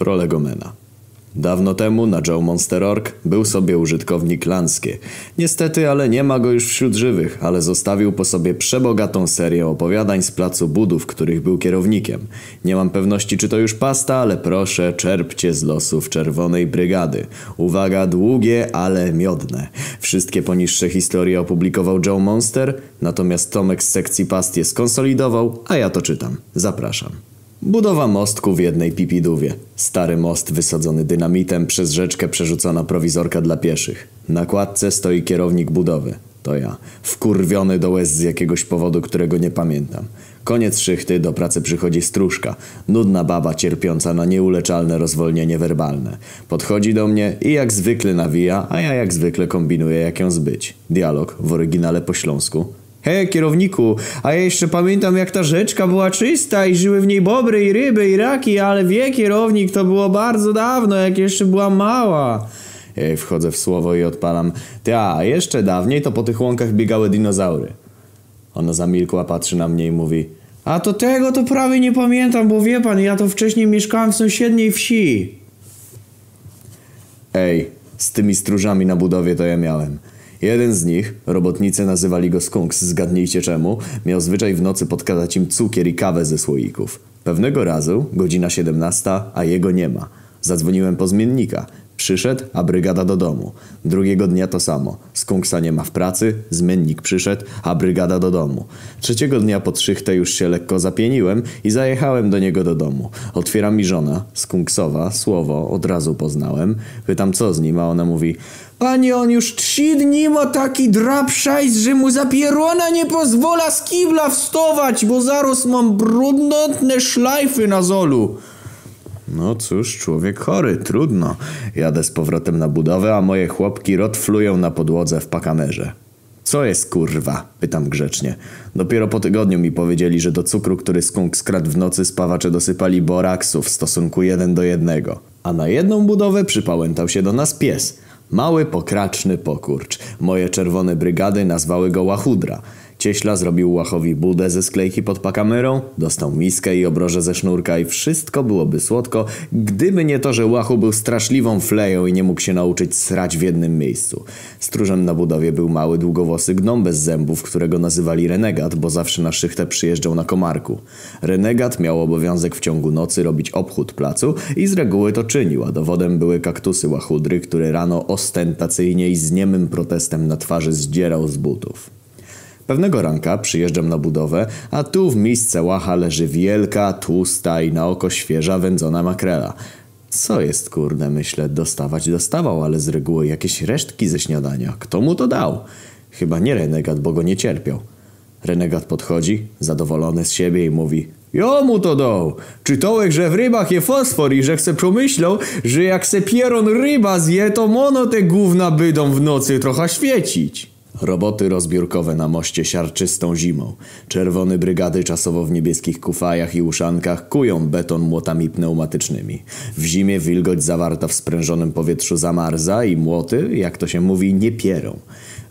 Prolegomena. Dawno temu na Joe Monster.org był sobie użytkownik Lanskie. Niestety, ale nie ma go już wśród żywych, ale zostawił po sobie przebogatą serię opowiadań z placu budów, których był kierownikiem. Nie mam pewności, czy to już pasta, ale proszę, czerpcie z losów Czerwonej Brygady. Uwaga, długie, ale miodne. Wszystkie poniższe historie opublikował Joe Monster, natomiast Tomek z sekcji past je skonsolidował, a ja to czytam. Zapraszam. Budowa mostku w jednej pipidówie. Stary most wysadzony dynamitem, przez rzeczkę przerzucona prowizorka dla pieszych. Na kładce stoi kierownik budowy. To ja. Wkurwiony do łez z jakiegoś powodu, którego nie pamiętam. Koniec szychty, do pracy przychodzi stróżka. Nudna baba cierpiąca na nieuleczalne rozwolnienie werbalne. Podchodzi do mnie i jak zwykle nawija, a ja jak zwykle kombinuję jak ją zbyć. Dialog w oryginale po śląsku. Hej, kierowniku, a ja jeszcze pamiętam jak ta rzeczka była czysta i żyły w niej bobry i ryby i raki, ale wie kierownik, to było bardzo dawno, jak jeszcze była mała. Ej, wchodzę w słowo i odpalam. Ty, a jeszcze dawniej to po tych łąkach biegały dinozaury. Ona zamilkła, patrzy na mnie i mówi. A to tego to prawie nie pamiętam, bo wie pan, ja to wcześniej mieszkałem w sąsiedniej wsi. Ej, z tymi stróżami na budowie to ja miałem. Jeden z nich, robotnicy nazywali go Skunks, zgadnijcie czemu, miał zwyczaj w nocy podkładać im cukier i kawę ze słoików. Pewnego razu, godzina 17, a jego nie ma. Zadzwoniłem po zmiennika. Przyszedł, a brygada do domu. Drugiego dnia to samo. Skunksa nie ma w pracy, zmiennik przyszedł, a brygada do domu. Trzeciego dnia pod szychtę już się lekko zapieniłem i zajechałem do niego do domu. Otwiera mi żona, skunksowa, słowo, od razu poznałem. Pytam co z nim, a ona mówi... Panie, on już trzy dni ma taki drap szajs, że mu zapierona nie pozwala z kibla wstawać, bo zaraz mam brudnotne szlajfy na zolu. No cóż, człowiek chory, trudno. Jadę z powrotem na budowę, a moje chłopki rotflują na podłodze w pakamerze. Co jest kurwa? Pytam grzecznie. Dopiero po tygodniu mi powiedzieli, że do cukru, który skunk skradł w nocy, spawacze dosypali boraksu w stosunku jeden do jednego. A na jedną budowę przypałętał się do nas pies. Mały, pokraczny pokurcz. Moje czerwone brygady nazwały go Łachudra. Cieśla zrobił Łachowi budę ze sklejki pod pakamerą, dostał miskę i obroże ze sznurka i wszystko byłoby słodko, gdyby nie to, że Łachu był straszliwą fleją i nie mógł się nauczyć srać w jednym miejscu. Stróżem na budowie był mały, długowłosy gnom bez zębów, którego nazywali Renegat, bo zawsze na szychtę przyjeżdżał na komarku. Renegat miał obowiązek w ciągu nocy robić obchód placu i z reguły to czynił, a dowodem były kaktusy Łachudry, które rano ostentacyjnie i z niemym protestem na twarzy zdzierał z butów. Pewnego ranka przyjeżdżam na budowę, a tu w miejsce łacha leży wielka, tłusta i na oko świeża wędzona makrela. Co jest kurde, myślę, dostawać dostawał, ale z reguły jakieś resztki ze śniadania. Kto mu to dał? Chyba nie renegat, bo go nie cierpiał. Renegat podchodzi, zadowolony z siebie i mówi Jo mu to dał. Czytałeś, że w rybach je fosfor i że chce pomyślał, że jak se pieron ryba zje, to mono te gówna bydą w nocy trochę świecić. Roboty rozbiórkowe na moście siarczystą zimą. Czerwone brygady czasowo w niebieskich kufajach i uszankach kują beton młotami pneumatycznymi. W zimie wilgoć zawarta w sprężonym powietrzu zamarza i młoty, jak to się mówi, nie pierą.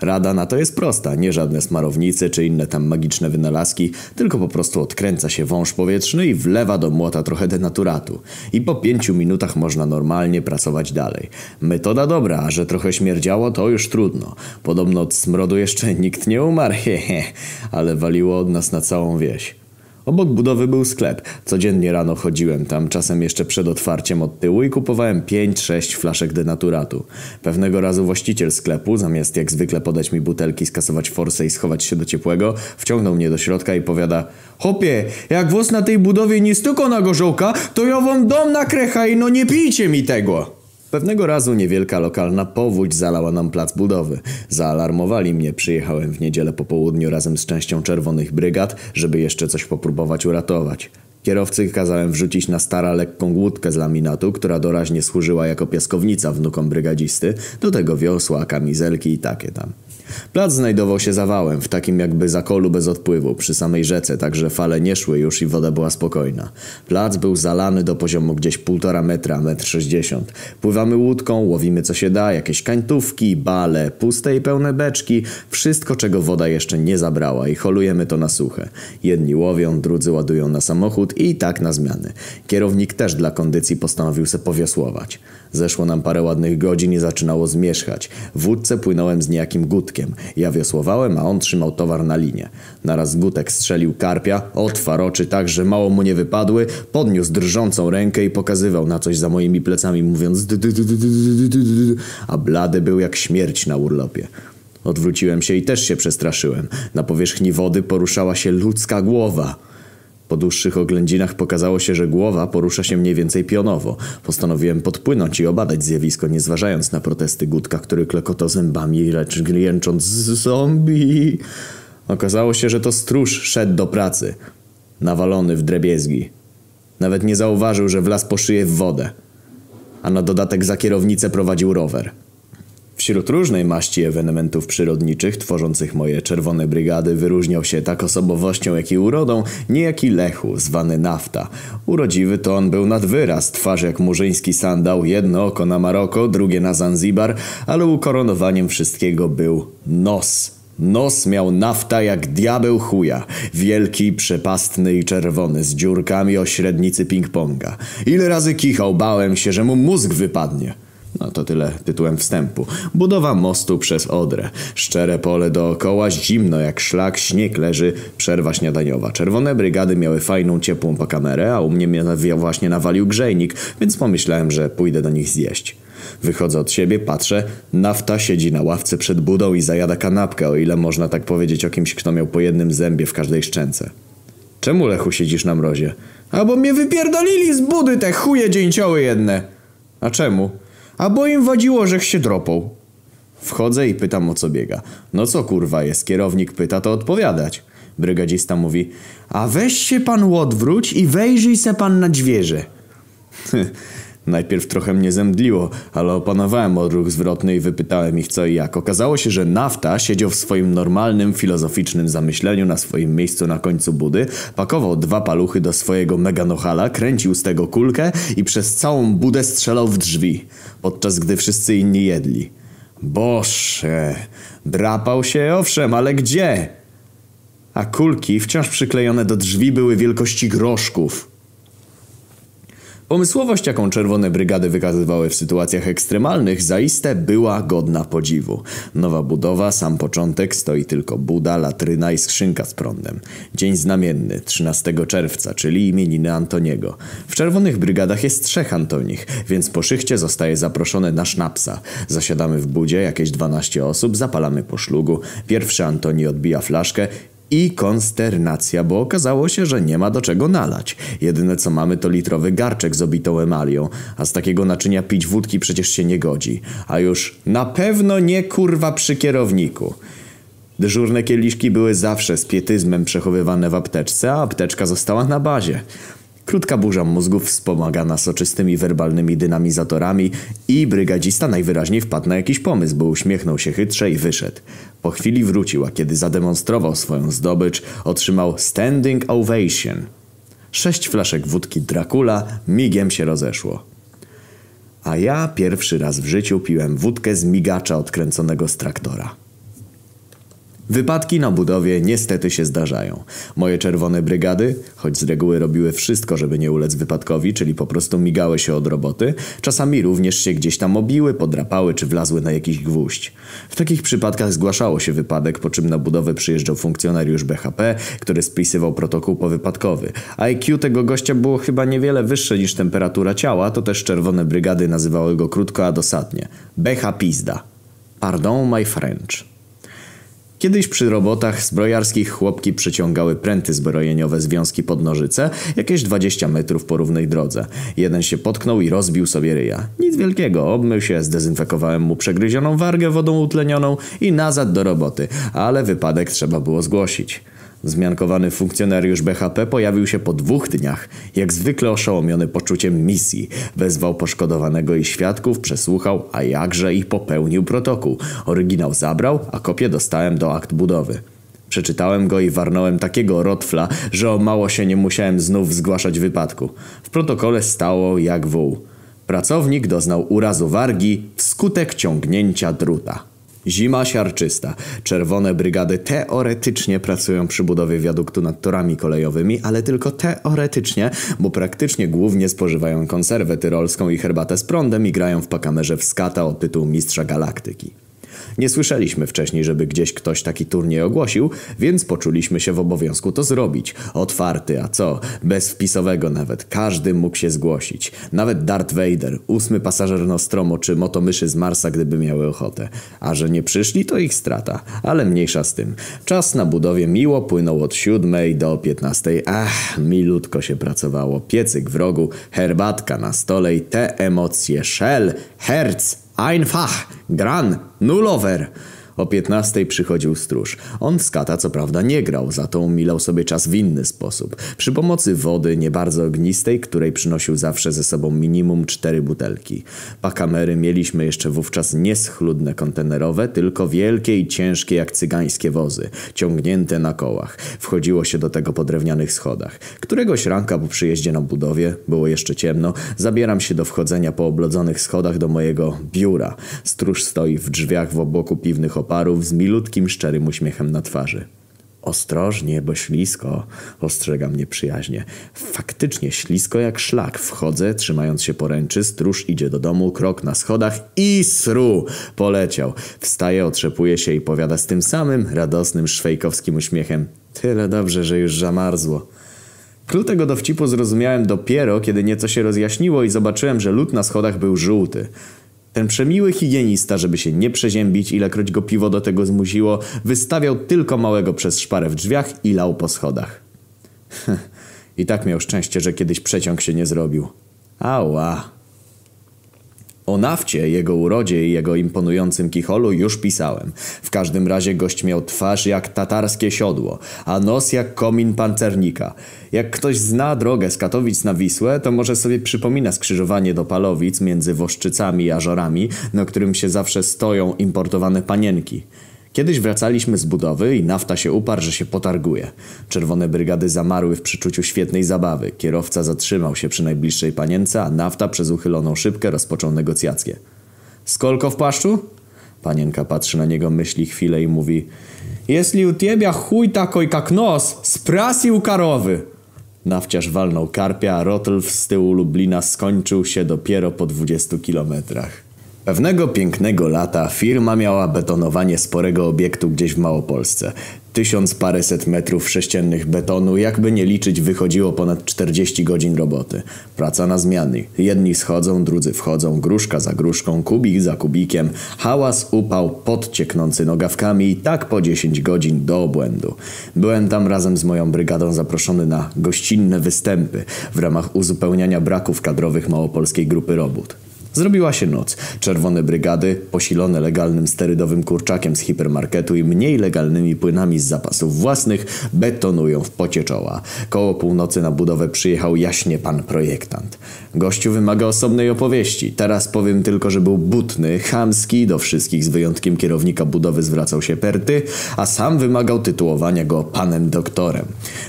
Rada na to jest prosta, nie żadne smarownice czy inne tam magiczne wynalazki, tylko po prostu odkręca się wąż powietrzny i wlewa do młota trochę denaturatu. I po pięciu minutach można normalnie pracować dalej. Metoda dobra, a że trochę śmierdziało to już trudno. Podobno od smrodu jeszcze nikt nie umarł, hehe, ale waliło od nas na całą wieś. Obok budowy był sklep. Codziennie rano chodziłem tam, czasem jeszcze przed otwarciem od tyłu i kupowałem 5-6 flaszek denaturatu. Pewnego razu właściciel sklepu, zamiast jak zwykle podać mi butelki, skasować forsę i schować się do ciepłego, wciągnął mnie do środka i powiada Hopie, jak wos na tej budowie nie stuko na gorzołka, to ja wam dom nakrecha i no nie pijcie mi tego! Pewnego razu niewielka lokalna powódź zalała nam plac budowy. Zaalarmowali mnie, przyjechałem w niedzielę po południu razem z częścią czerwonych brygad, żeby jeszcze coś popróbować uratować. Kierowcy kazałem wrzucić na stara lekką łódkę z laminatu, która doraźnie służyła jako piaskownica wnukom brygadzisty, do tego wiosła, kamizelki i takie tam. Plac znajdował się zawałem, w takim jakby zakolu bez odpływu, przy samej rzece, tak że fale nie szły już i woda była spokojna. Plac był zalany do poziomu gdzieś półtora metra, metr sześćdziesiąt. Pływamy łódką, łowimy co się da, jakieś kańtówki, bale, puste i pełne beczki, wszystko czego woda jeszcze nie zabrała i holujemy to na suche. Jedni łowią, drudzy ładują na samochód, i tak na zmiany. Kierownik też dla kondycji postanowił se powiosłować. Zeszło nam parę ładnych godzin i zaczynało zmierzchać. W wódce płynąłem z niejakim Gutkiem. Ja wiosłowałem, a on trzymał towar na linie. Naraz Gutek strzelił karpia, otwarł oczy tak, że mało mu nie wypadły, podniósł drżącą rękę i pokazywał na coś za moimi plecami, mówiąc a blady był jak śmierć na urlopie. Odwróciłem się i też się przestraszyłem. Na powierzchni wody poruszała się ludzka głowa. Po dłuższych oględzinach pokazało się, że głowa porusza się mniej więcej pionowo. Postanowiłem podpłynąć i obadać zjawisko, nie zważając na protesty Gutka, który klekotał zębami, lecz jęcząc zombie. Okazało się, że to stróż szedł do pracy. Nawalony w drebiezgi. Nawet nie zauważył, że wlazł po szyję w wodę. A na dodatek za kierownicę prowadził rower. Wśród różnej maści ewenementów przyrodniczych tworzących moje czerwone brygady wyróżniał się tak osobowością, jak i urodą niejaki Lechu, zwany Nafta. Urodziwy to on był nad wyraz, twarz jak murzyński sandał, jedno oko na Maroko, drugie na Zanzibar, ale ukoronowaniem wszystkiego był nos. Nos miał nafta jak diabeł chuja. Wielki, przepastny i czerwony, z dziurkami o średnicy ping-ponga. Ile razy kichał, bałem się, że mu mózg wypadnie. No to tyle tytułem wstępu. Budowa mostu przez Odrę. Szczere pole dookoła, zimno jak szlak, śnieg leży, przerwa śniadaniowa. Czerwone brygady miały fajną, ciepłą kamerę, a u mnie właśnie nawalił grzejnik, więc pomyślałem, że pójdę do nich zjeść. Wychodzę od siebie, patrzę, nafta siedzi na ławce przed budą i zajada kanapkę, o ile można tak powiedzieć o kimś, kto miał po jednym zębie w każdej szczęce. Czemu, Lechu, siedzisz na mrozie? Albo mnie wypierdolili z budy te chuje dzięcioły jedne. A czemu? A bo im wadziło, żech się dropał. Wchodzę i pytam o co biega. No co kurwa jest, kierownik pyta to odpowiadać. Brygadzista mówi, a weź się pan odwróć i wejrzyj se pan na dźwierze. Najpierw trochę mnie zemdliło, ale opanowałem odruch zwrotny i wypytałem ich co i jak. Okazało się, że nafta siedział w swoim normalnym, filozoficznym zamyśleniu na swoim miejscu na końcu budy, pakował dwa paluchy do swojego meganohala, kręcił z tego kulkę i przez całą budę strzelał w drzwi, podczas gdy wszyscy inni jedli. Boże, drapał się owszem, ale gdzie? A kulki, wciąż przyklejone do drzwi, były wielkości groszków. Pomysłowość, jaką czerwone brygady wykazywały w sytuacjach ekstremalnych, zaiste była godna podziwu. Nowa budowa, sam początek, stoi tylko buda, latryna i skrzynka z prądem. Dzień znamienny, 13 czerwca, czyli imieniny Antoniego. W czerwonych brygadach jest trzech Antonich, więc po szychcie zostaje zaproszone na sznapsa. Zasiadamy w budzie, jakieś 12 osób, zapalamy po szlugu. Pierwszy Antoni odbija flaszkę i konsternacja, bo okazało się, że nie ma do czego nalać. Jedyne co mamy to litrowy garczek z obitą emalią, a z takiego naczynia pić wódki przecież się nie godzi. A już na pewno nie kurwa przy kierowniku. Dyżurne kieliszki były zawsze z pietyzmem przechowywane w apteczce, a apteczka została na bazie. Krótka burza mózgów wspomagana soczystymi werbalnymi dynamizatorami i brygadzista najwyraźniej wpadł na jakiś pomysł, bo uśmiechnął się chytrze i wyszedł. Po chwili wrócił, a kiedy zademonstrował swoją zdobycz, otrzymał standing ovation. Sześć flaszek wódki Dracula migiem się rozeszło. A ja pierwszy raz w życiu piłem wódkę z migacza odkręconego z traktora. Wypadki na budowie niestety się zdarzają. Moje czerwone brygady, choć z reguły robiły wszystko, żeby nie ulec wypadkowi, czyli po prostu migały się od roboty, czasami również się gdzieś tam obiły, podrapały czy wlazły na jakiś gwóźdź. W takich przypadkach zgłaszało się wypadek, po czym na budowę przyjeżdżał funkcjonariusz BHP, który spisywał protokół powypadkowy. IQ tego gościa było chyba niewiele wyższe niż temperatura ciała, to też czerwone brygady nazywały go krótko a dosadnie. BH pizda. Pardon my French. Kiedyś przy robotach zbrojarskich chłopki przyciągały pręty zbrojeniowe związki pod nożyce, jakieś 20 metrów po równej drodze. Jeden się potknął i rozbił sobie ryja. Nic wielkiego, obmył się, zdezynfekowałem mu przegryzioną wargę wodą utlenioną i nazad do roboty, ale wypadek trzeba było zgłosić. Zmiankowany funkcjonariusz BHP pojawił się po dwóch dniach, jak zwykle oszołomiony poczuciem misji. Wezwał poszkodowanego i świadków, przesłuchał, a jakże i popełnił protokół. Oryginał zabrał, a kopię dostałem do akt budowy. Przeczytałem go i warnąłem takiego rotfla, że o mało się nie musiałem znów zgłaszać wypadku. W protokole stało jak wół. Pracownik doznał urazu wargi wskutek ciągnięcia druta. Zima siarczysta. Czerwone brygady teoretycznie pracują przy budowie wiaduktu nad torami kolejowymi, ale tylko teoretycznie, bo praktycznie głównie spożywają konserwę tyrolską i herbatę z prądem i grają w pakamerze w skata o tytuł Mistrza Galaktyki. Nie słyszeliśmy wcześniej, żeby gdzieś ktoś taki turniej ogłosił, więc poczuliśmy się w obowiązku to zrobić. Otwarty, a co? Bez wpisowego nawet. Każdy mógł się zgłosić. Nawet Darth Vader, ósmy pasażer Nostromo czy motomyszy z Marsa, gdyby miały ochotę. A że nie przyszli, to ich strata. Ale mniejsza z tym. Czas na budowie miło płynął od siódmej do piętnastej. Ach, milutko się pracowało. Piecyk w rogu, herbatka na stole i te emocje. Shell, herz, Einfach, gran, nulover. O 15 przychodził stróż. On w skata co prawda nie grał, za to umilał sobie czas w inny sposób. Przy pomocy wody nie bardzo ognistej, której przynosił zawsze ze sobą minimum cztery butelki. Pakamery mieliśmy jeszcze wówczas nie schludne kontenerowe, tylko wielkie i ciężkie jak cygańskie wozy, ciągnięte na kołach. Wchodziło się do tego po drewnianych schodach. Któregoś ranka po przyjeździe na budowie, było jeszcze ciemno, zabieram się do wchodzenia po oblodzonych schodach do mojego biura. Stróż stoi w drzwiach w obłoku piwnych oparów z milutkim, szczerym uśmiechem na twarzy. Ostrożnie, bo ślisko, ostrzega mnie przyjaźnie. Faktycznie ślisko jak szlak. Wchodzę, trzymając się poręczy, stróż idzie do domu, krok na schodach i sru! Poleciał. Wstaje, otrzepuje się i powiada z tym samym radosnym, szwejkowskim uśmiechem. Tyle dobrze, że już zamarzło. Klucz tego dowcipu zrozumiałem dopiero, kiedy nieco się rozjaśniło i zobaczyłem, że lód na schodach był żółty. Ten przemiły higienista, żeby się nie przeziębić, ilekroć go piwo do tego zmusiło, wystawiał tylko małego przez szparę w drzwiach i lał po schodach. I tak miał szczęście, że kiedyś przeciąg się nie zrobił. Ała. O nafcie, jego urodzie i jego imponującym kicholu już pisałem. W każdym razie gość miał twarz jak tatarskie siodło, a nos jak komin pancernika. Jak ktoś zna drogę z Katowic na Wisłę, to może sobie przypomina skrzyżowanie do Palowic między Woszczycami a Żorami, na którym się zawsze stoją importowane panienki. Kiedyś wracaliśmy z budowy i nafta się uparł, że się potarguje. Czerwone brygady zamarły w przyczuciu świetnej zabawy. Kierowca zatrzymał się przy najbliższej panience, a nafta przez uchyloną szybkę rozpoczął negocjacje. Skolko w płaszczu? Panienka patrzy na niego, myśli chwilę i mówi Jeśli u ciebie chuj takoj jak nos, sprasił karowy. Nawciarz walnął karpia, a rotl z tyłu Lublina skończył się dopiero po 20 kilometrach. Pewnego pięknego lata firma miała betonowanie sporego obiektu gdzieś w Małopolsce. Tysiąc paręset metrów sześciennych betonu, jakby nie liczyć, wychodziło ponad 40 godzin roboty. Praca na zmiany. Jedni schodzą, drudzy wchodzą, gruszka za gruszką, kubik za kubikiem. Hałas, upał, podcieknący nogawkami i tak po 10 godzin do obłędu. Byłem tam razem z moją brygadą zaproszony na gościnne występy w ramach uzupełniania braków kadrowych małopolskiej grupy robót. Zrobiła się noc. Czerwone brygady, posilone legalnym sterydowym kurczakiem z hipermarketu i mniej legalnymi płynami z zapasów własnych, betonują w pocie czoła. Koło północy na budowę przyjechał jaśnie pan projektant. Gościu wymaga osobnej opowieści. Teraz powiem tylko, że był butny, chamski, do wszystkich z wyjątkiem kierownika budowy zwracał się perty, a sam wymagał tytułowania go panem doktorem.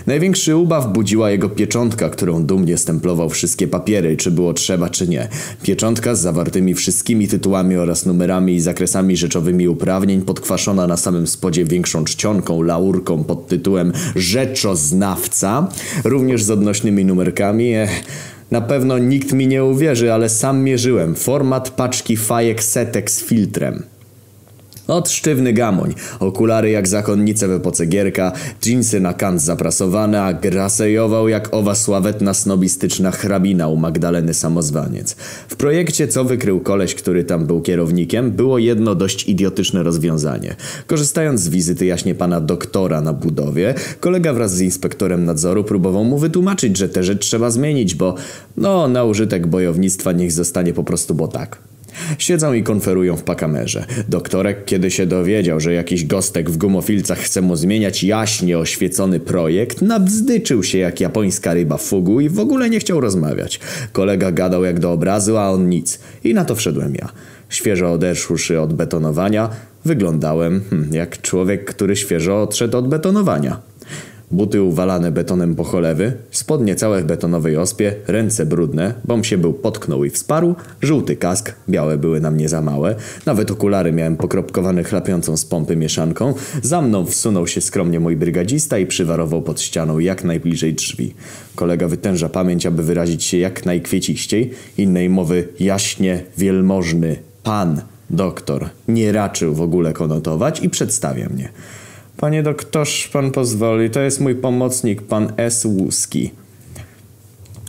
Największy ubaw budziła jego pieczątka, którą dumnie stemplował wszystkie papiery, czy było trzeba, czy nie. Pieczątka z zawartymi wszystkimi tytułami oraz numerami i zakresami rzeczowymi uprawnień, podkwaszona na samym spodzie większą czcionką, laurką pod tytułem Rzeczoznawca, również z odnośnymi numerkami. Ech, na pewno nikt mi nie uwierzy, ale sam mierzyłem. Format paczki fajek setek z filtrem. Od sztywny gamoń, okulary jak zakonnice w epoce Gierka, dżinsy na kant zaprasowane, a grasejował jak owa sławetna snobistyczna hrabina u Magdaleny Samozwaniec. W projekcie, co wykrył koleś, który tam był kierownikiem, było jedno dość idiotyczne rozwiązanie. Korzystając z wizyty jaśnie pana doktora na budowie, kolega wraz z inspektorem nadzoru próbował mu wytłumaczyć, że tę rzecz trzeba zmienić, bo no, na użytek bojownictwa niech zostanie po prostu bo tak. Siedzą i konferują w pakamerze. Doktorek, kiedy się dowiedział, że jakiś gostek w gumofilcach chce mu zmieniać jaśnie oświecony projekt, nabzdyczył się jak japońska ryba fugu i w ogóle nie chciał rozmawiać. Kolega gadał jak do obrazu, a on nic. I na to wszedłem ja. Świeżo odeszłszy od betonowania, wyglądałem hmm, jak człowiek, który świeżo odszedł od betonowania. Buty uwalane betonem po cholewy, spodnie całe w betonowej ospie, ręce brudne, bom się był potknął i wsparł, żółty kask, białe były na mnie za małe, nawet okulary miałem pokropkowane chlapiącą z pompy mieszanką, za mną wsunął się skromnie mój brygadzista i przywarował pod ścianą jak najbliżej drzwi. Kolega wytęża pamięć, aby wyrazić się jak najkwieciściej, innej mowy jaśnie, wielmożny, pan, doktor, nie raczył w ogóle konotować i przedstawia mnie. Panie doktorz, pan pozwoli, to jest mój pomocnik, pan S. Łuski.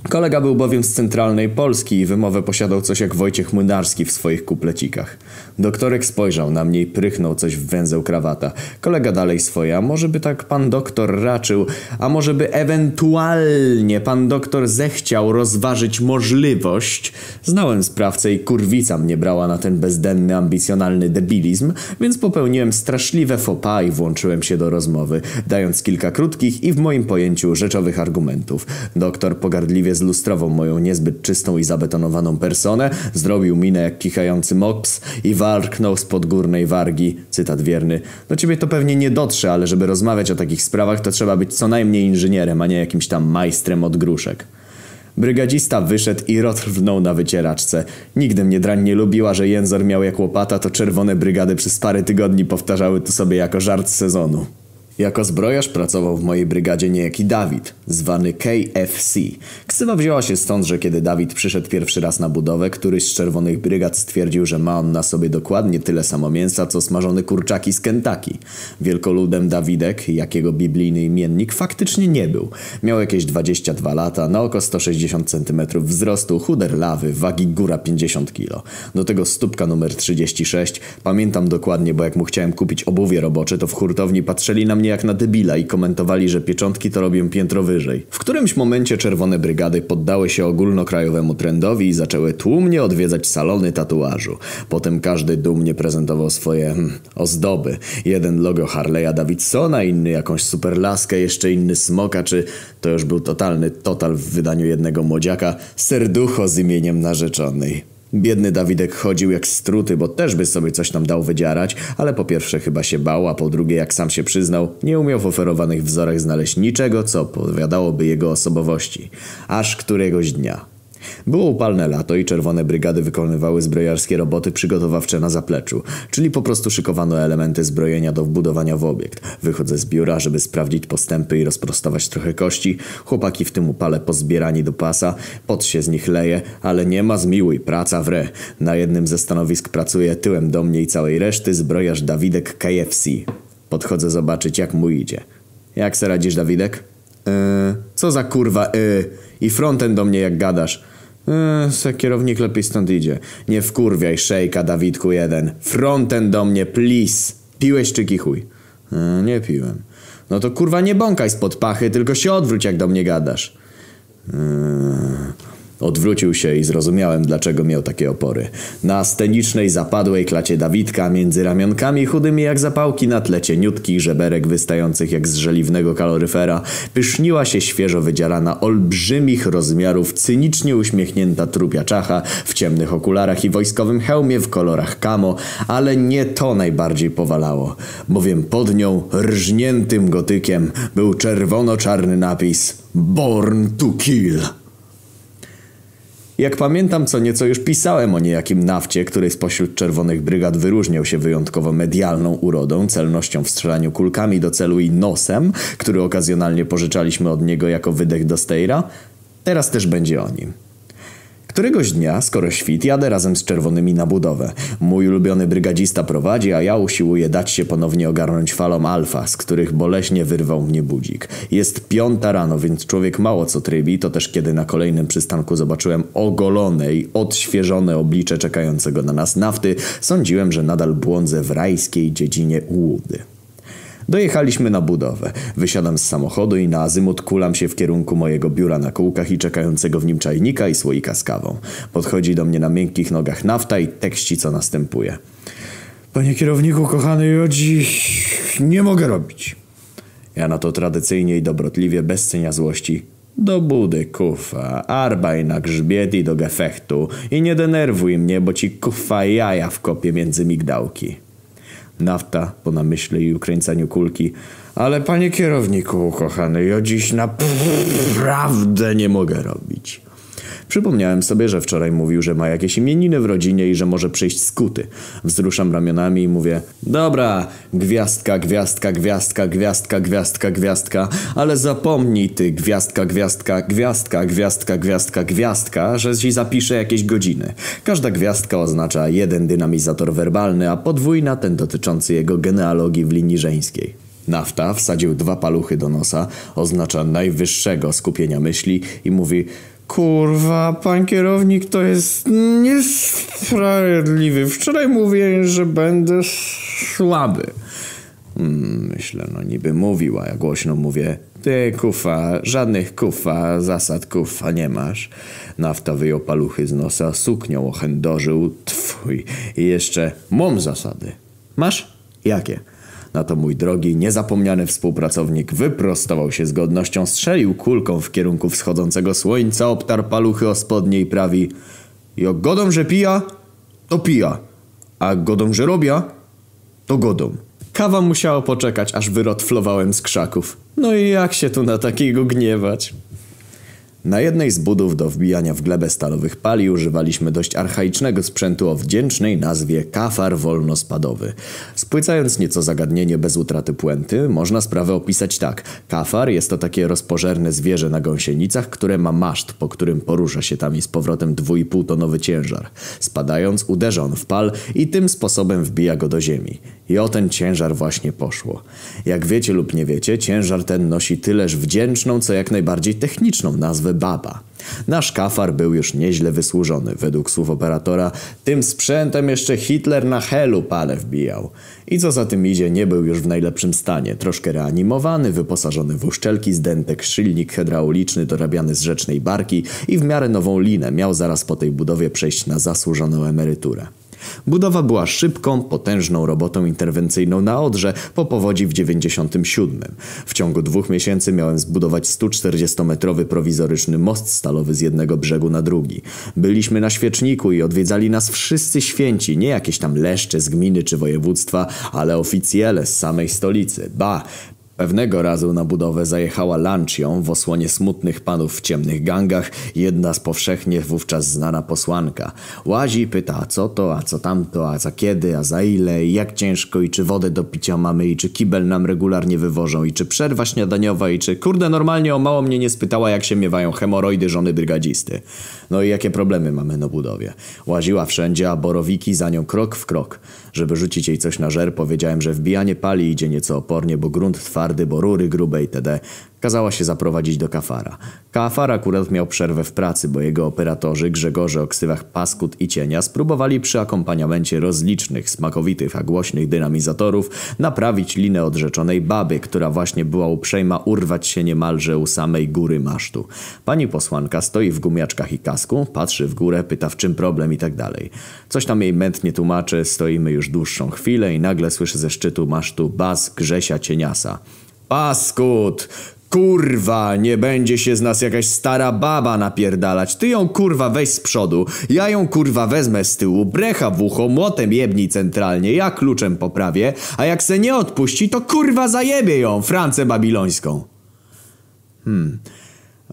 Kolega był bowiem z centralnej Polski i wymowę posiadał coś jak Wojciech Młynarski w swoich kuplecikach. Doktorek spojrzał na mnie i prychnął coś w węzeł krawata. Kolega dalej swoje, a może by tak pan doktor raczył, a może by ewentualnie pan doktor zechciał rozważyć możliwość. Znałem sprawcę i kurwica mnie brała na ten bezdenny, ambicjonalny debilizm, więc popełniłem straszliwe pas i włączyłem się do rozmowy, dając kilka krótkich i w moim pojęciu rzeczowych argumentów. Doktor pogardliwie zlustrował moją niezbyt czystą i zabetonowaną personę, zrobił minę jak kichający mops i warknął spod górnej wargi, cytat wierny. Do ciebie to pewnie nie dotrze, ale żeby rozmawiać o takich sprawach, to trzeba być co najmniej inżynierem, a nie jakimś tam majstrem od gruszek. Brygadzista wyszedł i rotrwnął na wycieraczce. Nigdy mnie drań nie lubiła, że jęzor miał jak łopata, to czerwone brygady przez parę tygodni powtarzały to sobie jako żart sezonu. Jako zbrojarz pracował w mojej brygadzie niejaki Dawid, zwany KFC. Ksywa wzięła się stąd, że kiedy Dawid przyszedł pierwszy raz na budowę, któryś z czerwonych brygad stwierdził, że ma on na sobie dokładnie tyle samo mięsa, co smażone kurczaki z Kentucky. Wielkoludem Dawidek, jakiego biblijny imiennik, faktycznie nie był. Miał jakieś 22 lata, na oko 160 cm wzrostu, chuder lawy, wagi góra 50 kg. Do tego stópka numer 36. Pamiętam dokładnie, bo jak mu chciałem kupić obuwie robocze, to w hurtowni patrzyli na mnie jak na debila i komentowali, że pieczątki to robią piętro wyżej. W którymś momencie czerwone brygady poddały się ogólnokrajowemu trendowi i zaczęły tłumnie odwiedzać salony tatuażu. Potem każdy dumnie prezentował swoje hmm, ozdoby. Jeden logo Harley'a Davidsona, inny jakąś superlaskę, jeszcze inny smoka, czy to już był totalny total w wydaniu jednego młodziaka, serducho z imieniem narzeczonej. Biedny Dawidek chodził jak struty, bo też by sobie coś tam dał wydzierać, ale po pierwsze chyba się bał, a po drugie, jak sam się przyznał, nie umiał w oferowanych wzorach znaleźć niczego, co powiadałoby jego osobowości. Aż któregoś dnia. Było upalne lato i czerwone brygady wykonywały zbrojarskie roboty przygotowawcze na zapleczu, czyli po prostu szykowano elementy zbrojenia do wbudowania w obiekt. Wychodzę z biura, żeby sprawdzić postępy i rozprostować trochę kości. Chłopaki w tym upale pozbierani do pasa, pot się z nich leje, ale nie ma zmiłuj, praca w re. Na jednym ze stanowisk pracuje tyłem do mnie i całej reszty zbrojarz Dawidek KFC. Podchodzę zobaczyć jak mu idzie. Jak se radzisz Dawidek? Yy, co za kurwa yy. I frontem do mnie jak gadasz. Eee, se kierownik lepiej stąd idzie. Nie wkurwiaj szejka, Dawidku jeden. Frontem do mnie, please. Piłeś czy kichuj? Eee, nie piłem. No to kurwa nie bąkaj spod pachy, tylko się odwróć jak do mnie gadasz. Eee... Odwrócił się i zrozumiałem, dlaczego miał takie opory. Na scenicznej, zapadłej klacie Dawidka, między ramionkami chudymi jak zapałki na tle cieniutkich żeberek wystających jak z żeliwnego kaloryfera, pyszniła się świeżo wydzierana, olbrzymich rozmiarów, cynicznie uśmiechnięta trupia czacha w ciemnych okularach i wojskowym hełmie w kolorach kamo, ale nie to najbardziej powalało, bowiem pod nią, rżniętym gotykiem, był czerwono-czarny napis Born to Kill. Jak pamiętam, co nieco już pisałem o niejakim nafcie, który spośród czerwonych brygad wyróżniał się wyjątkowo medialną urodą, celnością w strzelaniu kulkami do celu i nosem, który okazjonalnie pożyczaliśmy od niego jako wydech do Steyra, teraz też będzie o nim. Któregoś dnia, skoro świt, jadę razem z czerwonymi na budowę. Mój ulubiony brygadzista prowadzi, a ja usiłuję dać się ponownie ogarnąć falom alfa, z których boleśnie wyrwał mnie budzik. Jest piąta rano, więc człowiek mało co trybi, to też kiedy na kolejnym przystanku zobaczyłem ogolone i odświeżone oblicze czekającego na nas nafty, sądziłem, że nadal błądzę w rajskiej dziedzinie Łudy. Dojechaliśmy na budowę. Wysiadam z samochodu i na azymut kulam się w kierunku mojego biura na kółkach i czekającego w nim czajnika i słoika z kawą. Podchodzi do mnie na miękkich nogach nafta i tekści co następuje. Panie kierowniku, kochany Jodzi, nie mogę robić. Ja na to tradycyjnie i dobrotliwie, bez cenia złości. Do budy, kufa, arbaj na grzbiet i do gefechtu i nie denerwuj mnie, bo ci kufa jaja w kopie między migdałki. Nafta po namyśle i ukręcaniu kulki. Ale panie kierowniku, kochany, ja dziś naprawdę nie mogę robić. Przypomniałem sobie, że wczoraj mówił, że ma jakieś imieniny w rodzinie i że może przyjść skuty. Wzruszam ramionami i mówię, dobra, gwiazdka, gwiazdka, gwiazdka, gwiazdka, gwiazdka, gwiazdka, ale zapomnij ty, gwiazdka, gwiazdka, gwiazdka, gwiazdka, gwiazdka, gwiazdka, że ci zapiszę jakieś godziny. Każda gwiazdka oznacza jeden dynamizator werbalny, a podwójna ten dotyczący jego genealogii w linii żeńskiej. Nafta wsadził dwa paluchy do nosa, oznacza najwyższego skupienia myśli i mówi Kurwa, pan kierownik to jest niesprawiedliwy. Wczoraj mówiłem, że będę słaby. Hmm, myślę, no niby mówił, a ja głośno mówię Ty kufa, żadnych kufa, zasad kufa nie masz. Nafta wyjął paluchy z nosa, suknią ochędożył. Twój. I jeszcze mam zasady. Masz? Jakie? Na to mój drogi, niezapomniany współpracownik wyprostował się z godnością, strzelił kulką w kierunku wschodzącego słońca, obtarł paluchy o spodnie i prawi godą, że pija, to pija, a godą, że robia, to godą. Kawa musiała poczekać, aż wyrotflowałem z krzaków. No i jak się tu na takiego gniewać? Na jednej z budów do wbijania w glebę stalowych pali używaliśmy dość archaicznego sprzętu o wdzięcznej nazwie kafar wolnospadowy. Spłycając nieco zagadnienie bez utraty puenty, można sprawę opisać tak. Kafar jest to takie rozpożerne zwierzę na gąsienicach, które ma maszt, po którym porusza się tam i z powrotem 2,5 tonowy ciężar. Spadając uderza on w pal i tym sposobem wbija go do ziemi. I o ten ciężar właśnie poszło. Jak wiecie lub nie wiecie, ciężar ten nosi tyleż wdzięczną, co jak najbardziej techniczną nazwę baba. Nasz kafar był już nieźle wysłużony. Według słów operatora, tym sprzętem jeszcze Hitler na helu pale wbijał. I co za tym idzie, nie był już w najlepszym stanie. Troszkę reanimowany, wyposażony w uszczelki z dentek, szylnik hydrauliczny dorabiany z rzecznej barki i w miarę nową linę miał zaraz po tej budowie przejść na zasłużoną emeryturę. Budowa była szybką, potężną robotą interwencyjną na Odrze po powodzi w 97. W ciągu dwóch miesięcy miałem zbudować 140-metrowy prowizoryczny most stalowy z jednego brzegu na drugi. Byliśmy na świeczniku i odwiedzali nas wszyscy święci, nie jakieś tam leszcze z gminy czy województwa, ale oficjele z samej stolicy. Ba, Pewnego razu na budowę zajechała Lancią w osłonie smutnych panów w ciemnych gangach jedna z powszechnie wówczas znana posłanka. Łazi pyta a co to, a co tamto, a za kiedy, a za ile, jak ciężko, i czy wodę do picia mamy, i czy kibel nam regularnie wywożą, i czy przerwa śniadaniowa, i czy kurde normalnie o mało mnie nie spytała jak się miewają hemoroidy żony brygadzisty. No i jakie problemy mamy na budowie. Łaziła wszędzie, a borowiki za nią krok w krok. Żeby rzucić jej coś na żer, powiedziałem, że wbijanie pali idzie nieco opornie, bo grunt twardy, bo rury grube itd. Kazała się zaprowadzić do kafara. Kafar akurat miał przerwę w pracy, bo jego operatorzy, Grzegorze o ksywach Paskut i Cienia, spróbowali przy akompaniamencie rozlicznych, smakowitych, a głośnych dynamizatorów naprawić linę odrzeczonej baby, która właśnie była uprzejma urwać się niemalże u samej góry masztu. Pani posłanka stoi w gumiaczkach i kasku, patrzy w górę, pyta w czym problem i tak dalej. Coś tam jej mętnie tłumaczy, stoimy już dłuższą chwilę i nagle słyszę ze szczytu masztu bas Grzesia Cieniasa. Paskut! Kurwa, nie będzie się z nas jakaś stara baba napierdalać. Ty ją kurwa weź z przodu, ja ją kurwa wezmę z tyłu, brecha w ucho, młotem jebnij centralnie, ja kluczem poprawię, a jak se nie odpuści, to kurwa zajebie ją, Francę babilońską. Hmm...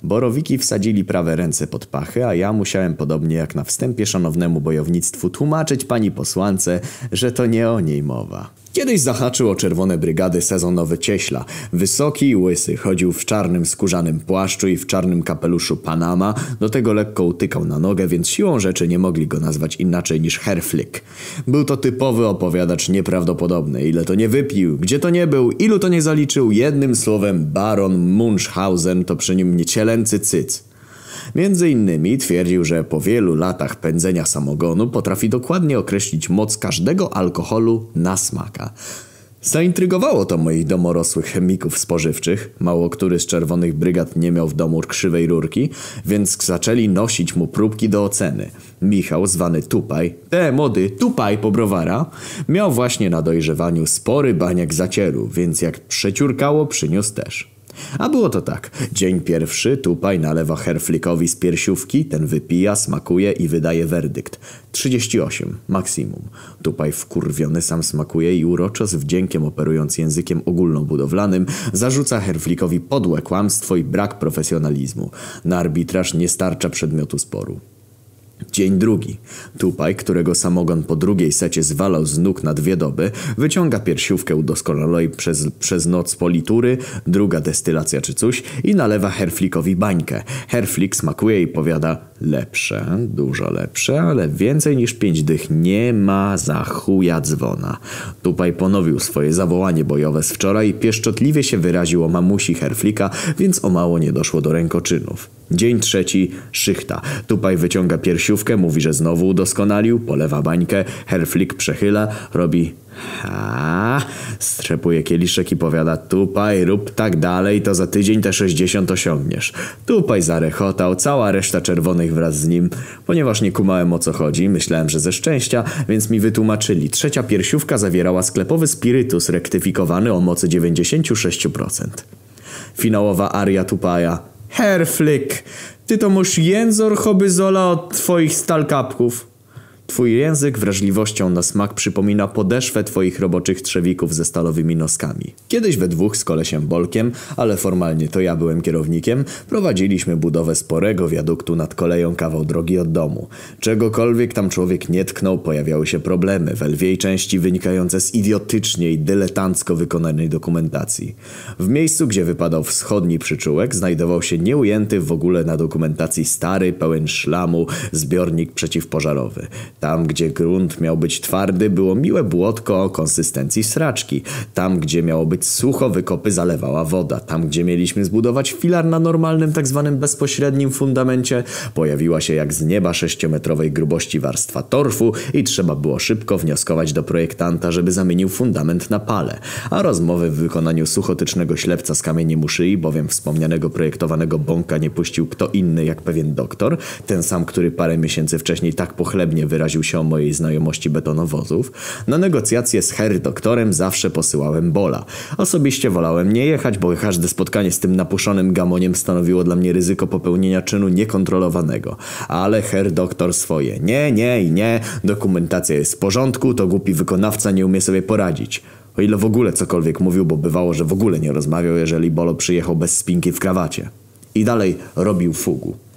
Borowiki wsadzili prawe ręce pod pachy, a ja musiałem podobnie jak na wstępie szanownemu bojownictwu tłumaczyć pani posłance, że to nie o niej mowa. Kiedyś zahaczył o czerwone brygady sezonowy cieśla. Wysoki i łysy, chodził w czarnym skórzanym płaszczu i w czarnym kapeluszu Panama, do tego lekko utykał na nogę, więc siłą rzeczy nie mogli go nazwać inaczej niż Herflick. Był to typowy opowiadacz nieprawdopodobny. Ile to nie wypił, gdzie to nie był, ilu to nie zaliczył, jednym słowem baron Munchhausen to przy nim niecielęcy cyc. Między innymi twierdził, że po wielu latach pędzenia samogonu potrafi dokładnie określić moc każdego alkoholu na smaka. Zaintrygowało to moich domorosłych chemików spożywczych, mało który z czerwonych brygad nie miał w domu krzywej rurki, więc zaczęli nosić mu próbki do oceny. Michał, zwany Tupaj, te mody Tupaj po browara, miał właśnie na dojrzewaniu spory baniak zacieru, więc jak przeciurkało przyniósł też. A było to tak. Dzień pierwszy, Tupaj nalewa Herflikowi z piersiówki, ten wypija, smakuje i wydaje werdykt. 38, maksimum. Tupaj wkurwiony sam smakuje i uroczo z wdziękiem operując językiem ogólnobudowlanym zarzuca Herflikowi podłe kłamstwo i brak profesjonalizmu. Na arbitraż nie starcza przedmiotu sporu. Dzień drugi. Tupaj, którego samogon po drugiej secie zwalał z nóg na dwie doby, wyciąga piersiówkę udoskonalonej przez, przez noc politury, druga destylacja czy coś i nalewa Herflikowi bańkę. Herflik smakuje i powiada lepsze, dużo lepsze, ale więcej niż pięć dych nie ma za chuja dzwona. Tupaj ponowił swoje zawołanie bojowe z wczoraj i pieszczotliwie się wyraził o mamusi Herflika, więc o mało nie doszło do rękoczynów. Dzień trzeci, szychta. Tupaj wyciąga piersiówkę, mówi, że znowu udoskonalił, polewa bańkę, Herflik przechyla, robi ha, strzepuje kieliszek i powiada Tupaj, rób tak dalej, to za tydzień te 60 osiągniesz. Tupaj zarechotał, cała reszta czerwonych wraz z nim. Ponieważ nie kumałem o co chodzi, myślałem, że ze szczęścia, więc mi wytłumaczyli. Trzecia piersiówka zawierała sklepowy spirytus rektyfikowany o mocy 96%. Finałowa aria Tupaja Herflik, ty to masz jęzor hobbyzola od twoich stalkapków. Twój język wrażliwością na smak przypomina podeszwę twoich roboczych trzewików ze stalowymi noskami. Kiedyś we dwóch z kolesiem Bolkiem, ale formalnie to ja byłem kierownikiem, prowadziliśmy budowę sporego wiaduktu nad koleją kawał drogi od domu. Czegokolwiek tam człowiek nie tknął, pojawiały się problemy, w lwiej części wynikające z idiotycznie i dyletancko wykonanej dokumentacji. W miejscu, gdzie wypadał wschodni przyczółek, znajdował się nieujęty w ogóle na dokumentacji stary, pełen szlamu zbiornik przeciwpożarowy. Tam, gdzie grunt miał być twardy, było miłe błotko o konsystencji sraczki. Tam, gdzie miało być sucho, wykopy zalewała woda. Tam, gdzie mieliśmy zbudować filar na normalnym, tak zwanym bezpośrednim fundamencie, pojawiła się jak z nieba sześciometrowej grubości warstwa torfu i trzeba było szybko wnioskować do projektanta, żeby zamienił fundament na pale. A rozmowy w wykonaniu suchotycznego ślepca z kamieniem u szyi, bowiem wspomnianego projektowanego bąka nie puścił kto inny jak pewien doktor, ten sam, który parę miesięcy wcześniej tak pochlebnie wyraził wyraził się o mojej znajomości betonowozów, na negocjacje z Harry doktorem zawsze posyłałem Bola. Osobiście wolałem nie jechać, bo każde spotkanie z tym napuszonym gamoniem stanowiło dla mnie ryzyko popełnienia czynu niekontrolowanego. Ale Herr doktor swoje. Nie, nie i nie. Dokumentacja jest w porządku, to głupi wykonawca nie umie sobie poradzić. O ile w ogóle cokolwiek mówił, bo bywało, że w ogóle nie rozmawiał, jeżeli Bolo przyjechał bez spinki w krawacie. I dalej robił fugu.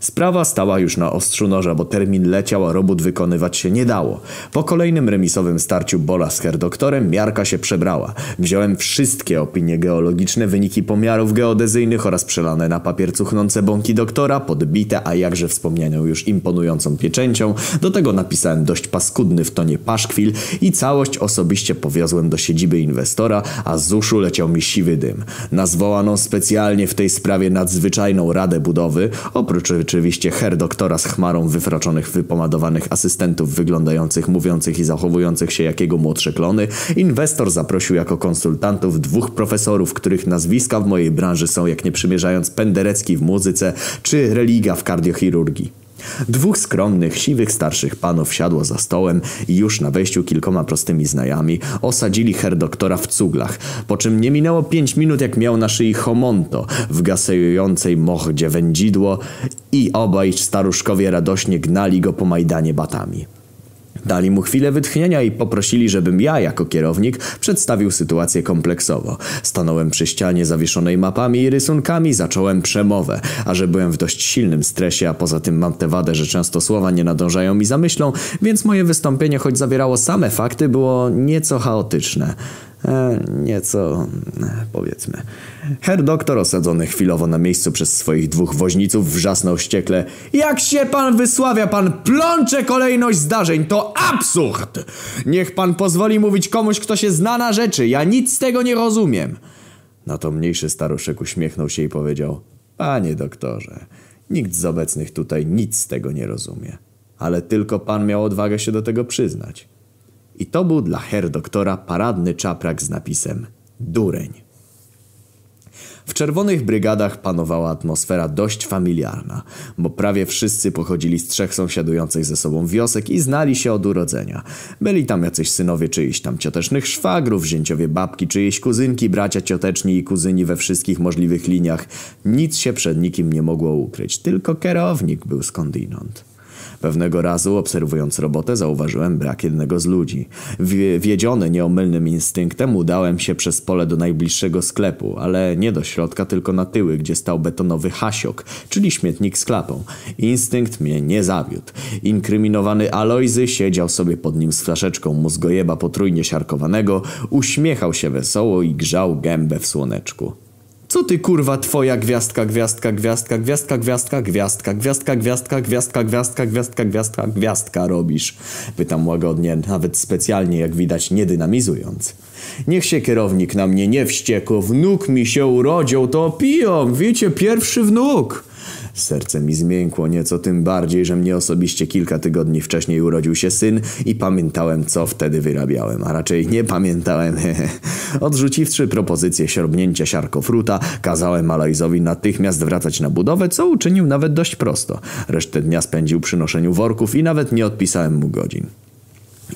Sprawa stała już na ostrzu noża, bo termin leciał, a robót wykonywać się nie dało. Po kolejnym remisowym starciu Bola z herdoktorem miarka się przebrała. Wziąłem wszystkie opinie geologiczne, wyniki pomiarów geodezyjnych oraz przelane na papier cuchnące bąki doktora, podbite, a jakże wspomnianą już imponującą pieczęcią. Do tego napisałem dość paskudny w tonie paszkwil i całość osobiście powiozłem do siedziby inwestora, a z uszu leciał mi siwy dym. Na zwołaną specjalnie w tej sprawie nadzwyczajną radę budowy, oprócz oczywiście her doktora z chmarą wyfraczonych, wypomadowanych asystentów wyglądających, mówiących i zachowujących się jak jego młodsze klony, inwestor zaprosił jako konsultantów dwóch profesorów, których nazwiska w mojej branży są jak nie przymierzając Penderecki w muzyce czy Religa w kardiochirurgii. Dwóch skromnych, siwych starszych panów siadło za stołem i już na wejściu kilkoma prostymi znajami osadzili her doktora w cuglach, po czym nie minęło pięć minut jak miał na szyi homonto w gasejującej mochdzie wędzidło i obaj staruszkowie radośnie gnali go po Majdanie batami. Dali mu chwilę wytchnienia i poprosili, żebym ja, jako kierownik, przedstawił sytuację kompleksowo. Stanąłem przy ścianie zawieszonej mapami i rysunkami, zacząłem przemowę. A że byłem w dość silnym stresie, a poza tym mam tę wadę, że często słowa nie nadążają mi za myślą, więc moje wystąpienie, choć zawierało same fakty, było nieco chaotyczne. E, nieco, e, powiedzmy. Herr doktor osadzony chwilowo na miejscu przez swoich dwóch woźniców wrzasnął ściekle Jak się pan wysławia, pan plącze kolejność zdarzeń, to absurd! Niech pan pozwoli mówić komuś, kto się zna na rzeczy, ja nic z tego nie rozumiem. Na to mniejszy staruszek uśmiechnął się i powiedział Panie doktorze, nikt z obecnych tutaj nic z tego nie rozumie. Ale tylko pan miał odwagę się do tego przyznać. I to był dla her doktora paradny czaprak z napisem Dureń. W czerwonych brygadach panowała atmosfera dość familiarna, bo prawie wszyscy pochodzili z trzech sąsiadujących ze sobą wiosek i znali się od urodzenia. Byli tam jacyś synowie czyichś tam ciotecznych szwagrów, zięciowie babki, czyjeś kuzynki, bracia cioteczni i kuzyni we wszystkich możliwych liniach. Nic się przed nikim nie mogło ukryć, tylko kierownik był skądinąd. Pewnego razu, obserwując robotę, zauważyłem brak jednego z ludzi. Wiedziony nieomylnym instynktem, udałem się przez pole do najbliższego sklepu, ale nie do środka, tylko na tyły, gdzie stał betonowy hasiok, czyli śmietnik z klapą. Instynkt mnie nie zawiódł. Inkryminowany Alojzy siedział sobie pod nim z flaszeczką mózgojeba potrójnie siarkowanego, uśmiechał się wesoło i grzał gębę w słoneczku. Co ty kurwa twoja gwiazdka, gwiazdka, gwiazdka, gwiazdka, gwiazdka, gwiazdka, gwiazdka, gwiazdka, gwiazdka, gwiazdka, gwiazdka, gwiazdka, gwiazdka robisz? Pytam łagodnie, nawet specjalnie jak widać nie dynamizując. Niech się kierownik na mnie nie wściekł, wnuk mi się urodził, to piją, wiecie, pierwszy wnuk. Serce mi zmiękło nieco tym bardziej, że mnie osobiście kilka tygodni wcześniej urodził się syn i pamiętałem co wtedy wyrabiałem, a raczej nie pamiętałem. Odrzuciwszy propozycję siorbnięcia siarkofruta, kazałem Alojzowi natychmiast wracać na budowę, co uczynił nawet dość prosto. Resztę dnia spędził przy noszeniu worków i nawet nie odpisałem mu godzin.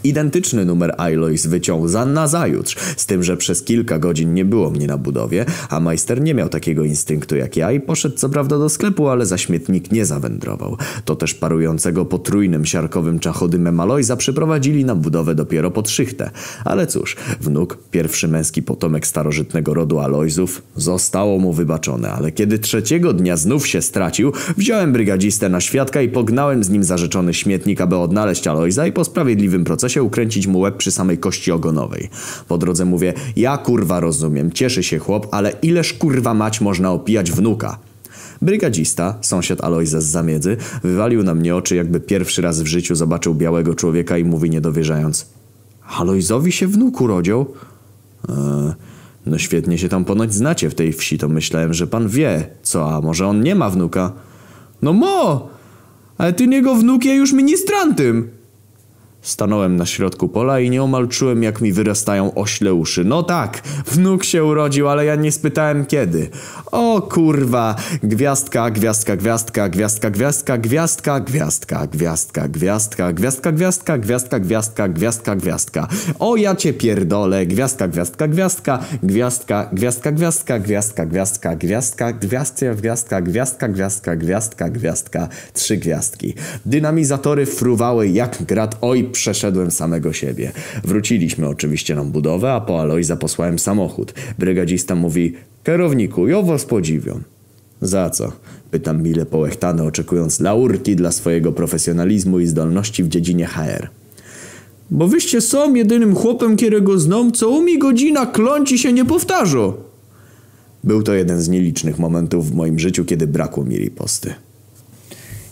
Identyczny numer Ilois wyciął za nazajutrz, z tym, że przez kilka godzin nie było mnie na budowie, a majster nie miał takiego instynktu jak ja i poszedł co prawda do sklepu, ale za śmietnik nie zawędrował. To też parującego potrójnym siarkowym czachodymem Aloisa przyprowadzili na budowę dopiero pod szychtę. Ale cóż, wnuk, pierwszy męski potomek starożytnego rodu Aloisów, zostało mu wybaczone, ale kiedy trzeciego dnia znów się stracił, wziąłem brygadzistę na świadka i pognałem z nim zarzeczony śmietnik, aby odnaleźć Aloisa i po sprawiedliwym procesie się ukręcić mu łeb przy samej kości ogonowej. Po drodze mówię, ja kurwa rozumiem, cieszy się chłop, ale ileż kurwa mać można opijać wnuka? Brygadzista, sąsiad Alojza z zamiedzy, wywalił na mnie oczy, jakby pierwszy raz w życiu zobaczył białego człowieka i mówi niedowierzając. Alojzowi się wnuk urodził? Eee, no świetnie się tam ponoć znacie w tej wsi, to myślałem, że pan wie. Co, a może on nie ma wnuka? No mo! Ale ty niego wnuk je już ministrantem! Stanąłem na środku pola i nieomal czułem, jak mi wyrastają ośle uszy. No tak, wnuk się urodził, ale ja nie spytałem kiedy. O kurwa, gwiazdka, gwiazdka, gwiazdka, gwiazdka, gwiazdka, gwiazdka, gwiazdka, gwiazdka, gwiazdka, gwiazdka, gwiazdka, gwiazdka, gwiazdka, gwiazdka, gwiazdka. O ja cię pierdolę, gwiazdka, gwiazdka, gwiazdka, gwiazdka, gwiazdka, gwiazdka, gwiazdka, gwiazdka, gwiazdka, gwiazdka, gwiazdka, gwiazdka, gwiazdka, gwiazdka, gwiazdka, trzy gwiazdki. Dynamizatory fruwały jak grad oj przeszedłem samego siebie. Wróciliśmy oczywiście na budowę, a po Alojza posłałem samochód. Brygadzista mówi, kierowniku, ja was podziwiam. Za co? Pytam mile połechtany, oczekując laurki dla swojego profesjonalizmu i zdolności w dziedzinie HR. Bo wyście są jedynym chłopem, którego znam, co umi godzina kląci się nie powtarza. Był to jeden z nielicznych momentów w moim życiu, kiedy brakło mi riposty.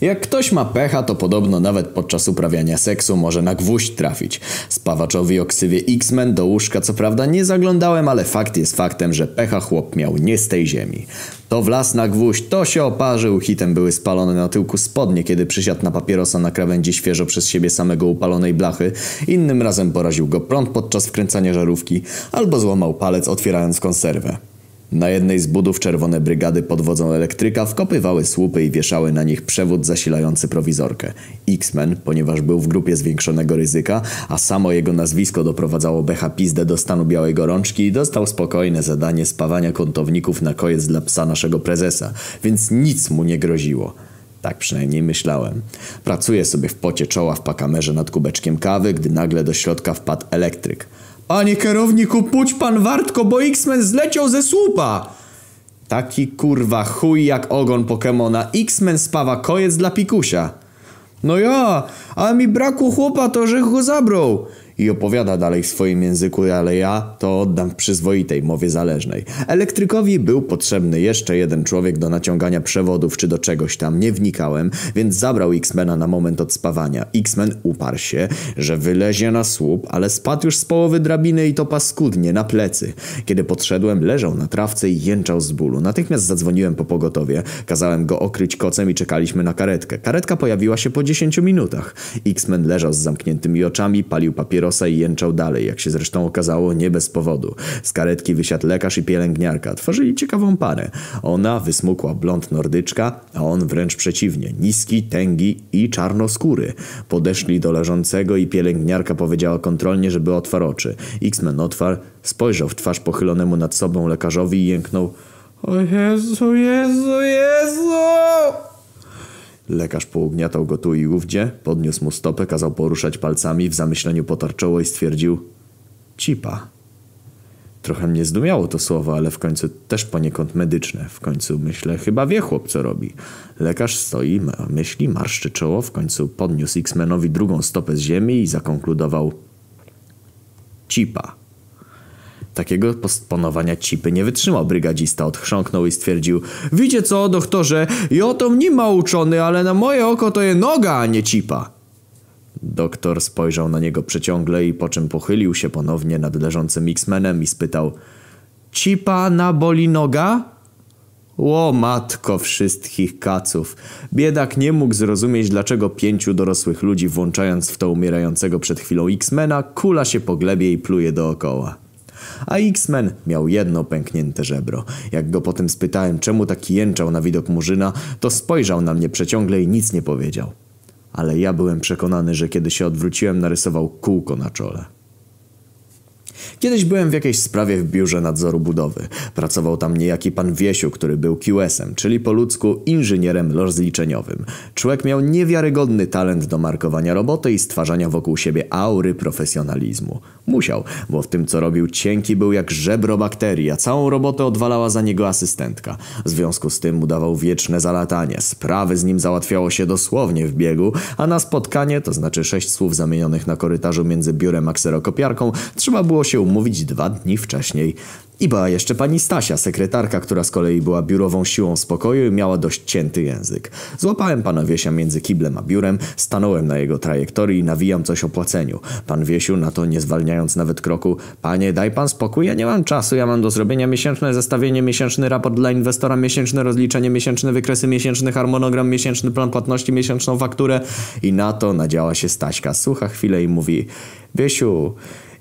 Jak ktoś ma pecha, to podobno nawet podczas uprawiania seksu może na gwóźdź trafić. Spawaczowi o ksywie X-Men do łóżka co prawda nie zaglądałem, ale fakt jest faktem, że pecha chłop miał nie z tej ziemi. To wlas na gwóźdź, to się oparzył, hitem były spalone na tyłku spodnie, kiedy przysiadł na papierosa na krawędzi świeżo przez siebie samego upalonej blachy. Innym razem poraził go prąd podczas wkręcania żarówki, albo złamał palec otwierając konserwę. Na jednej z budów czerwone brygady pod wodzą elektryka wkopywały słupy i wieszały na nich przewód zasilający prowizorkę. X-Men, ponieważ był w grupie zwiększonego ryzyka, a samo jego nazwisko doprowadzało Becha Pizdę do stanu białej gorączki, dostał spokojne zadanie spawania kątowników na kojec dla psa naszego prezesa, więc nic mu nie groziło. Tak przynajmniej myślałem. Pracuję sobie w pocie czoła w pakamerze nad kubeczkiem kawy, gdy nagle do środka wpadł elektryk. Panie kierowniku, puść pan wartko, bo X-Men zleciał ze słupa! Taki kurwa chuj jak ogon Pokemona. X-Men spawa kojec dla pikusia. No ja, ale mi brakło chłopa, to że go zabrał i opowiada dalej w swoim języku, ale ja to oddam w przyzwoitej mowie zależnej. Elektrykowi był potrzebny jeszcze jeden człowiek do naciągania przewodów czy do czegoś tam, nie wnikałem, więc zabrał X-Mena na moment od spawania. X-Men uparł się, że wylezie na słup, ale spadł już z połowy drabiny i to paskudnie, na plecy. Kiedy podszedłem, leżał na trawce i jęczał z bólu. Natychmiast zadzwoniłem po pogotowie, kazałem go okryć kocem i czekaliśmy na karetkę. Karetka pojawiła się po 10 minutach. X-Men leżał z zamkniętymi oczami, palił papierosy papierosa i jęczał dalej, jak się zresztą okazało, nie bez powodu. Z karetki wysiadł lekarz i pielęgniarka. Tworzyli ciekawą parę. Ona wysmukła blond nordyczka, a on wręcz przeciwnie. Niski, tęgi i czarnoskóry. Podeszli do leżącego i pielęgniarka powiedziała kontrolnie, żeby otwarł oczy. X-Men otwarł, spojrzał w twarz pochylonemu nad sobą lekarzowi i jęknął O Jezu, Jezu, Jezu! Lekarz pougniatał go tu i ówdzie, podniósł mu stopę, kazał poruszać palcami, w zamyśleniu potarł czoło i stwierdził Cipa. Trochę mnie zdumiało to słowo, ale w końcu też poniekąd medyczne. W końcu myślę, chyba wie chłop co robi. Lekarz stoi, myśli, marszczy czoło, w końcu podniósł X-Menowi drugą stopę z ziemi i zakonkludował Cipa. Takiego postponowania cipy nie wytrzymał brygadzista, odchrząknął i stwierdził Widzicie co, doktorze, ja to nie ma uczony, ale na moje oko to jest noga, a nie cipa. Doktor spojrzał na niego przeciągle i po czym pochylił się ponownie nad leżącym X-Menem i spytał Cipa na boli noga? Ło matko wszystkich kaców. Biedak nie mógł zrozumieć, dlaczego pięciu dorosłych ludzi, włączając w to umierającego przed chwilą X-Mena, kula się po glebie i pluje dookoła. A X-Men miał jedno pęknięte żebro. Jak go potem spytałem, czemu tak jęczał na widok murzyna, to spojrzał na mnie przeciągle i nic nie powiedział. Ale ja byłem przekonany, że kiedy się odwróciłem, narysował kółko na czole. Kiedyś byłem w jakiejś sprawie w biurze nadzoru budowy. Pracował tam niejaki pan Wiesiu, który był QS-em, czyli po ludzku inżynierem rozliczeniowym. Człowiek miał niewiarygodny talent do markowania roboty i stwarzania wokół siebie aury profesjonalizmu. Musiał, bo w tym co robił cienki był jak żebro bakterii, a całą robotę odwalała za niego asystentka. W związku z tym udawał wieczne zalatanie. Sprawy z nim załatwiało się dosłownie w biegu, a na spotkanie, to znaczy sześć słów zamienionych na korytarzu między biurem a kserokopiarką, trzeba było się umówić dwa dni wcześniej. I była jeszcze pani Stasia, sekretarka, która z kolei była biurową siłą spokoju i miała dość cięty język. Złapałem pana Wiesia między kiblem a biurem, stanąłem na jego trajektorii i nawijam coś o płaceniu. Pan Wiesiu na to nie zwalniając nawet kroku, panie daj pan spokój, ja nie mam czasu, ja mam do zrobienia miesięczne zestawienie, miesięczny raport dla inwestora, miesięczne rozliczenie, miesięczne wykresy, miesięczny harmonogram, miesięczny plan płatności, miesięczną fakturę i na to nadziała się Staśka. Słucha chwilę i mówi, Wiesiu,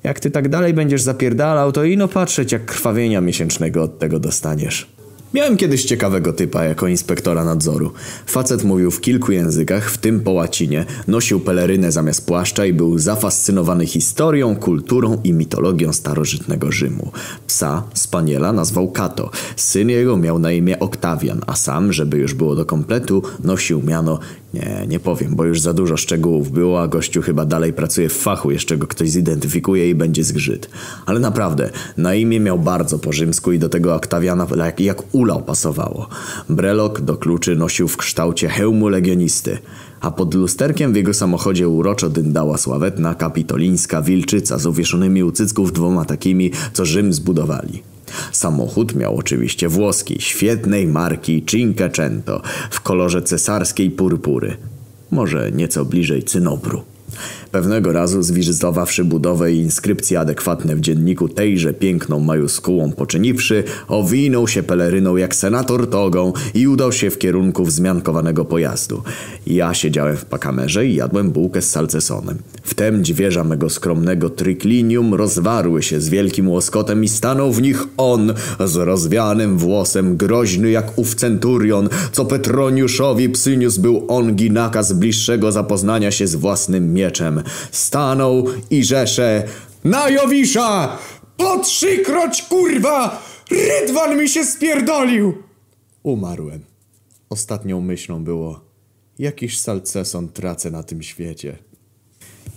jak ty tak dalej będziesz zapierdalał, to ino patrzeć, jak krwawienia miesięcznego od tego dostaniesz. Miałem kiedyś ciekawego typa jako inspektora nadzoru. Facet mówił w kilku językach, w tym po łacinie, nosił pelerynę zamiast płaszcza i był zafascynowany historią, kulturą i mitologią starożytnego Rzymu. Psa, spaniela, nazwał Kato. Syn jego miał na imię Oktawian, a sam, żeby już było do kompletu, nosił miano nie, nie powiem, bo już za dużo szczegółów było, a gościu chyba dalej pracuje w fachu, jeszcze go ktoś zidentyfikuje i będzie zgrzyt. Ale naprawdę, na imię miał bardzo po rzymsku i do tego Oktawiana jak, jak ulał pasowało. Brelok do kluczy nosił w kształcie hełmu legionisty, a pod lusterkiem w jego samochodzie uroczo dyndała sławetna kapitolińska wilczyca z uwieszonymi u cycków dwoma takimi, co Rzym zbudowali. Samochód miał oczywiście włoski, świetnej marki Cinquecento w kolorze cesarskiej purpury. Może nieco bliżej cynobru. Pewnego razu zwizytowawszy budowę i inskrypcje adekwatne w dzienniku tejże piękną majuskułą poczyniwszy, owinął się peleryną jak senator togą i udał się w kierunku wzmiankowanego pojazdu. Ja siedziałem w pakamerze i jadłem bułkę z salcesonem. Wtem dźwierza mego skromnego triklinium rozwarły się z wielkim łoskotem i stanął w nich on, z rozwianym włosem, groźny jak ów centurion, co Petroniuszowi przyniósł był ongi nakaz bliższego zapoznania się z własnym mieczem. Stanął i rzesze Na Jowisza! Po trzykroć, kurwa! Rydwan mi się spierdolił! Umarłem. Ostatnią myślą było Jakiś salceson tracę na tym świecie.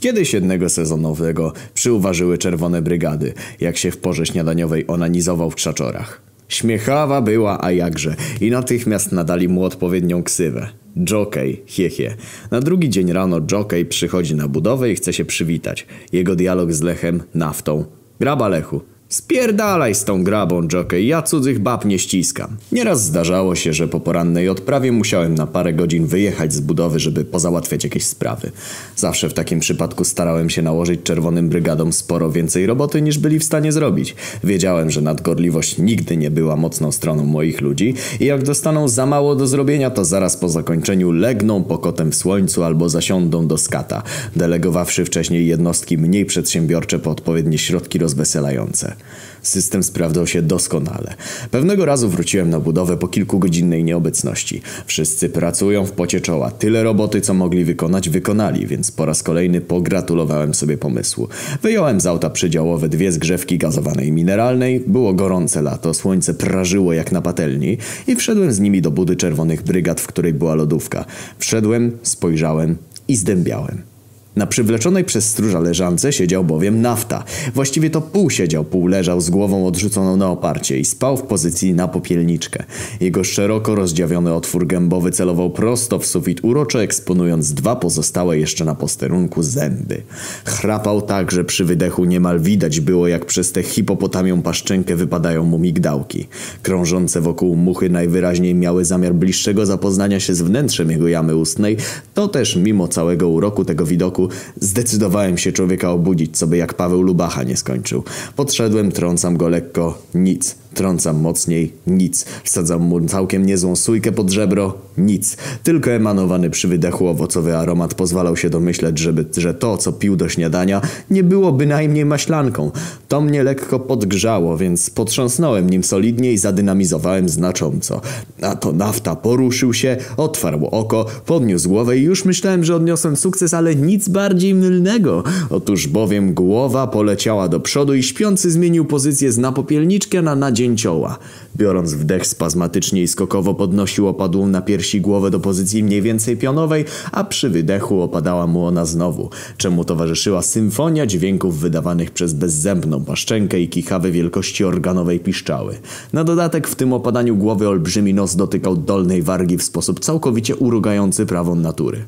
Kiedyś jednego sezonowego przyuważyły czerwone brygady, jak się w porze śniadaniowej onanizował w krzaczorach. Śmiechawa była, a jakże, i natychmiast nadali mu odpowiednią ksywę. Jockey, hiehie. Na drugi dzień rano Jockey przychodzi na budowę i chce się przywitać. Jego dialog z Lechem naftą. Graba Lechu. Spierdalaj z tą grabą, Jockey, ja cudzych bab nie ściskam. Nieraz zdarzało się, że po porannej odprawie musiałem na parę godzin wyjechać z budowy, żeby pozałatwiać jakieś sprawy. Zawsze w takim przypadku starałem się nałożyć czerwonym brygadom sporo więcej roboty niż byli w stanie zrobić. Wiedziałem, że nadgorliwość nigdy nie była mocną stroną moich ludzi i jak dostaną za mało do zrobienia, to zaraz po zakończeniu legną pokotem w słońcu albo zasiądą do skata, delegowawszy wcześniej jednostki mniej przedsiębiorcze po odpowiednie środki rozweselające. System sprawdzał się doskonale. Pewnego razu wróciłem na budowę po kilkugodzinnej nieobecności. Wszyscy pracują w pocie czoła. Tyle roboty, co mogli wykonać, wykonali, więc po raz kolejny pogratulowałem sobie pomysłu. Wyjąłem z auta przydziałowe dwie zgrzewki gazowanej mineralnej, było gorące lato, słońce prażyło jak na patelni i wszedłem z nimi do budy czerwonych brygad, w której była lodówka. Wszedłem, spojrzałem i zdębiałem. Na przywleczonej przez stróża leżance siedział bowiem nafta. Właściwie to pół siedział, pół leżał z głową odrzuconą na oparcie i spał w pozycji na popielniczkę. Jego szeroko rozdziawiony otwór gębowy celował prosto w sufit urocze, eksponując dwa pozostałe jeszcze na posterunku zęby. Chrapał tak, że przy wydechu niemal widać było, jak przez tę hipopotamią paszczękę wypadają mu migdałki. Krążące wokół muchy najwyraźniej miały zamiar bliższego zapoznania się z wnętrzem jego jamy ustnej, to też mimo całego uroku tego widoku zdecydowałem się człowieka obudzić, co by jak Paweł Lubacha nie skończył. Podszedłem, trącam go lekko, nic. Trącam mocniej, nic. Wsadzam mu całkiem niezłą sójkę pod żebro, nic. Tylko emanowany przy wydechu owocowy aromat pozwalał się domyśleć, żeby, że to, co pił do śniadania, nie było bynajmniej maślanką. To mnie lekko podgrzało, więc potrząsnąłem nim solidnie i zadynamizowałem znacząco. A to nafta poruszył się, otwarł oko, podniósł głowę i już myślałem, że odniosłem sukces, ale nic bardziej mylnego. Otóż bowiem głowa poleciała do przodu i śpiący zmienił pozycję z napopielniczkę na nadzięcioła. Biorąc wdech spazmatycznie i skokowo podnosił opadłą na piersi głowę do pozycji mniej więcej pionowej, a przy wydechu opadała mu ona znowu, czemu towarzyszyła symfonia dźwięków wydawanych przez bezzębną paszczękę i kichawy wielkości organowej piszczały. Na dodatek w tym opadaniu głowy olbrzymi nos dotykał dolnej wargi w sposób całkowicie urugający prawą natury.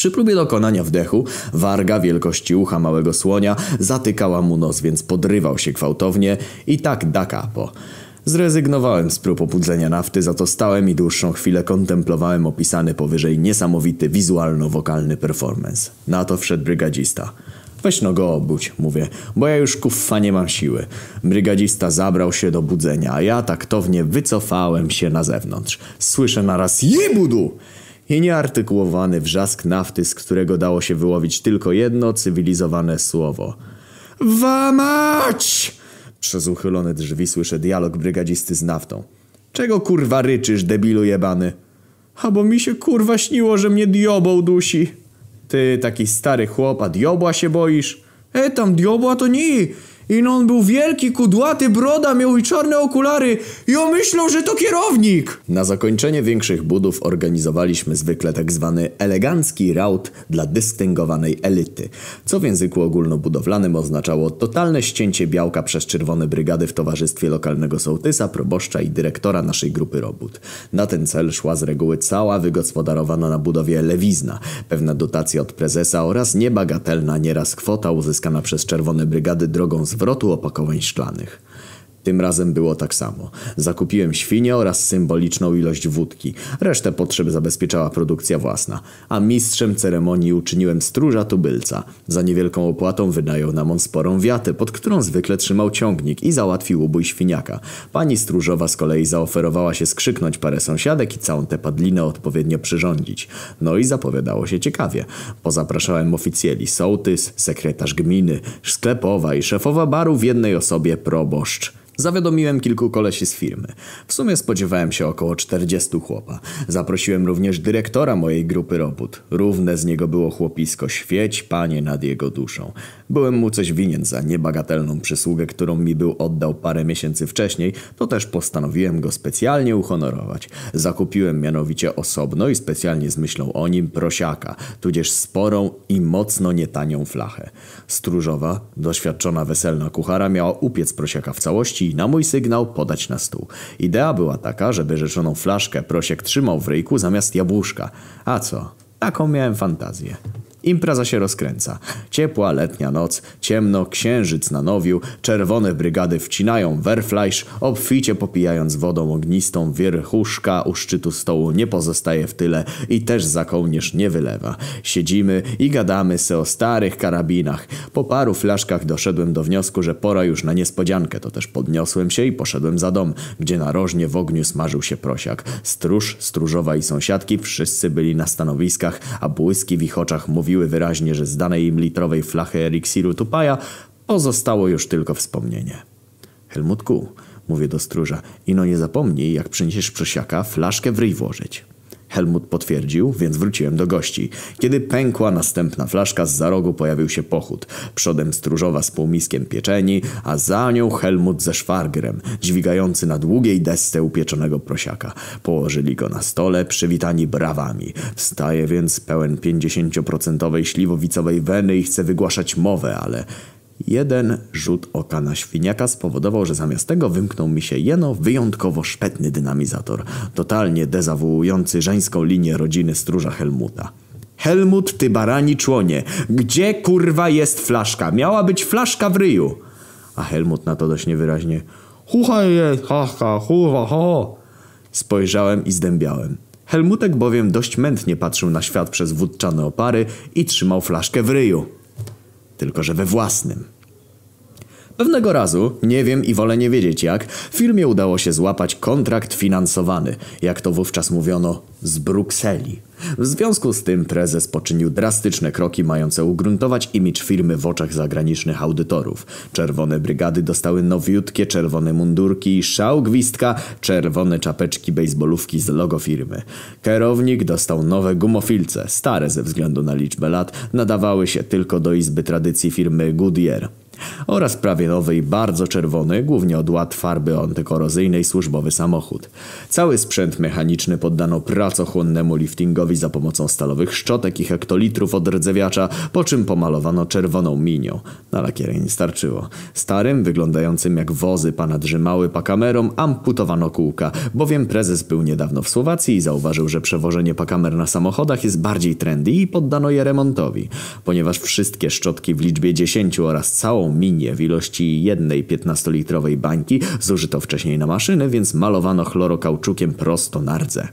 Przy próbie dokonania wdechu, warga wielkości ucha małego słonia zatykała mu nos, więc podrywał się gwałtownie i tak da capo. Zrezygnowałem z prób obudzenia nafty, za to stałem i dłuższą chwilę kontemplowałem opisany powyżej niesamowity wizualno-wokalny performance. Na to wszedł brygadzista. Weź no go obudź, mówię, bo ja już kuffa nie mam siły. Brygadzista zabrał się do budzenia, a ja taktownie wycofałem się na zewnątrz. Słyszę naraz jebudu! I nieartykułowany wrzask nafty, z którego dało się wyłowić tylko jedno cywilizowane słowo. Wamać! Przez uchylone drzwi słyszę dialog brygadzisty z naftą. Czego kurwa ryczysz, debilu jebany? A bo mi się kurwa śniło, że mnie diobą dusi. Ty, taki stary chłop, a diobła się boisz? E, tam diobła to nie. I no on był wielki, kudłaty, broda, miał i czarne okulary. I on myślał, że to kierownik. Na zakończenie większych budów organizowaliśmy zwykle tak zwany elegancki raut dla dystyngowanej elity, co w języku ogólnobudowlanym oznaczało totalne ścięcie białka przez czerwone brygady w towarzystwie lokalnego sołtysa, proboszcza i dyrektora naszej grupy robót. Na ten cel szła z reguły cała wygospodarowana na budowie lewizna, pewna dotacja od prezesa oraz niebagatelna nieraz kwota uzyskana przez czerwone brygady drogą z zwrotu opakowań szklanych. Tym razem było tak samo. Zakupiłem świnie oraz symboliczną ilość wódki. Resztę potrzeb zabezpieczała produkcja własna. A mistrzem ceremonii uczyniłem stróża tubylca. Za niewielką opłatą wynajął nam on sporą wiatę, pod którą zwykle trzymał ciągnik i załatwił ubój świniaka. Pani stróżowa z kolei zaoferowała się skrzyknąć parę sąsiadek i całą tę padlinę odpowiednio przyrządzić. No i zapowiadało się ciekawie. Pozapraszałem oficjeli, sołtys, sekretarz gminy, sklepowa i szefowa baru w jednej osobie proboszcz. Zawiadomiłem kilku kolesi z firmy. W sumie spodziewałem się około 40 chłopa. Zaprosiłem również dyrektora mojej grupy robót. Równe z niego było chłopisko Świeć, panie nad jego duszą. Byłem mu coś winien za niebagatelną przysługę, którą mi był oddał parę miesięcy wcześniej, to też postanowiłem go specjalnie uhonorować. Zakupiłem mianowicie osobno i specjalnie z myślą o nim prosiaka, tudzież sporą i mocno nietanią flachę. Stróżowa, doświadczona weselna kuchara miała upiec prosiaka w całości i na mój sygnał podać na stół. Idea była taka, żeby rzeczoną flaszkę prosiek trzymał w ryjku zamiast jabłuszka. A co? Taką miałem fantazję. Impreza się rozkręca. Ciepła letnia noc, ciemno, księżyc na nowiu, czerwone brygady wcinają werfleisch, obficie popijając wodą ognistą, wierchuszka u szczytu stołu nie pozostaje w tyle i też za kołnierz nie wylewa. Siedzimy i gadamy se o starych karabinach. Po paru flaszkach doszedłem do wniosku, że pora już na niespodziankę, to też podniosłem się i poszedłem za dom, gdzie narożnie w ogniu smażył się prosiak. Stróż, stróżowa i sąsiadki wszyscy byli na stanowiskach, a błyski w ich oczach mówiły wyraźnie, że z danej im litrowej flachy eliksiru tupaja pozostało już tylko wspomnienie. Helmutku, mówię do stróża, ino nie zapomnij, jak przyniesiesz przosiaka, flaszkę w ryj włożyć. Helmut potwierdził, więc wróciłem do gości. Kiedy pękła następna flaszka, z za rogu pojawił się pochód. Przodem stróżowa z półmiskiem pieczeni, a za nią Helmut ze szwargrem, dźwigający na długiej desce upieczonego prosiaka. Położyli go na stole, przywitani brawami. Wstaje więc pełen pięćdziesięcioprocentowej śliwowicowej weny i chce wygłaszać mowę, ale Jeden rzut oka na świniaka spowodował, że zamiast tego wymknął mi się jeno wyjątkowo szpetny dynamizator, totalnie dezawuujący żeńską linię rodziny stróża Helmuta. Helmut, ty barani członie, gdzie kurwa jest flaszka? Miała być flaszka w ryju. A Helmut na to dość niewyraźnie. Hucha je, ha, ha, hucha, ho. Spojrzałem i zdębiałem. Helmutek bowiem dość mętnie patrzył na świat przez wódczane opary i trzymał flaszkę w ryju tylko że we własnym. Pewnego razu, nie wiem i wolę nie wiedzieć jak, firmie udało się złapać kontrakt finansowany, jak to wówczas mówiono, z Brukseli. W związku z tym prezes poczynił drastyczne kroki mające ugruntować imidż firmy w oczach zagranicznych audytorów. Czerwone brygady dostały nowiutkie czerwone mundurki szał gwizdka, czerwone czapeczki bejsbolówki z logo firmy. Kierownik dostał nowe gumofilce, stare ze względu na liczbę lat, nadawały się tylko do izby tradycji firmy Goodyear oraz prawie nowy i bardzo czerwony, głównie od ład farby antykorozyjnej służbowy samochód. Cały sprzęt mechaniczny poddano pracochłonnemu liftingowi za pomocą stalowych szczotek i hektolitrów od rdzewiacza, po czym pomalowano czerwoną minią. Na lakierę nie starczyło. Starym, wyglądającym jak wozy pana drzymały pakamerom, amputowano kółka, bowiem prezes był niedawno w Słowacji i zauważył, że przewożenie pakamer na samochodach jest bardziej trendy i poddano je remontowi. Ponieważ wszystkie szczotki w liczbie 10 oraz całą minie w ilości jednej 15-litrowej bańki zużyto wcześniej na maszyny, więc malowano chlorokauczukiem prosto na rdze.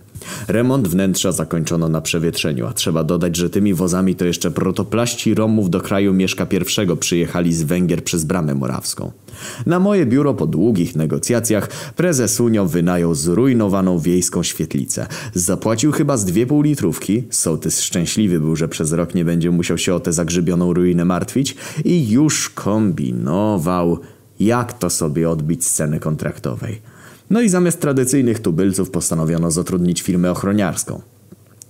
Remont wnętrza zakończono na przewietrzeniu, a trzeba dodać, że tymi wozami to jeszcze protoplaści Romów do kraju Mieszka I przyjechali z Węgier przez Bramę Morawską. Na moje biuro po długich negocjacjach prezes Unio wynajął zrujnowaną wiejską świetlicę. Zapłacił chyba z dwie pół litrówki. Sołtys szczęśliwy był, że przez rok nie będzie musiał się o tę zagrzybioną ruinę martwić i już kombinował, jak to sobie odbić z ceny kontraktowej. No i zamiast tradycyjnych tubylców postanowiono zatrudnić firmę ochroniarską.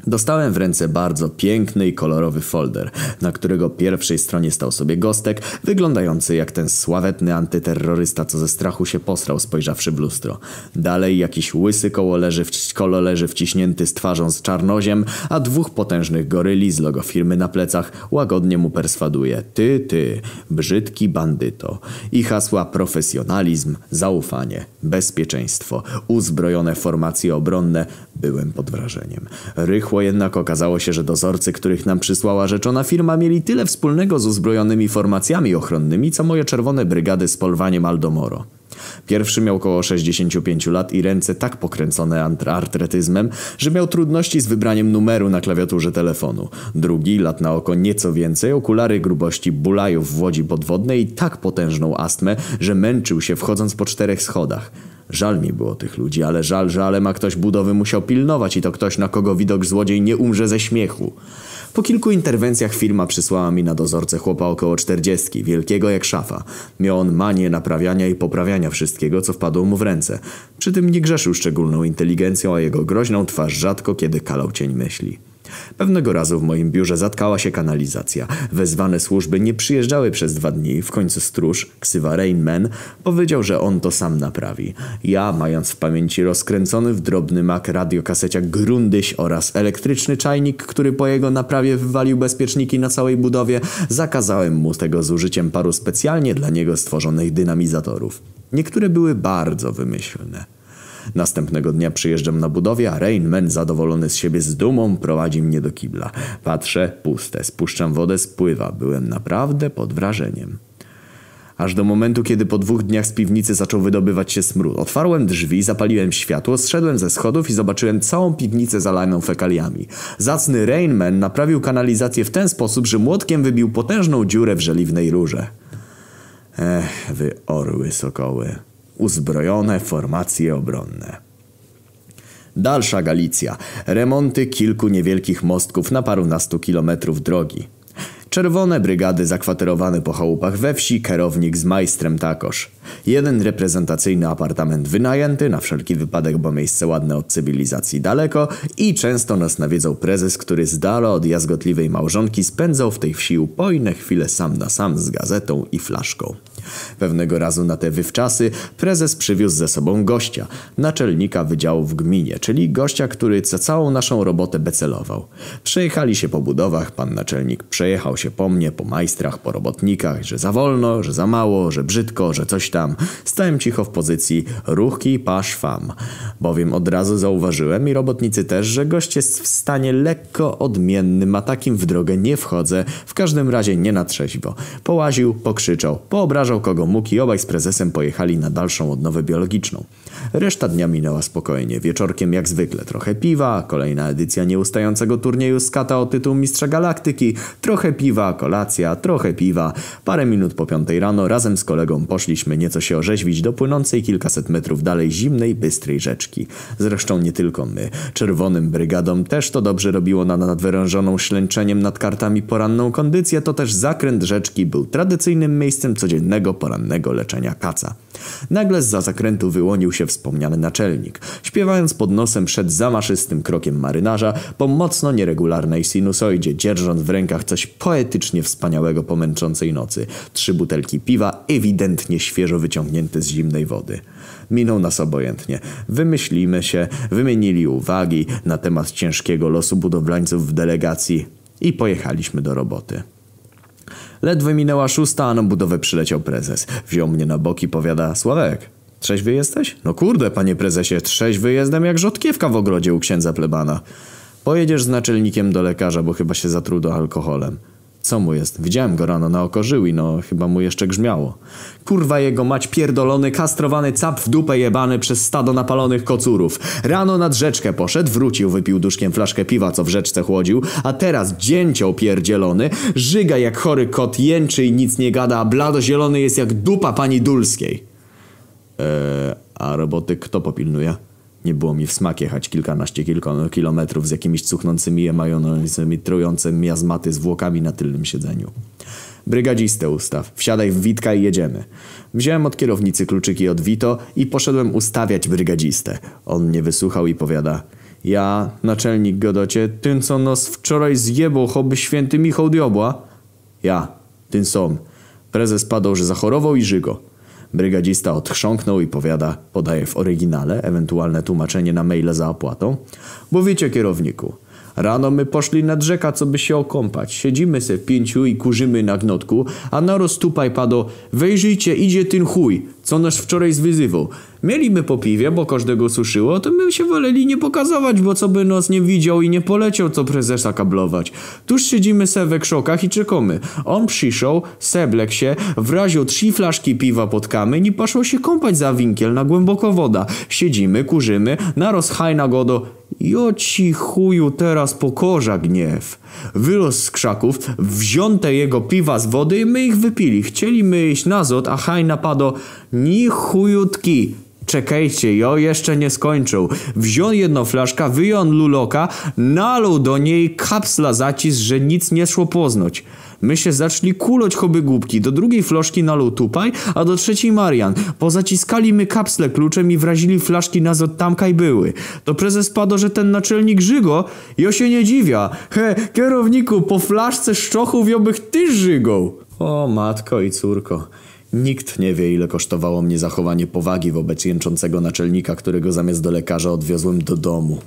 Dostałem w ręce bardzo piękny i kolorowy folder, na którego pierwszej stronie stał sobie gostek, wyglądający jak ten sławetny antyterrorysta, co ze strachu się posrał spojrzawszy w lustro. Dalej jakiś łysy kołoleży, wci kololeży wciśnięty z twarzą z czarnoziem, a dwóch potężnych goryli z logo firmy na plecach łagodnie mu perswaduje. Ty, ty, brzydki bandyto. I hasła profesjonalizm, zaufanie, bezpieczeństwo, uzbrojone formacje obronne. Byłem pod wrażeniem. Rychło jednak okazało się, że dozorcy, których nam przysłała rzeczona firma, mieli tyle wspólnego z uzbrojonymi formacjami ochronnymi, co moje czerwone brygady z polwaniem Aldomoro. Pierwszy miał około 65 lat i ręce tak pokręcone artretyzmem, że miał trudności z wybraniem numeru na klawiaturze telefonu. Drugi, lat na oko nieco więcej, okulary grubości bulajów w łodzi podwodnej i tak potężną astmę, że męczył się wchodząc po czterech schodach. Żal mi było tych ludzi, ale żal, że ale ma ktoś budowy musiał pilnować i to ktoś, na kogo widok złodziej nie umrze ze śmiechu. Po kilku interwencjach firma przysłała mi na dozorcę chłopa około czterdziestki, wielkiego jak szafa. Miał on manię naprawiania i poprawiania wszystkiego, co wpadło mu w ręce. Przy tym nie grzeszył szczególną inteligencją, a jego groźną twarz rzadko kiedy kalał cień myśli. Pewnego razu w moim biurze zatkała się kanalizacja. Wezwane służby nie przyjeżdżały przez dwa dni. W końcu stróż, ksywa Rainman, powiedział, że on to sam naprawi. Ja, mając w pamięci rozkręcony w drobny mak radiokaseciak Grundyś oraz elektryczny czajnik, który po jego naprawie wywalił bezpieczniki na całej budowie, zakazałem mu tego z użyciem paru specjalnie dla niego stworzonych dynamizatorów. Niektóre były bardzo wymyślne. Następnego dnia przyjeżdżam na budowie, a Rainman zadowolony z siebie z dumą prowadzi mnie do kibla. Patrzę, puste, spuszczam wodę, spływa. Byłem naprawdę pod wrażeniem. Aż do momentu, kiedy po dwóch dniach z piwnicy zaczął wydobywać się smród. Otwarłem drzwi, zapaliłem światło, zszedłem ze schodów i zobaczyłem całą piwnicę zalaną fekaliami. Zacny Rainman naprawił kanalizację w ten sposób, że młotkiem wybił potężną dziurę w żeliwnej rurze. Ech, wy orły sokoły. Uzbrojone formacje obronne. Dalsza Galicja. Remonty kilku niewielkich mostków na parunastu kilometrów drogi. Czerwone brygady zakwaterowane po chałupach we wsi, kierownik z majstrem takoż. Jeden reprezentacyjny apartament wynajęty, na wszelki wypadek, bo miejsce ładne od cywilizacji daleko i często nas nawiedzał prezes, który z dala od jazgotliwej małżonki spędzał w tej wsi upojne chwile sam na sam z gazetą i flaszką. Pewnego razu na te wywczasy prezes przywiózł ze sobą gościa, naczelnika wydziału w gminie, czyli gościa, który za całą naszą robotę becelował. Przejechali się po budowach, pan naczelnik przejechał się po mnie, po majstrach, po robotnikach, że za wolno, że za mało, że brzydko, że coś tam. Stałem cicho w pozycji ruchki pasz fam, bowiem od razu zauważyłem i robotnicy też, że gość jest w stanie lekko odmiennym, a takim w drogę nie wchodzę, w każdym razie nie na trzeźwo. Połaził, pokrzyczał, poobrażał kogo mógł i obaj z prezesem pojechali na dalszą odnowę biologiczną. Reszta dnia minęła spokojnie. Wieczorkiem jak zwykle trochę piwa, kolejna edycja nieustającego turnieju skata o tytuł Mistrza Galaktyki, trochę piwa, kolacja, trochę piwa. Parę minut po piątej rano razem z kolegą poszliśmy nieco się orzeźwić do płynącej kilkaset metrów dalej zimnej, bystrej rzeczki. Zresztą nie tylko my. Czerwonym brygadom też to dobrze robiło na nadwyrężoną ślęczeniem nad kartami poranną kondycję, to też zakręt rzeczki był tradycyjnym miejscem codziennego porannego leczenia kaca. Nagle z za zakrętu wyłonił się wspomniany naczelnik. Śpiewając pod nosem przed zamaszystym krokiem marynarza po mocno nieregularnej sinusoidzie, dzierżąc w rękach coś poetycznie wspaniałego po męczącej nocy. Trzy butelki piwa, ewidentnie świeżo wyciągnięte z zimnej wody. Minął nas obojętnie. Wymyślimy się, wymienili uwagi na temat ciężkiego losu budowlańców w delegacji i pojechaliśmy do roboty. Ledwie minęła szósta, a na budowę przyleciał prezes. Wziął mnie na boki, powiada, Sławek, trzeźwy jesteś? No kurde, panie prezesie, trzeźwy jestem jak rzodkiewka w ogrodzie u księdza plebana. Pojedziesz z naczelnikiem do lekarza, bo chyba się zatruł do alkoholem. Co mu jest? Widziałem go rano na oko żył i no chyba mu jeszcze grzmiało. Kurwa jego mać pierdolony, kastrowany cap w dupę jebany przez stado napalonych kocurów. Rano nad rzeczkę poszedł, wrócił, wypił duszkiem flaszkę piwa, co w rzeczce chłodził, a teraz dzięcioł pierdzielony, żyga jak chory kot, jęczy i nic nie gada, a blado zielony jest jak dupa pani Dulskiej. Eee, a roboty kto popilnuje? Nie było mi w smak jechać kilkanaście kilka kilometrów z jakimiś cuchnącymi majonezymi, trujące miazmaty zwłokami na tylnym siedzeniu. Brygadzistę ustaw, wsiadaj w Witka i jedziemy. Wziąłem od kierownicy kluczyki od Wito i poszedłem ustawiać brygadzistę. On mnie wysłuchał i powiada... Ja, naczelnik Godocie, ten co nos wczoraj zjebał, choby święty Michał diobła? Ja, ten som. Prezes padał, że zachorował i żygo. Brygadzista odchrząknął i powiada, podaje w oryginale, ewentualne tłumaczenie na maile za opłatą. Bo wiecie kierowniku, rano my poszli nad rzeka, co by się okąpać. Siedzimy se pięciu i kurzymy na gnotku, a naroz tupaj pado, wejrzyjcie, idzie ten chuj, co nas wczoraj zwyzywał. Mieliśmy po piwie, bo każdego suszyło, to my się woleli nie pokazywać, bo co by nos nie widział i nie poleciał co prezesa kablować. Tuż siedzimy se we krzokach i czekamy. On przyszedł, seblek się, wraził trzy flaszki piwa pod kamień i poszło się kąpać za winkiel na głęboko woda. Siedzimy, kurzymy, naroz hajna godo. Jo ci chuju teraz pokorza gniew. Wylos z krzaków, wziąte jego piwa z wody i my ich wypili. Chcieli my iść na zot, a haj napado, ni chujutki. Czekajcie, jo jeszcze nie skończył. Wziął jedną flaszka, wyjął luloka, nalał do niej kapsla zacis, że nic nie szło poznać. My się zaczęli kulać choby głupki. Do drugiej flaszki nalał tupaj, a do trzeciej Marian. Pozaciskali my kapsle kluczem i wrazili flaszki na zot tamkaj były. To prezes padł, że ten naczelnik żygo, jo się nie dziwia. He, kierowniku, po flaszce szczochów jobych ty żygą. O matko i córko. Nikt nie wie, ile kosztowało mnie zachowanie powagi wobec jęczącego naczelnika, którego zamiast do lekarza odwiozłem do domu.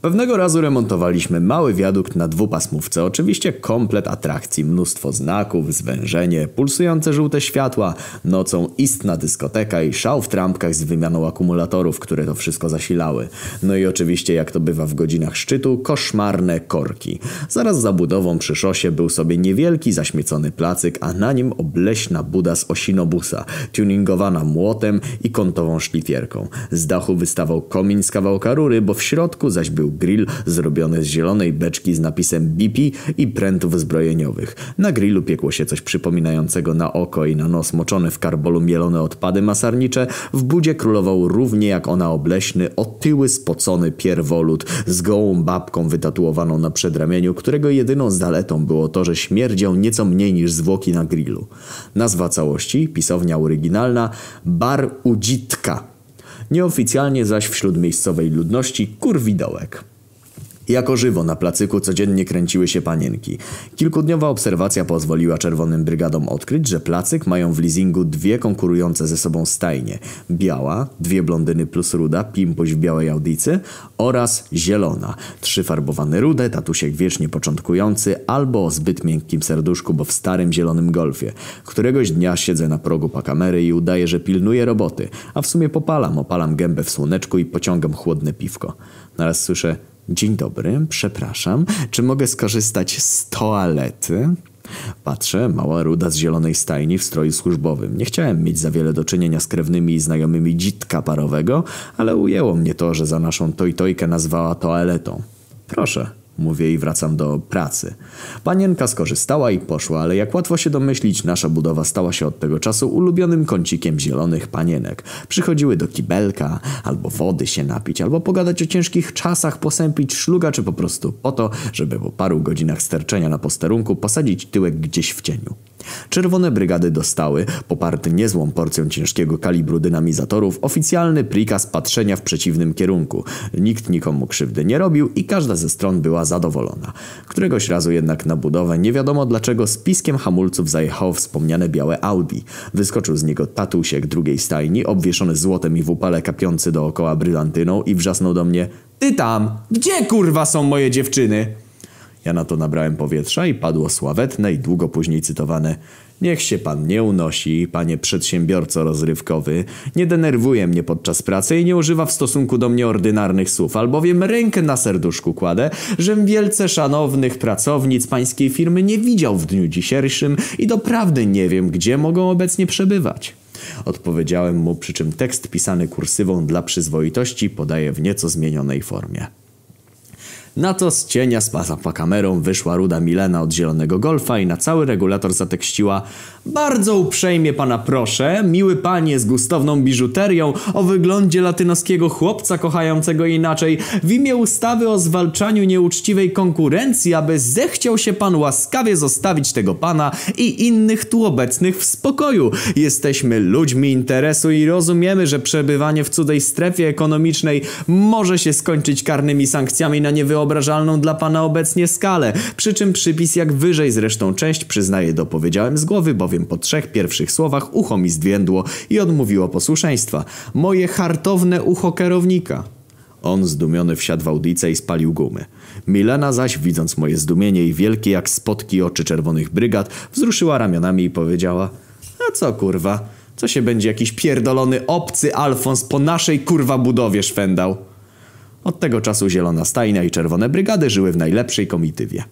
Pewnego razu remontowaliśmy mały wiadukt na dwupasmówce, oczywiście komplet atrakcji, mnóstwo znaków, zwężenie, pulsujące żółte światła, nocą istna dyskoteka i szał w trampkach z wymianą akumulatorów, które to wszystko zasilały. No i oczywiście, jak to bywa w godzinach szczytu, koszmarne korki. Zaraz za budową przy szosie był sobie niewielki, zaśmiecony placyk, a na nim obleśna buda z osinobusa, tuningowana młotem i kątową szlifierką. Z dachu wystawał komin z kawałka rury, bo w środku zaś był grill zrobiony z zielonej beczki z napisem BP i prętów zbrojeniowych. Na grillu piekło się coś przypominającego na oko i na nos moczone w karbolu mielone odpady masarnicze. W budzie królował równie jak ona obleśny, otyły spocony pierwolut z gołą babką wytatuowaną na przedramieniu, którego jedyną zaletą było to, że śmierdział nieco mniej niż zwłoki na grillu. Nazwa całości, pisownia oryginalna, Bar Udzitka. Nieoficjalnie zaś wśród miejscowej ludności kurwidołek. Jako żywo na placyku codziennie kręciły się panienki. Kilkudniowa obserwacja pozwoliła czerwonym brygadom odkryć, że placyk mają w leasingu dwie konkurujące ze sobą stajnie. Biała, dwie blondyny plus ruda, pimpuś w białej audicy oraz zielona. Trzy farbowane rude, tatusiek wiecznie początkujący albo o zbyt miękkim serduszku, bo w starym zielonym golfie. Któregoś dnia siedzę na progu pakamery i udaję, że pilnuję roboty, a w sumie popalam, opalam gębę w słoneczku i pociągam chłodne piwko. Naraz słyszę Dzień dobry, przepraszam, czy mogę skorzystać z toalety? Patrzę, mała ruda z zielonej stajni w stroju służbowym. Nie chciałem mieć za wiele do czynienia z krewnymi i znajomymi dzitka parowego, ale ujęło mnie to, że za naszą tojtojkę nazwała toaletą. Proszę, Mówię i wracam do pracy. Panienka skorzystała i poszła, ale jak łatwo się domyślić, nasza budowa stała się od tego czasu ulubionym kącikiem zielonych panienek. Przychodziły do kibelka, albo wody się napić, albo pogadać o ciężkich czasach, posępić szluga, czy po prostu po to, żeby po paru godzinach sterczenia na posterunku posadzić tyłek gdzieś w cieniu. Czerwone brygady dostały, poparte niezłą porcją ciężkiego kalibru dynamizatorów, oficjalny prikaz patrzenia w przeciwnym kierunku. Nikt nikomu krzywdy nie robił i każda ze stron była zadowolona. Któregoś razu jednak na budowę nie wiadomo dlaczego z piskiem hamulców zajechało wspomniane białe Audi. Wyskoczył z niego tatusiek drugiej stajni, obwieszony złotem i w upale kapiący dookoła brylantyną i wrzasnął do mnie Ty tam! Gdzie kurwa są moje dziewczyny? Ja na to nabrałem powietrza i padło sławetne i długo później cytowane Niech się pan nie unosi, panie przedsiębiorco rozrywkowy, nie denerwuje mnie podczas pracy i nie używa w stosunku do mnie ordynarnych słów, albowiem rękę na serduszku kładę, żem wielce szanownych pracownic pańskiej firmy nie widział w dniu dzisiejszym i doprawdy nie wiem, gdzie mogą obecnie przebywać. Odpowiedziałem mu, przy czym tekst pisany kursywą dla przyzwoitości podaje w nieco zmienionej formie. Na to z cienia z za kamerą wyszła ruda Milena od zielonego golfa i na cały regulator zatekściła Bardzo uprzejmie pana proszę, miły panie z gustowną biżuterią o wyglądzie latynoskiego chłopca kochającego inaczej w imię ustawy o zwalczaniu nieuczciwej konkurencji, aby zechciał się pan łaskawie zostawić tego pana i innych tu obecnych w spokoju. Jesteśmy ludźmi interesu i rozumiemy, że przebywanie w cudzej strefie ekonomicznej może się skończyć karnymi sankcjami na niewyobrażalne niewyobrażalną dla pana obecnie skalę, przy czym przypis jak wyżej zresztą część przyznaję dopowiedziałem z głowy, bowiem po trzech pierwszych słowach ucho mi zdwiędło i odmówiło posłuszeństwa. Moje hartowne ucho kierownika. On zdumiony wsiadł w audicę i spalił gumy. Milena zaś, widząc moje zdumienie i wielkie jak spotki oczy czerwonych brygad, wzruszyła ramionami i powiedziała A co kurwa, co się będzie jakiś pierdolony obcy Alfons po naszej kurwa budowie szwendał? Od tego czasu Zielona Stajnia i Czerwone Brygady żyły w najlepszej komitywie.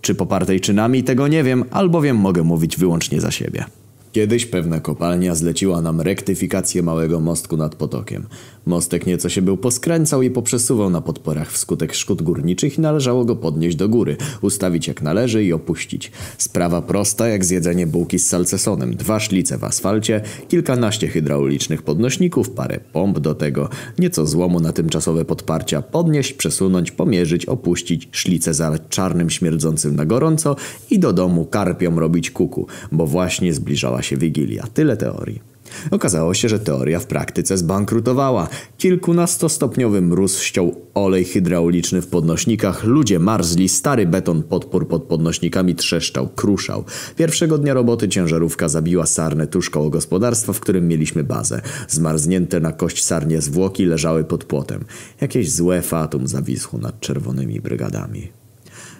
Czy popartej czynami, tego nie wiem, albowiem mogę mówić wyłącznie za siebie. Kiedyś pewna kopalnia zleciła nam rektyfikację małego mostku nad potokiem. Mostek nieco się był poskręcał i poprzesuwał na podporach wskutek szkód górniczych i należało go podnieść do góry, ustawić jak należy i opuścić. Sprawa prosta jak zjedzenie bułki z salcesonem. Dwa szlice w asfalcie, kilkanaście hydraulicznych podnośników, parę pomp do tego, nieco złomu na tymczasowe podparcia, podnieść, przesunąć, pomierzyć, opuścić, szlice zalać czarnym śmierdzącym na gorąco i do domu karpiom robić kuku, bo właśnie zbliżała się Wigilia. Tyle teorii. Okazało się, że teoria w praktyce zbankrutowała. Kilkunastostopniowy mróz ściął olej hydrauliczny w podnośnikach, ludzie marzli, stary beton podpór pod podnośnikami trzeszczał, kruszał. Pierwszego dnia roboty ciężarówka zabiła sarnę tuż koło gospodarstwa, w którym mieliśmy bazę. Zmarznięte na kość sarnie zwłoki leżały pod płotem. Jakieś złe fatum zawisło nad czerwonymi brygadami.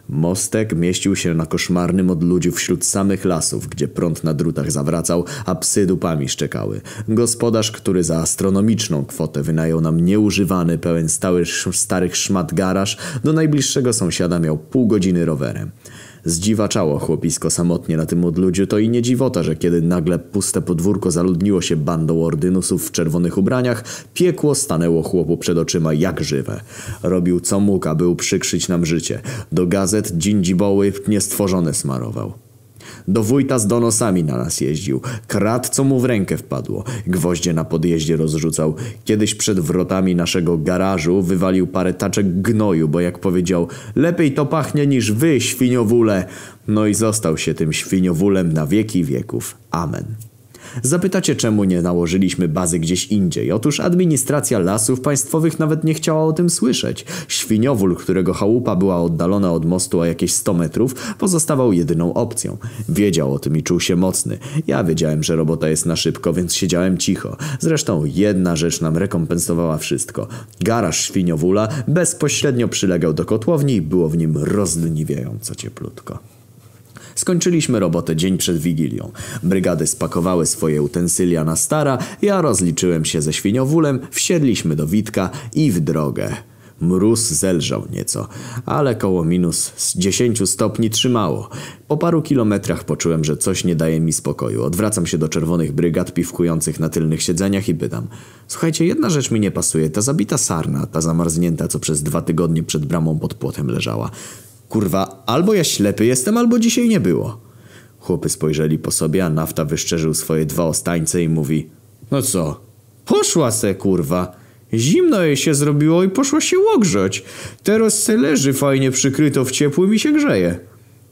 Mostek mieścił się na koszmarnym odludziu wśród samych lasów, gdzie prąd na drutach zawracał, a psy dupami szczekały. Gospodarz, który za astronomiczną kwotę wynajął nam nieużywany, pełen stały, starych szmat garaż, do najbliższego sąsiada miał pół godziny rowerem. Zdziwaczało chłopisko samotnie na tym odludziu, to i nie dziwota, że kiedy nagle puste podwórko zaludniło się bandą ordynusów w czerwonych ubraniach, piekło stanęło chłopu przed oczyma jak żywe. Robił co mógł, aby uprzykrzyć nam życie. Do gazet dżindziboły niestworzone smarował. Do wójta z donosami na nas jeździł. Krat, co mu w rękę wpadło. Gwoździe na podjeździe rozrzucał. Kiedyś przed wrotami naszego garażu wywalił parę taczek gnoju, bo jak powiedział, lepiej to pachnie niż wy, świniowule. No i został się tym świniowulem na wieki wieków. Amen. Zapytacie, czemu nie nałożyliśmy bazy gdzieś indziej? Otóż administracja lasów państwowych nawet nie chciała o tym słyszeć. Świniowól, którego chałupa była oddalona od mostu o jakieś 100 metrów, pozostawał jedyną opcją. Wiedział o tym i czuł się mocny. Ja wiedziałem, że robota jest na szybko, więc siedziałem cicho. Zresztą jedna rzecz nam rekompensowała wszystko. Garaż świniowula bezpośrednio przylegał do kotłowni i było w nim rozdniwiająco cieplutko. Skończyliśmy robotę dzień przed Wigilią. Brygady spakowały swoje utensylia na stara, ja rozliczyłem się ze świniowulem, wsiedliśmy do Witka i w drogę. Mróz zelżał nieco, ale koło minus z 10 stopni trzymało. Po paru kilometrach poczułem, że coś nie daje mi spokoju. Odwracam się do czerwonych brygad piwkujących na tylnych siedzeniach i pytam. Słuchajcie, jedna rzecz mi nie pasuje. Ta zabita sarna, ta zamarznięta, co przez dwa tygodnie przed bramą pod płotem leżała. Kurwa, albo ja ślepy jestem, albo dzisiaj nie było. Chłopy spojrzeli po sobie, a nafta wyszczerzył swoje dwa ostańce i mówi No co? Poszła se, kurwa. Zimno jej się zrobiło i poszła się łogrzeć. Teraz se leży fajnie przykryto w ciepłym i się grzeje.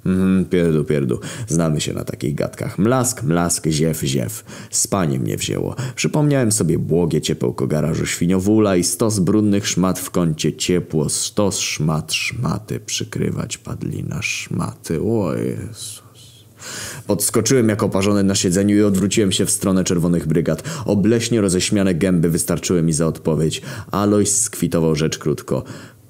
Mhm, pierdu, pierdu. Znamy się na takich gadkach. Mlask, mlask, ziew, ziew. Spanie mnie wzięło. Przypomniałem sobie błogie ciepełko garażu świniowula i stos brudnych szmat w kącie ciepło. Stos szmat, szmaty przykrywać padlina szmaty. O Jezus. Podskoczyłem jak oparzony na siedzeniu i odwróciłem się w stronę czerwonych brygad. Obleśnie roześmiane gęby wystarczyły mi za odpowiedź. Alois skwitował rzecz krótko.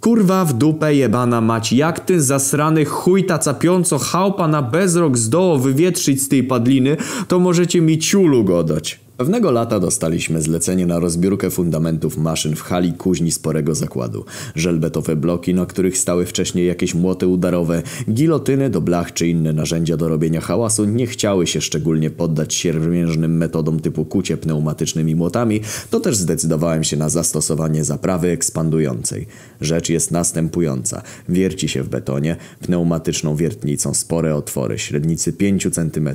Kurwa w dupę jebana mać, jak ten zasrany chuj ta capiąco chałpa na bezrok zdoło wywietrzyć z tej padliny, to możecie mi ciulu godać. Pewnego lata dostaliśmy zlecenie na rozbiórkę fundamentów maszyn w hali kuźni sporego zakładu. Żelbetowe bloki, na których stały wcześniej jakieś młoty udarowe, gilotyny do blach czy inne narzędzia do robienia hałasu nie chciały się szczególnie poddać siermiężnym metodom typu kucie pneumatycznymi młotami, to też zdecydowałem się na zastosowanie zaprawy ekspandującej. Rzecz jest następująca. Wierci się w betonie, pneumatyczną wiertnicą spore otwory, średnicy 5 cm,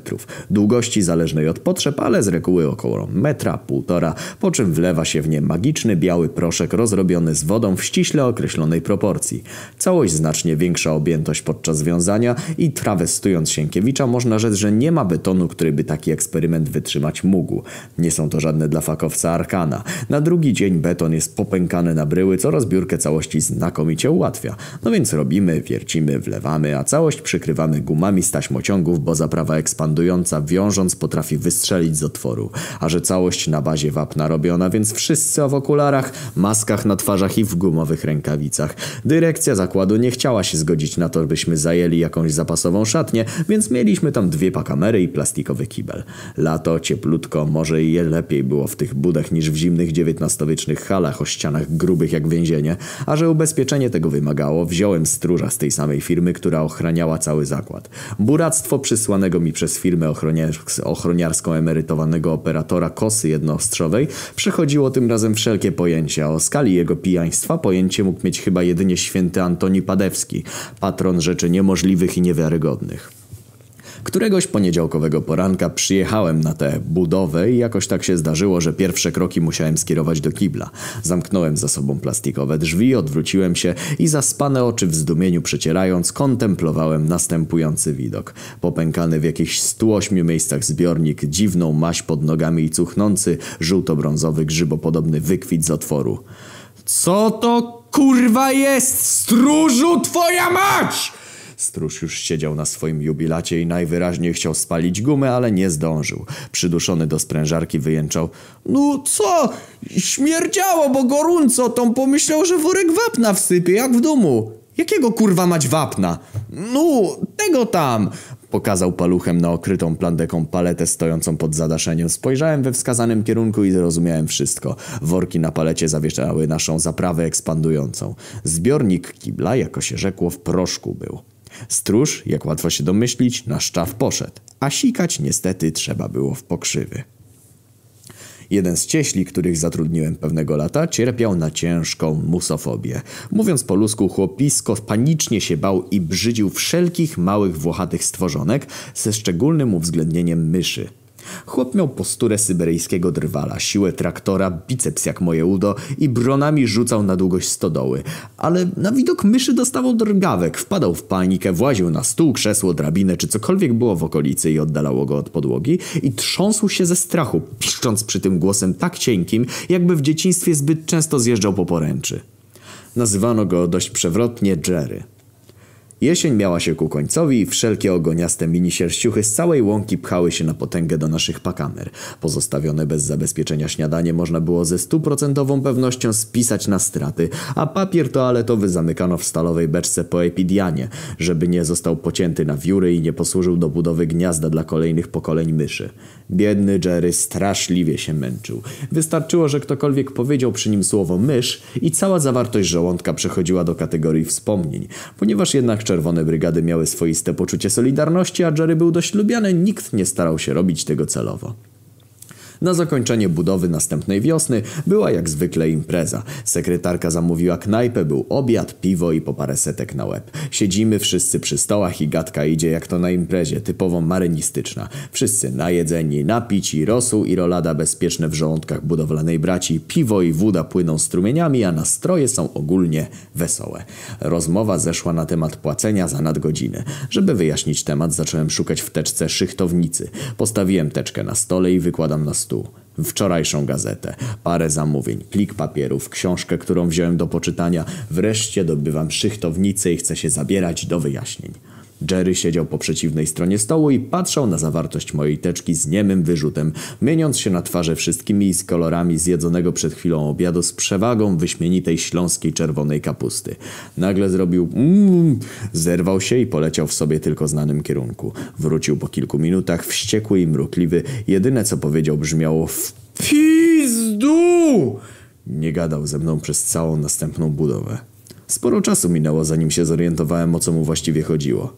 długości zależnej od potrzeb, ale z reguły około około metra, półtora, po czym wlewa się w nie magiczny biały proszek rozrobiony z wodą w ściśle określonej proporcji. Całość znacznie większa objętość podczas wiązania i trawestując Sienkiewicza można rzec, że nie ma betonu, który by taki eksperyment wytrzymać mógł. Nie są to żadne dla fakowca arkana. Na drugi dzień beton jest popękany na bryły, co rozbiórkę całości znakomicie ułatwia. No więc robimy, wiercimy, wlewamy, a całość przykrywamy gumami z taśmociągów, bo zaprawa ekspandująca wiążąc potrafi wystrzelić z otworu a że całość na bazie wapna robiona, więc wszyscy w okularach, maskach na twarzach i w gumowych rękawicach. Dyrekcja zakładu nie chciała się zgodzić na to, byśmy zajęli jakąś zapasową szatnię, więc mieliśmy tam dwie pakamery i plastikowy kibel. Lato, cieplutko, może i lepiej było w tych budach niż w zimnych XIX-wiecznych halach o ścianach grubych jak więzienie, a że ubezpieczenie tego wymagało, wziąłem stróża z tej samej firmy, która ochraniała cały zakład. Buractwo przysłanego mi przez firmę ochroniarską emerytowanego operatora operatora kosy jednoostrzowej przechodziło tym razem wszelkie pojęcia. O skali jego pijaństwa pojęcie mógł mieć chyba jedynie święty Antoni Padewski, patron rzeczy niemożliwych i niewiarygodnych. Któregoś poniedziałkowego poranka przyjechałem na tę budowę i jakoś tak się zdarzyło, że pierwsze kroki musiałem skierować do kibla. Zamknąłem za sobą plastikowe drzwi, odwróciłem się i zaspane oczy w zdumieniu przecierając kontemplowałem następujący widok. Popękany w jakichś 108 miejscach zbiornik, dziwną maść pod nogami i cuchnący, żółto-brązowy grzybopodobny wykwit z otworu. Co to kurwa jest, stróżu twoja mać? Stróż już siedział na swoim jubilacie i najwyraźniej chciał spalić gumę, ale nie zdążył. Przyduszony do sprężarki wyjęczał. No co? Śmierdziało, bo gorąco. Tom pomyślał, że worek wapna wsypie, jak w domu. Jakiego kurwa mać wapna? No, tego tam. Pokazał paluchem na okrytą plandeką paletę stojącą pod zadaszeniem. Spojrzałem we wskazanym kierunku i zrozumiałem wszystko. Worki na palecie zawieszały naszą zaprawę ekspandującą. Zbiornik kibla, jako się rzekło, w proszku był. Stróż, jak łatwo się domyślić, na szczaw poszedł, a sikać niestety trzeba było w pokrzywy. Jeden z cieśli, których zatrudniłem pewnego lata, cierpiał na ciężką musofobię. Mówiąc po ludzku, chłopisko panicznie się bał i brzydził wszelkich małych włochatych stworzonek ze szczególnym uwzględnieniem myszy. Chłop miał posturę syberyjskiego drwala, siłę traktora, biceps jak moje udo i bronami rzucał na długość stodoły. Ale na widok myszy dostawał drgawek, wpadał w panikę, właził na stół, krzesło, drabinę czy cokolwiek było w okolicy i oddalało go od podłogi i trząsł się ze strachu, piszcząc przy tym głosem tak cienkim, jakby w dzieciństwie zbyt często zjeżdżał po poręczy. Nazywano go dość przewrotnie Jerry. Jesień miała się ku końcowi i wszelkie ogoniaste mini sierściuchy z całej łąki pchały się na potęgę do naszych pakamer. Pozostawione bez zabezpieczenia śniadanie można było ze stuprocentową pewnością spisać na straty, a papier toaletowy zamykano w stalowej beczce po epidianie, żeby nie został pocięty na wióry i nie posłużył do budowy gniazda dla kolejnych pokoleń myszy. Biedny Jerry straszliwie się męczył. Wystarczyło, że ktokolwiek powiedział przy nim słowo mysz i cała zawartość żołądka przechodziła do kategorii wspomnień. Ponieważ jednak czerwone brygady miały swoiste poczucie solidarności, a Jerry był dość lubiany, nikt nie starał się robić tego celowo. Na zakończenie budowy następnej wiosny była jak zwykle impreza. Sekretarka zamówiła knajpę, był obiad, piwo i po parę setek na łeb. Siedzimy wszyscy przy stołach i gadka idzie jak to na imprezie, typowo marynistyczna. Wszyscy najedzeni, napici, rosół i rolada bezpieczne w żołądkach budowlanej braci, piwo i woda płyną strumieniami, a nastroje są ogólnie wesołe. Rozmowa zeszła na temat płacenia za nadgodziny. Żeby wyjaśnić temat, zacząłem szukać w teczce szychtownicy. Postawiłem teczkę na stole i wykładam na stół Wczorajszą gazetę, parę zamówień, plik papierów, książkę, którą wziąłem do poczytania. Wreszcie dobywam szychtownicę i chcę się zabierać do wyjaśnień. Jerry siedział po przeciwnej stronie stołu i patrzał na zawartość mojej teczki z niemym wyrzutem, mieniąc się na twarze wszystkimi z kolorami zjedzonego przed chwilą obiadu z przewagą wyśmienitej śląskiej czerwonej kapusty. Nagle zrobił mmm, zerwał się i poleciał w sobie tylko znanym kierunku. Wrócił po kilku minutach, wściekły i mrukliwy. Jedyne co powiedział brzmiało w pizdu! Nie gadał ze mną przez całą następną budowę. Sporo czasu minęło, zanim się zorientowałem, o co mu właściwie chodziło.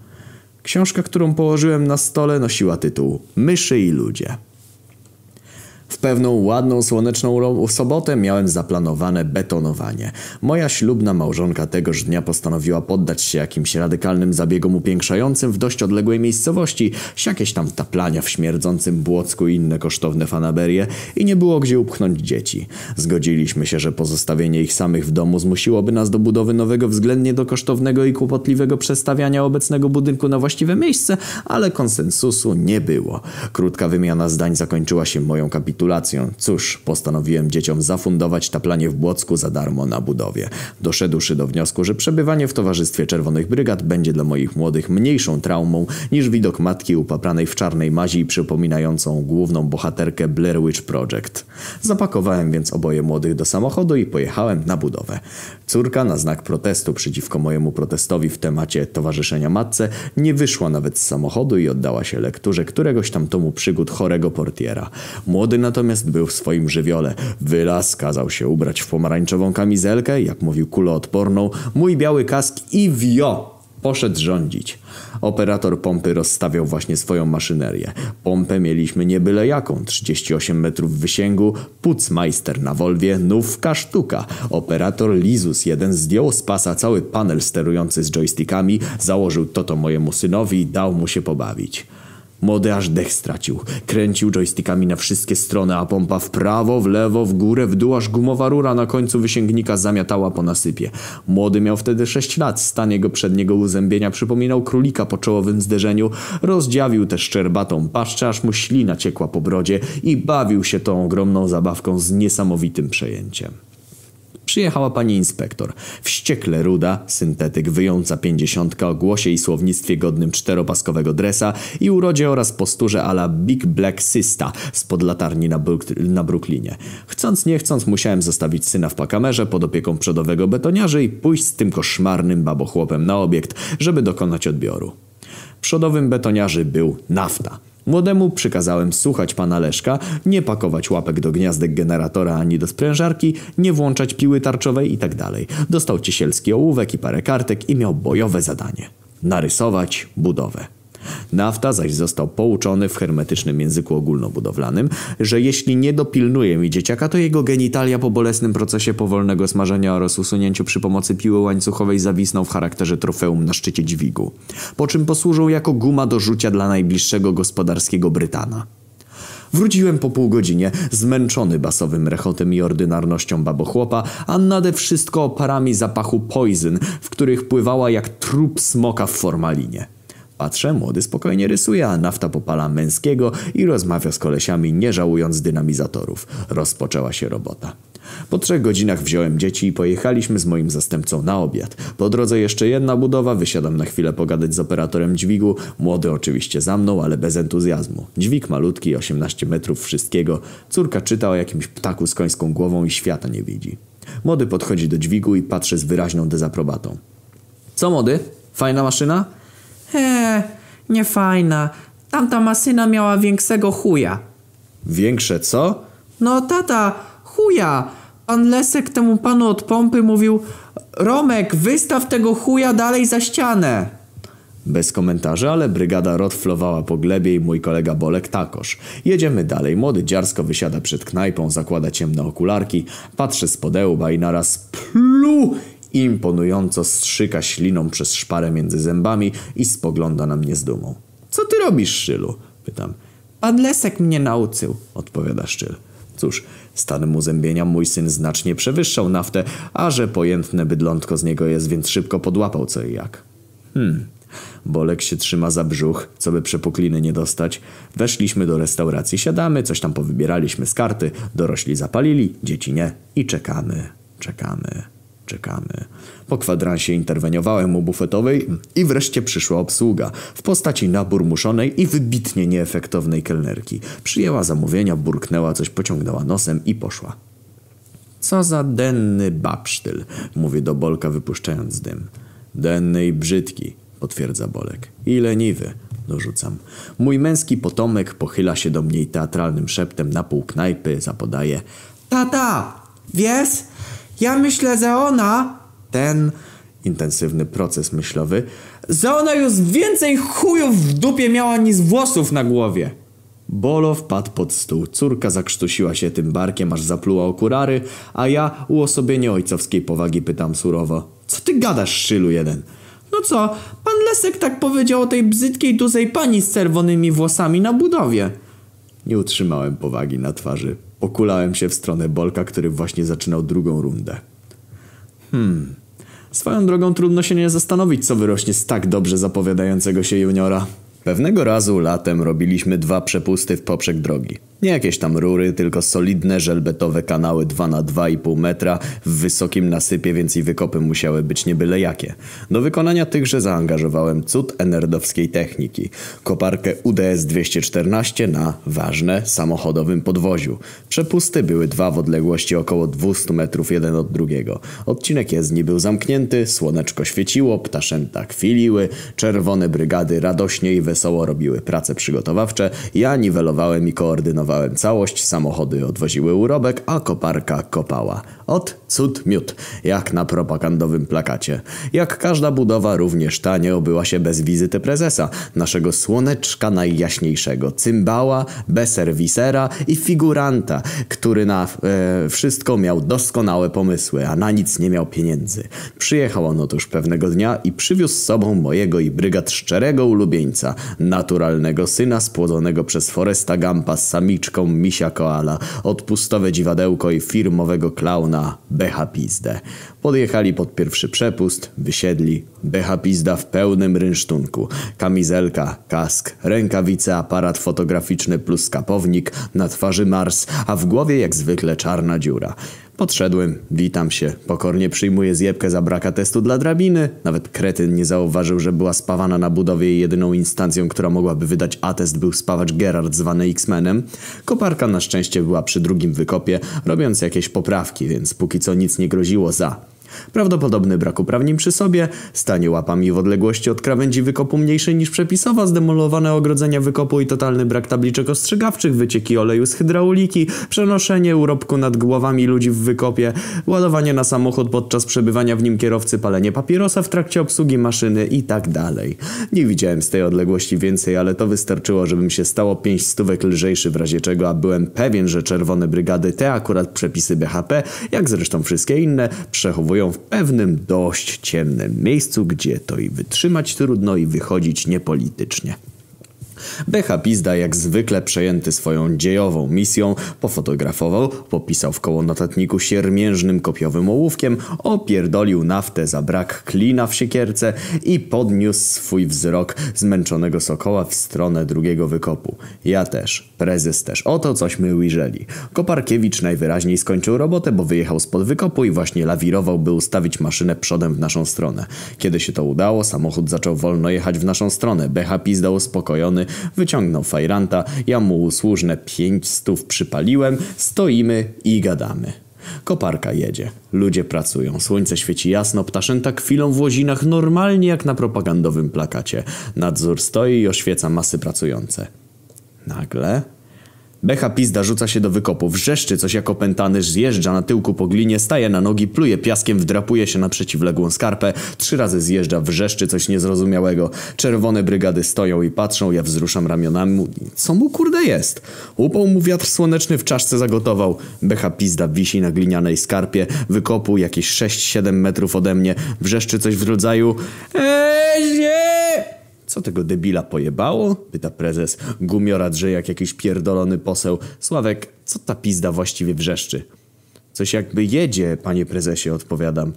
Książka, którą położyłem na stole, nosiła tytuł Myszy i ludzie. W pewną ładną, słoneczną sobotę miałem zaplanowane betonowanie. Moja ślubna małżonka tegoż dnia postanowiła poddać się jakimś radykalnym zabiegom upiększającym w dość odległej miejscowości, jakieś tam taplania w śmierdzącym błocku i inne kosztowne fanaberie i nie było gdzie upchnąć dzieci. Zgodziliśmy się, że pozostawienie ich samych w domu zmusiłoby nas do budowy nowego względnie do kosztownego i kłopotliwego przestawiania obecnego budynku na właściwe miejsce, ale konsensusu nie było. Krótka wymiana zdań zakończyła się moją kapitulacją kapitulacją. Cóż, postanowiłem dzieciom zafundować taplanie w Błocku za darmo na budowie. Doszedłszy do wniosku, że przebywanie w towarzystwie Czerwonych Brygad będzie dla moich młodych mniejszą traumą niż widok matki upapranej w czarnej mazi przypominającą główną bohaterkę Blair Witch Project. Zapakowałem więc oboje młodych do samochodu i pojechałem na budowę. Córka na znak protestu przeciwko mojemu protestowi w temacie towarzyszenia matce nie wyszła nawet z samochodu i oddała się lekturze któregoś tam tomu przygód chorego portiera. Młody na natomiast był w swoim żywiole. Wylas kazał się ubrać w pomarańczową kamizelkę, jak mówił kuloodporną, mój biały kask i wio! Poszedł rządzić. Operator pompy rozstawiał właśnie swoją maszynerię. Pompę mieliśmy nie byle jaką, 38 metrów wysięgu, pucmeister na Volwie, nówka sztuka. Operator Lizus jeden zdjął z pasa cały panel sterujący z joystickami, założył to to mojemu synowi i dał mu się pobawić. Młody aż dech stracił. Kręcił joystickami na wszystkie strony, a pompa w prawo, w lewo, w górę, w dół, aż gumowa rura na końcu wysięgnika zamiatała po nasypie. Młody miał wtedy 6 lat. Stan jego przedniego uzębienia przypominał królika po czołowym zderzeniu. Rozdziawił też szczerbatą paszczę, aż mu ślina ciekła po brodzie i bawił się tą ogromną zabawką z niesamowitym przejęciem. Przyjechała pani inspektor. Wściekle ruda, syntetyk, wyjąca pięćdziesiątka o głosie i słownictwie godnym czteropaskowego dresa i urodzie oraz posturze ala Big Black Sista spod latarni na, Brook- na Brooklynie. Chcąc nie chcąc musiałem zostawić syna w pakamerze pod opieką przodowego betoniarzy i pójść z tym koszmarnym babochłopem na obiekt, żeby dokonać odbioru. Przodowym betoniarzy był nafta. Młodemu przykazałem słuchać pana Leszka, nie pakować łapek do gniazdek generatora ani do sprężarki, nie włączać piły tarczowej itd. Dostał ciesielski ołówek i parę kartek i miał bojowe zadanie. Narysować budowę. Nafta zaś został pouczony w hermetycznym języku ogólnobudowlanym, że jeśli nie dopilnuje mi dzieciaka, to jego genitalia po bolesnym procesie powolnego smażenia oraz usunięciu przy pomocy piły łańcuchowej zawisną w charakterze trofeum na szczycie dźwigu, po czym posłużą jako guma do rzucia dla najbliższego gospodarskiego Brytana. Wróciłem po pół godzinie, zmęczony basowym rechotem i ordynarnością babochłopa, a nade wszystko oparami zapachu poison, w których pływała jak trup smoka w formalinie. Patrzę, młody spokojnie rysuje, a nafta popala męskiego i rozmawia z kolesiami, nie żałując dynamizatorów. Rozpoczęła się robota. Po trzech godzinach wziąłem dzieci i pojechaliśmy z moim zastępcą na obiad. Po drodze jeszcze jedna budowa, wysiadam na chwilę pogadać z operatorem dźwigu. Młody oczywiście za mną, ale bez entuzjazmu. Dźwig malutki, 18 metrów wszystkiego. Córka czyta o jakimś ptaku z końską głową i świata nie widzi. Młody podchodzi do dźwigu i patrzy z wyraźną dezaprobatą. Co młody? Fajna maszyna? Eee, nie fajna. Tamta masyna miała większego chuja. Większe co? No tata, chuja. Pan Lesek temu panu od pompy mówił Romek, wystaw tego chuja dalej za ścianę. Bez komentarzy, ale brygada rotflowała po glebie i mój kolega Bolek takoż. Jedziemy dalej. Młody dziarsko wysiada przed knajpą, zakłada ciemne okularki, patrzy z podełba i naraz plu imponująco strzyka śliną przez szparę między zębami i spogląda na mnie z dumą. Co ty robisz, Szylu? Pytam. Pan Lesek mnie nauczył. Odpowiada Szczyl. Cóż, stanem uzębienia mój syn znacznie przewyższał naftę, a że pojętne bydlątko z niego jest, więc szybko podłapał co i jak. Hmm. Bolek się trzyma za brzuch, co by przepukliny nie dostać. Weszliśmy do restauracji, siadamy, coś tam powybieraliśmy z karty, dorośli zapalili, dzieci nie i czekamy, czekamy, czekamy. Po kwadransie interweniowałem u bufetowej i wreszcie przyszła obsługa w postaci naburmuszonej i wybitnie nieefektownej kelnerki. Przyjęła zamówienia, burknęła coś, pociągnęła nosem i poszła. Co za denny babsztyl, mówię do Bolka wypuszczając dym. Denny i brzydki, potwierdza Bolek. I leniwy, dorzucam. Mój męski potomek pochyla się do mnie i teatralnym szeptem na pół knajpy zapodaje. Tata, wiesz, ja myślę, że ona, Ten intensywny proces myślowy że ona już więcej chujów w dupie miała niż włosów na głowie. Bolo wpadł pod stół. Córka zakrztusiła się tym barkiem, aż zapluła okulary, a ja uosobienie ojcowskiej powagi pytam surowo. Co ty gadasz, szylu jeden? No co, pan Lesek tak powiedział o tej brzydkiej, dużej pani z czerwonymi włosami na budowie. Nie utrzymałem powagi na twarzy. Pokulałem się w stronę Bolka, który właśnie zaczynał drugą rundę. Hmm. Swoją drogą trudno się nie zastanowić, co wyrośnie z tak dobrze zapowiadającego się juniora. Pewnego razu latem robiliśmy dwa przepusty w poprzek drogi. Nie jakieś tam rury, tylko solidne żelbetowe kanały 2 na 2,5 metra w wysokim nasypie, więc i wykopy musiały być nie byle jakie. Do wykonania tychże zaangażowałem cud enerdowskiej techniki. Koparkę UDS 214 na, ważne, samochodowym podwoziu. Przepusty były dwa w odległości około 200 metrów jeden od drugiego. Odcinek jezdni był zamknięty, słoneczko świeciło, ptaszęta kwiliły, czerwone brygady radośnie i wesoło robiły prace przygotowawcze, ja niwelowałem i koordynowałem Całość, samochody odwoziły urobek, a koparka kopała. Ot, cud, miód, jak na propagandowym plakacie. Jak każda budowa, również ta nie obyła się bez wizyty prezesa, naszego słoneczka najjaśniejszego, cymbała, beserwisera i figuranta, który na e, wszystko miał doskonałe pomysły, a na nic nie miał pieniędzy. Przyjechał on otóż pewnego dnia i przywiózł z sobą mojego i brygad szczerego ulubieńca, naturalnego syna spłodzonego przez Foresta Gampa z samiczką misia koala, odpustowe dziwadełko i firmowego klauna Becha. Podjechali pod pierwszy przepust, wysiedli. Becha Pizda w pełnym rynsztunku. Kamizelka, kask, rękawice, aparat fotograficzny plus kapownik, na twarzy Mars, a w głowie jak zwykle czarna dziura. Podszedłem, witam się, pokornie przyjmuję zjebkę za braka testu dla drabiny. Nawet kretyn nie zauważył, że była spawana na budowie i jedyną instancją, która mogłaby wydać atest był spawacz Gerard zwany X-Menem. Koparka na szczęście była przy drugim wykopie, robiąc jakieś poprawki, więc póki co nic nie groziło za. Prawdopodobny brak uprawnień przy sobie, stanie łapami w odległości od krawędzi wykopu mniejszej niż przepisowa, zdemolowane ogrodzenia wykopu i totalny brak tabliczek ostrzegawczych, wycieki oleju z hydrauliki, przenoszenie urobku nad głowami ludzi w wykopie, ładowanie na samochód podczas przebywania w nim kierowcy, palenie papierosa w trakcie obsługi maszyny i tak dalej. Nie widziałem z tej odległości więcej, ale to wystarczyło, żebym się stało pięć stówek lżejszy w razie czego, a byłem pewien, że czerwone brygady te akurat przepisy BHP, jak zresztą wszystkie inne, przechowują w pewnym dość ciemnym miejscu, gdzie to i wytrzymać trudno i wychodzić niepolitycznie. Becha Pizda jak zwykle przejęty swoją dziejową misją pofotografował, popisał w koło notatniku siermiężnym kopiowym ołówkiem, opierdolił naftę za brak klina w siekierce i podniósł swój wzrok zmęczonego sokoła w stronę drugiego wykopu. Ja też, prezes też. Oto cośmy ujrzeli. Koparkiewicz najwyraźniej skończył robotę, bo wyjechał spod wykopu i właśnie lawirował, by ustawić maszynę przodem w naszą stronę. Kiedy się to udało, samochód zaczął wolno jechać w naszą stronę. Becha Pizda uspokojony wyciągnął fajranta, ja mu usłużne pięć stów przypaliłem, stoimy i gadamy. Koparka jedzie. Ludzie pracują. Słońce świeci jasno, ptaszęta kwilą w łozinach normalnie jak na propagandowym plakacie. Nadzór stoi i oświeca masy pracujące. Nagle Becha pizda rzuca się do wykopu, wrzeszczy coś jak opętany, zjeżdża na tyłku po glinie, staje na nogi, pluje piaskiem, wdrapuje się na przeciwległą skarpę, trzy razy zjeżdża, wrzeszczy coś niezrozumiałego. Czerwone brygady stoją i patrzą, ja wzruszam ramionami. Co mu kurde jest? Upał mu wiatr słoneczny w czaszce zagotował. Becha pizda wisi na glinianej skarpie, wykopu jakieś 6-7 metrów ode mnie, wrzeszczy coś w rodzaju Eee, nie! Co tego debila pojebało? Pyta prezes. Gumiora drze jak jakiś pierdolony poseł. Sławek, co ta pizda właściwie wrzeszczy? Coś jakby jedzie, panie prezesie, odpowiadam.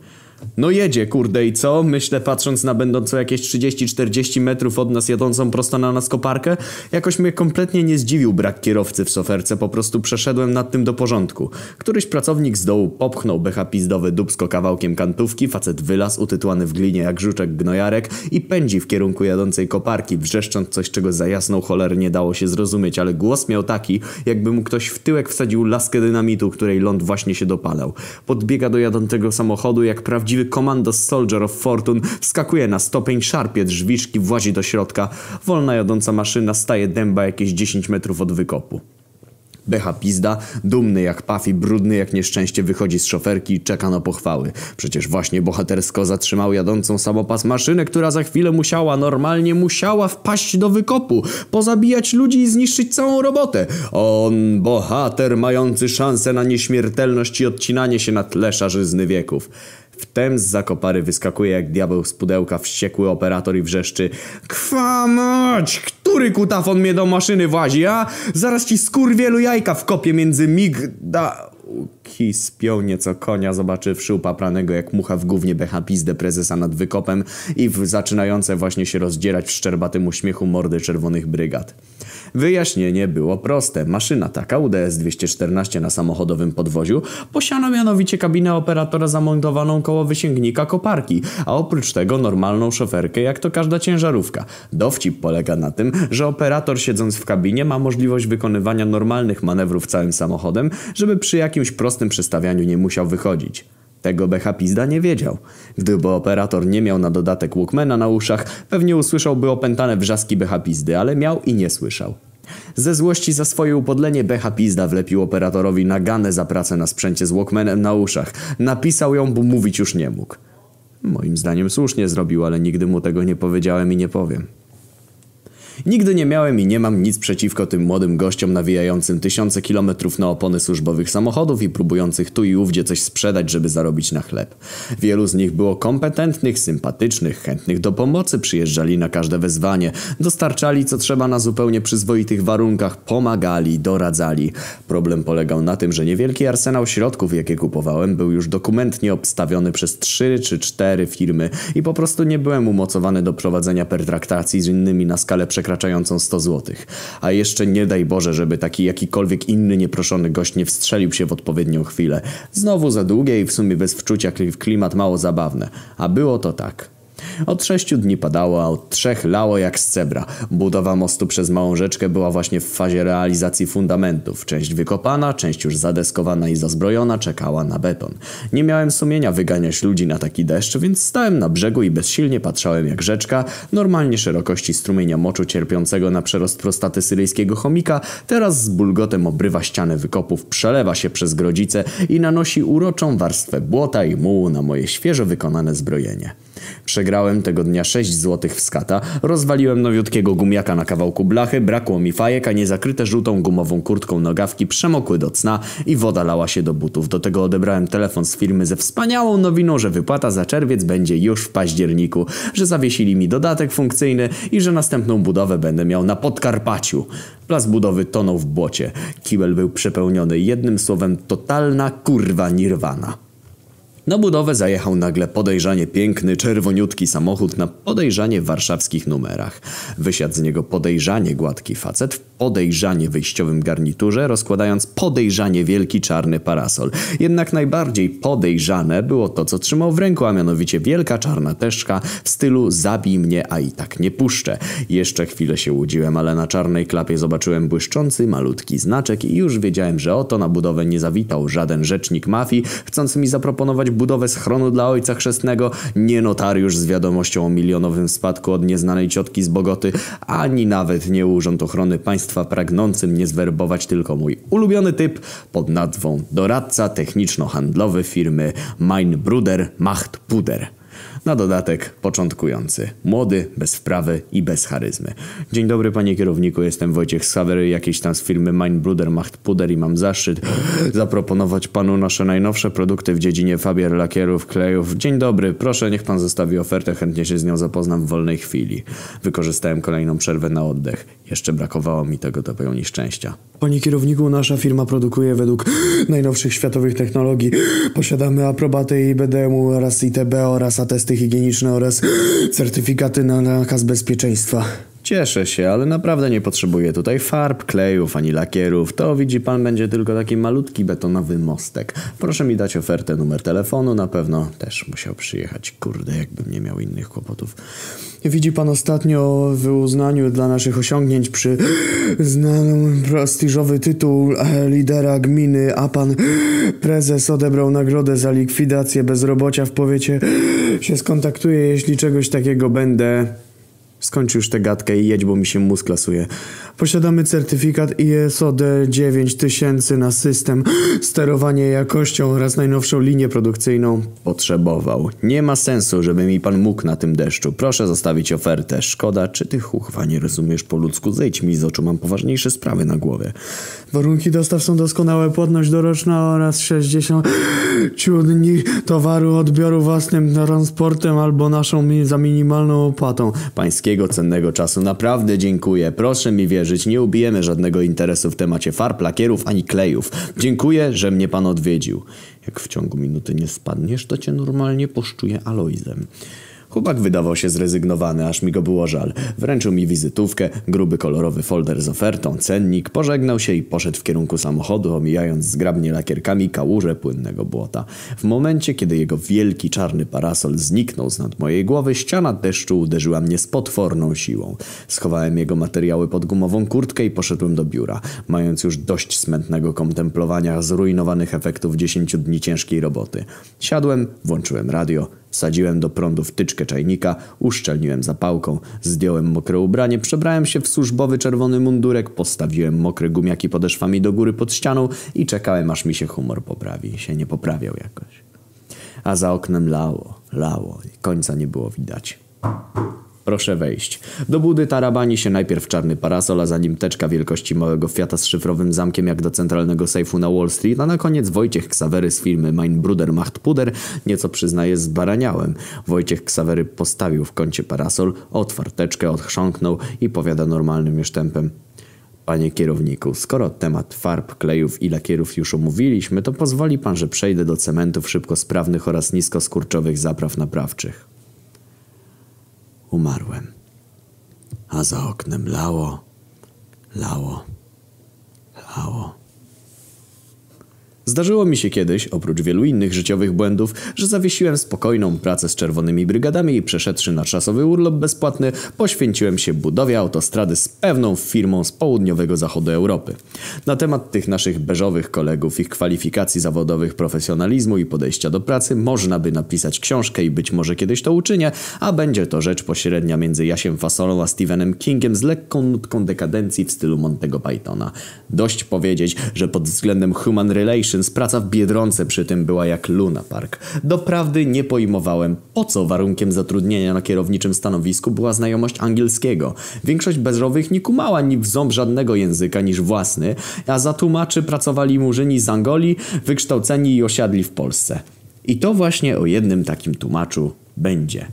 No jedzie, kurde, i co? Myślę, patrząc na będącą jakieś 30-40 metrów od nas jadącą prosto na nas koparkę, jakoś mnie kompletnie nie zdziwił brak kierowcy w soferce, po prostu przeszedłem nad tym do porządku. Któryś pracownik z dołu popchnął becha pizdowy dubsko kawałkiem kantówki, facet wylazł, utytułany w glinie jak żuczek gnojarek i pędzi w kierunku jadącej koparki, wrzeszcząc coś, czego za jasną cholerę nie dało się zrozumieć, ale głos miał taki, jakby mu ktoś w tyłek wsadził laskę dynamitu, której ląd właśnie się dopalał. Podbiega do jadącego samochodu jak prawdziwy prawdziwy Commandos Soldier of Fortune wskakuje na stopień, szarpie drzwiczki, włazi do środka. Wolna jadąca maszyna staje dęba jakieś 10 metrów od wykopu. Becha pizda, dumny jak pafi, brudny jak nieszczęście wychodzi z szoferki i czeka na pochwały. Przecież właśnie bohatersko zatrzymał jadącą samopas maszynę, która za chwilę musiała, normalnie musiała wpaść do wykopu, pozabijać ludzi i zniszczyć całą robotę. On, bohater mający szansę na nieśmiertelność i odcinanie się na tle szarzyzny wieków. Wtem z zakopary wyskakuje jak diabeł z pudełka wściekły operator i wrzeszczy Kwamać! Który kutafon mnie do maszyny włazi, a? Zaraz ci skurwielu jajka w kopie między migda... Kis spiął nieco konia, zobaczywszy upapranego jak mucha w gównie becha pizdę prezesa nad wykopem i w zaczynające właśnie się rozdzierać w szczerbatym uśmiechu mordy czerwonych brygad. Wyjaśnienie było proste. Maszyna taka UDS 214 na samochodowym podwoziu posiada mianowicie kabinę operatora zamontowaną koło wysięgnika koparki, a oprócz tego normalną szoferkę jak to każda ciężarówka. Dowcip polega na tym, że operator siedząc w kabinie ma możliwość wykonywania normalnych manewrów całym samochodem, żeby przy jakimś prostym przestawianiu nie musiał wychodzić. Tego Becha Pizda nie wiedział. Gdyby operator nie miał na dodatek Walkmana na uszach, pewnie usłyszałby opętane wrzaski Becha Pizdy, ale miał i nie słyszał. Ze złości za swoje upodlenie Becha Pizda wlepił operatorowi naganę za pracę na sprzęcie z Walkmanem na uszach. Napisał ją, bo mówić już nie mógł. Moim zdaniem słusznie zrobił, ale nigdy mu tego nie powiedziałem i nie powiem. Nigdy nie miałem i nie mam nic przeciwko tym młodym gościom nawijającym tysiące kilometrów na opony służbowych samochodów i próbujących tu i ówdzie coś sprzedać, żeby zarobić na chleb. Wielu z nich było kompetentnych, sympatycznych, chętnych do pomocy, przyjeżdżali na każde wezwanie, dostarczali co trzeba na zupełnie przyzwoitych warunkach, pomagali, doradzali. Problem polegał na tym, że niewielki arsenał środków, jakie kupowałem, był już dokumentnie obstawiony przez trzy czy cztery firmy i po prostu nie byłem umocowany do prowadzenia pertraktacji z innymi na skalę przekraczającą przekraczającą 100 zł. A jeszcze nie daj Boże, żeby taki jakikolwiek inny nieproszony gość nie wstrzelił się w odpowiednią chwilę. Znowu za długie i w sumie bez wczucia w klimat mało zabawne. A było to tak. Od sześciu dni padało, a od trzech lało jak z cebra. Budowa mostu przez małą rzeczkę była właśnie w fazie realizacji fundamentów. Część wykopana, część już zadeskowana i zazbrojona czekała na beton. Nie miałem sumienia wyganiać ludzi na taki deszcz, więc stałem na brzegu i bezsilnie patrzałem jak rzeczka, normalnie szerokości strumienia moczu cierpiącego na przerost prostaty syryjskiego chomika, teraz z bulgotem obrywa ścianę wykopów, przelewa się przez grodzice i nanosi uroczą warstwę błota i mułu na moje świeżo wykonane zbrojenie. Przegrałem tego dnia 6 złotych w skata, rozwaliłem nowiutkiego gumiaka na kawałku blachy, brakło mi fajek, a niezakryte żółtą gumową kurtką nogawki przemokły do cna i woda lała się do butów. Do tego odebrałem telefon z firmy ze wspaniałą nowiną, że wypłata za czerwiec będzie już w październiku, że zawiesili mi dodatek funkcyjny i że następną budowę będę miał na Podkarpaciu. Plac budowy tonął w błocie. Kibel był przepełniony. Jednym słowem totalna kurwa nirwana. Na budowę zajechał nagle podejrzanie piękny, czerwoniutki samochód na podejrzanie warszawskich numerach. Wysiadł z niego podejrzanie gładki facet w podejrzanie wyjściowym garniturze, rozkładając podejrzanie wielki czarny parasol. Jednak najbardziej podejrzane było to, co trzymał w ręku, a mianowicie wielka czarna teszka w stylu zabij mnie, a i tak nie puszczę. Jeszcze chwilę się łudziłem, ale na czarnej klapie zobaczyłem błyszczący, malutki znaczek i już wiedziałem, że oto na budowę nie zawitał żaden rzecznik mafii, chcący mi zaproponować budowę schronu dla ojca chrzestnego, nie notariusz z wiadomością o milionowym spadku od nieznanej ciotki z Bogoty, ani nawet nie urząd ochrony państwa pragnący mnie zwerbować, tylko mój ulubiony typ pod nazwą doradca techniczno-handlowy firmy Meinbruder Macht Puder. Na dodatek początkujący, młody, bez wprawy i bez charyzmy. Dzień dobry panie kierowniku, jestem Wojciech Sawery, jakiś tam z firmy Meinbruder Macht Puder i mam zaszczyt zaproponować panu nasze najnowsze produkty w dziedzinie fabier, lakierów, klejów. Dzień dobry, proszę niech pan zostawi ofertę, chętnie się z nią zapoznam w wolnej chwili. Wykorzystałem kolejną przerwę na oddech. Jeszcze brakowało mi tego do pełni szczęścia. Panie kierowniku, nasza firma produkuje według najnowszych światowych technologii. Posiadamy aprobatę IBDM-u oraz ITB oraz atesty higieniczne oraz certyfikaty na nakaz bezpieczeństwa. Cieszę się, ale naprawdę nie potrzebuję tutaj farb, klejów ani lakierów. To widzi pan będzie tylko taki malutki betonowy mostek. Proszę mi dać ofertę, numer telefonu, na pewno też musiał przyjechać. Kurde, jakbym nie miał innych kłopotów. Widzi pan ostatnio w uznaniu dla naszych osiągnięć przy znanym prestiżowy tytuł e, lidera gminy, a pan prezes odebrał nagrodę za likwidację bezrobocia w powiecie. Się skontaktuje, jeśli czegoś takiego będę. Skończ już tę gadkę i jedź, bo mi się mózg lasuje. Posiadamy certyfikat ISO D9000 na system, sterowanie jakością oraz najnowszą linię produkcyjną. Potrzebował. Nie ma sensu, żeby mi pan mógł na tym deszczu. Proszę zostawić ofertę. Szkoda, czy ty chuchwa nie rozumiesz po ludzku? Zejdź mi z oczu, mam poważniejsze sprawy na głowie. Warunki dostaw są doskonałe, płatność doroczna oraz 60 dni towaru odbioru własnym transportem albo naszą za minimalną opłatą. Pańskiego cennego czasu naprawdę dziękuję. Proszę mi wierzyć, nie ubijemy żadnego interesu w temacie farb, lakierów ani klejów. Dziękuję, że mnie pan odwiedził. Jak w ciągu minuty nie spadniesz, to cię normalnie poszczuję Aloizem. Chłopak wydawał się zrezygnowany, aż mi go było żal. Wręczył mi wizytówkę, gruby kolorowy folder z ofertą, cennik, pożegnał się i poszedł w kierunku samochodu, omijając zgrabnie lakierkami kałuże płynnego błota. W momencie, kiedy jego wielki czarny parasol zniknął z nad mojej głowy, ściana deszczu uderzyła mnie z potworną siłą. Schowałem jego materiały pod gumową kurtkę i poszedłem do biura, mając już dość smętnego kontemplowania zrujnowanych efektów dziesięciu dni ciężkiej roboty. Siadłem, włączyłem radio Wsadziłem do prądu wtyczkę czajnika, uszczelniłem zapałką, zdjąłem mokre ubranie, przebrałem się w służbowy czerwony mundurek, postawiłem mokre gumiaki podeszwami do góry pod ścianą i czekałem aż mi się humor poprawi. Się nie poprawiał jakoś. A za oknem lało, lało i końca nie było widać. Proszę wejść. Do budy tarabani się najpierw czarny parasol, a za nim teczka wielkości małego Fiata z szyfrowym zamkiem jak do centralnego sejfu na Wall Street, a na koniec Wojciech Ksawery z firmy Mein Bruder macht Puder, nieco przyznaje zbaraniałem. Wojciech Ksawery postawił w kącie parasol, otwarł teczkę, odchrząknął i powiada normalnym już tempem. Panie kierowniku, skoro temat farb, klejów i lakierów już omówiliśmy, to pozwoli pan, że przejdę do cementów szybkosprawnych oraz niskoskurczowych zapraw naprawczych. Umarłem. A za oknem lało, lało, lało. Zdarzyło mi się kiedyś, oprócz wielu innych życiowych błędów, że zawiesiłem spokojną pracę z czerwonymi brygadami i przeszedłszy na czasowy urlop bezpłatny, poświęciłem się budowie autostrady z pewną firmą z południowego zachodu Europy. Na temat tych naszych beżowych kolegów, ich kwalifikacji zawodowych, profesjonalizmu i podejścia do pracy można by napisać książkę i być może kiedyś to uczynię, a będzie to rzecz pośrednia między Jasiem Fasolą a Stephenem Kingiem z lekką nutką dekadencji w stylu Montego Pythona. Dość powiedzieć, że pod względem human relations praca w Biedronce przy tym była jak Luna Park. Doprawdy nie pojmowałem, po co warunkiem zatrudnienia na kierowniczym stanowisku była znajomość angielskiego. Większość bezrowych nie kumała ni w ząb żadnego języka niż własny, a za tłumaczy pracowali murzyni z Angolii, wykształceni i osiadli w Polsce. I to właśnie o jednym takim tłumaczu będzie.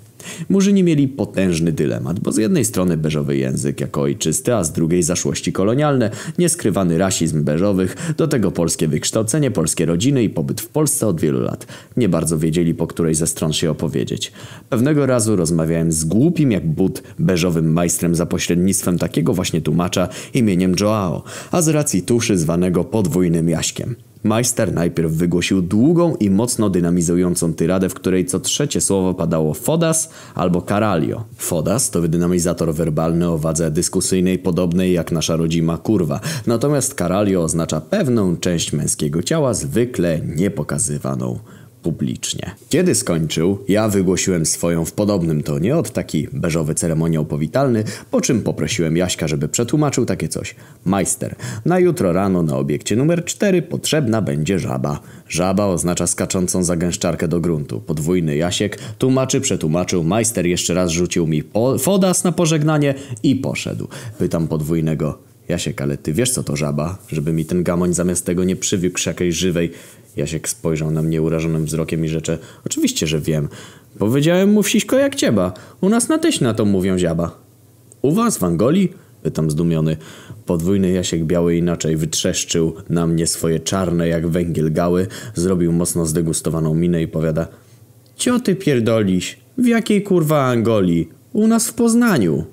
Murzyni mieli potężny dylemat, bo z jednej strony beżowy język jako ojczysty, a z drugiej zaszłości kolonialne, nieskrywany rasizm beżowych, do tego polskie wykształcenie, polskie rodziny i pobyt w Polsce od wielu lat. Nie bardzo wiedzieli, po której ze stron się opowiedzieć. Pewnego razu rozmawiałem z głupim jak but beżowym majstrem za pośrednictwem takiego właśnie tłumacza imieniem Joao, a z racji tuszy zwanego podwójnym Jaśkiem. Majster najpierw wygłosił długą i mocno dynamizującą tyradę, w której co trzecie słowo padało fodas albo caralio. Fodas to dynamizator werbalny o wadze dyskusyjnej podobnej jak nasza rodzima kurwa, natomiast caralio oznacza pewną część męskiego ciała zwykle niepokazywaną publicznie. Kiedy skończył, ja wygłosiłem swoją w podobnym tonie od taki beżowy ceremoniał powitalny, po czym poprosiłem Jaśka, żeby przetłumaczył takie coś. Majster, na jutro rano na obiekcie numer 4 potrzebna będzie żaba. Żaba oznacza skaczącą zagęszczarkę do gruntu. Podwójny Jasiek tłumaczy, przetłumaczył, majster jeszcze raz rzucił mi fodas na pożegnanie i poszedł. Pytam podwójnego, Jasiek, ale ty wiesz co to żaba? Żeby mi ten gamoń zamiast tego nie przywiógł jakiejś żywej. Jasiek spojrzał na mnie urażonym wzrokiem i rzecze. Oczywiście, że wiem. Powiedziałem mu wsiśko jak cieba. U nas na tyś na to mówią ziaba. U was w Angolii? Pytam zdumiony. Podwójny Jasiek biały inaczej wytrzeszczył na mnie swoje czarne jak węgiel gały, zrobił mocno zdegustowaną minę i powiada Cio ty pierdoliś? W jakiej kurwa Angolii? U nas w Poznaniu.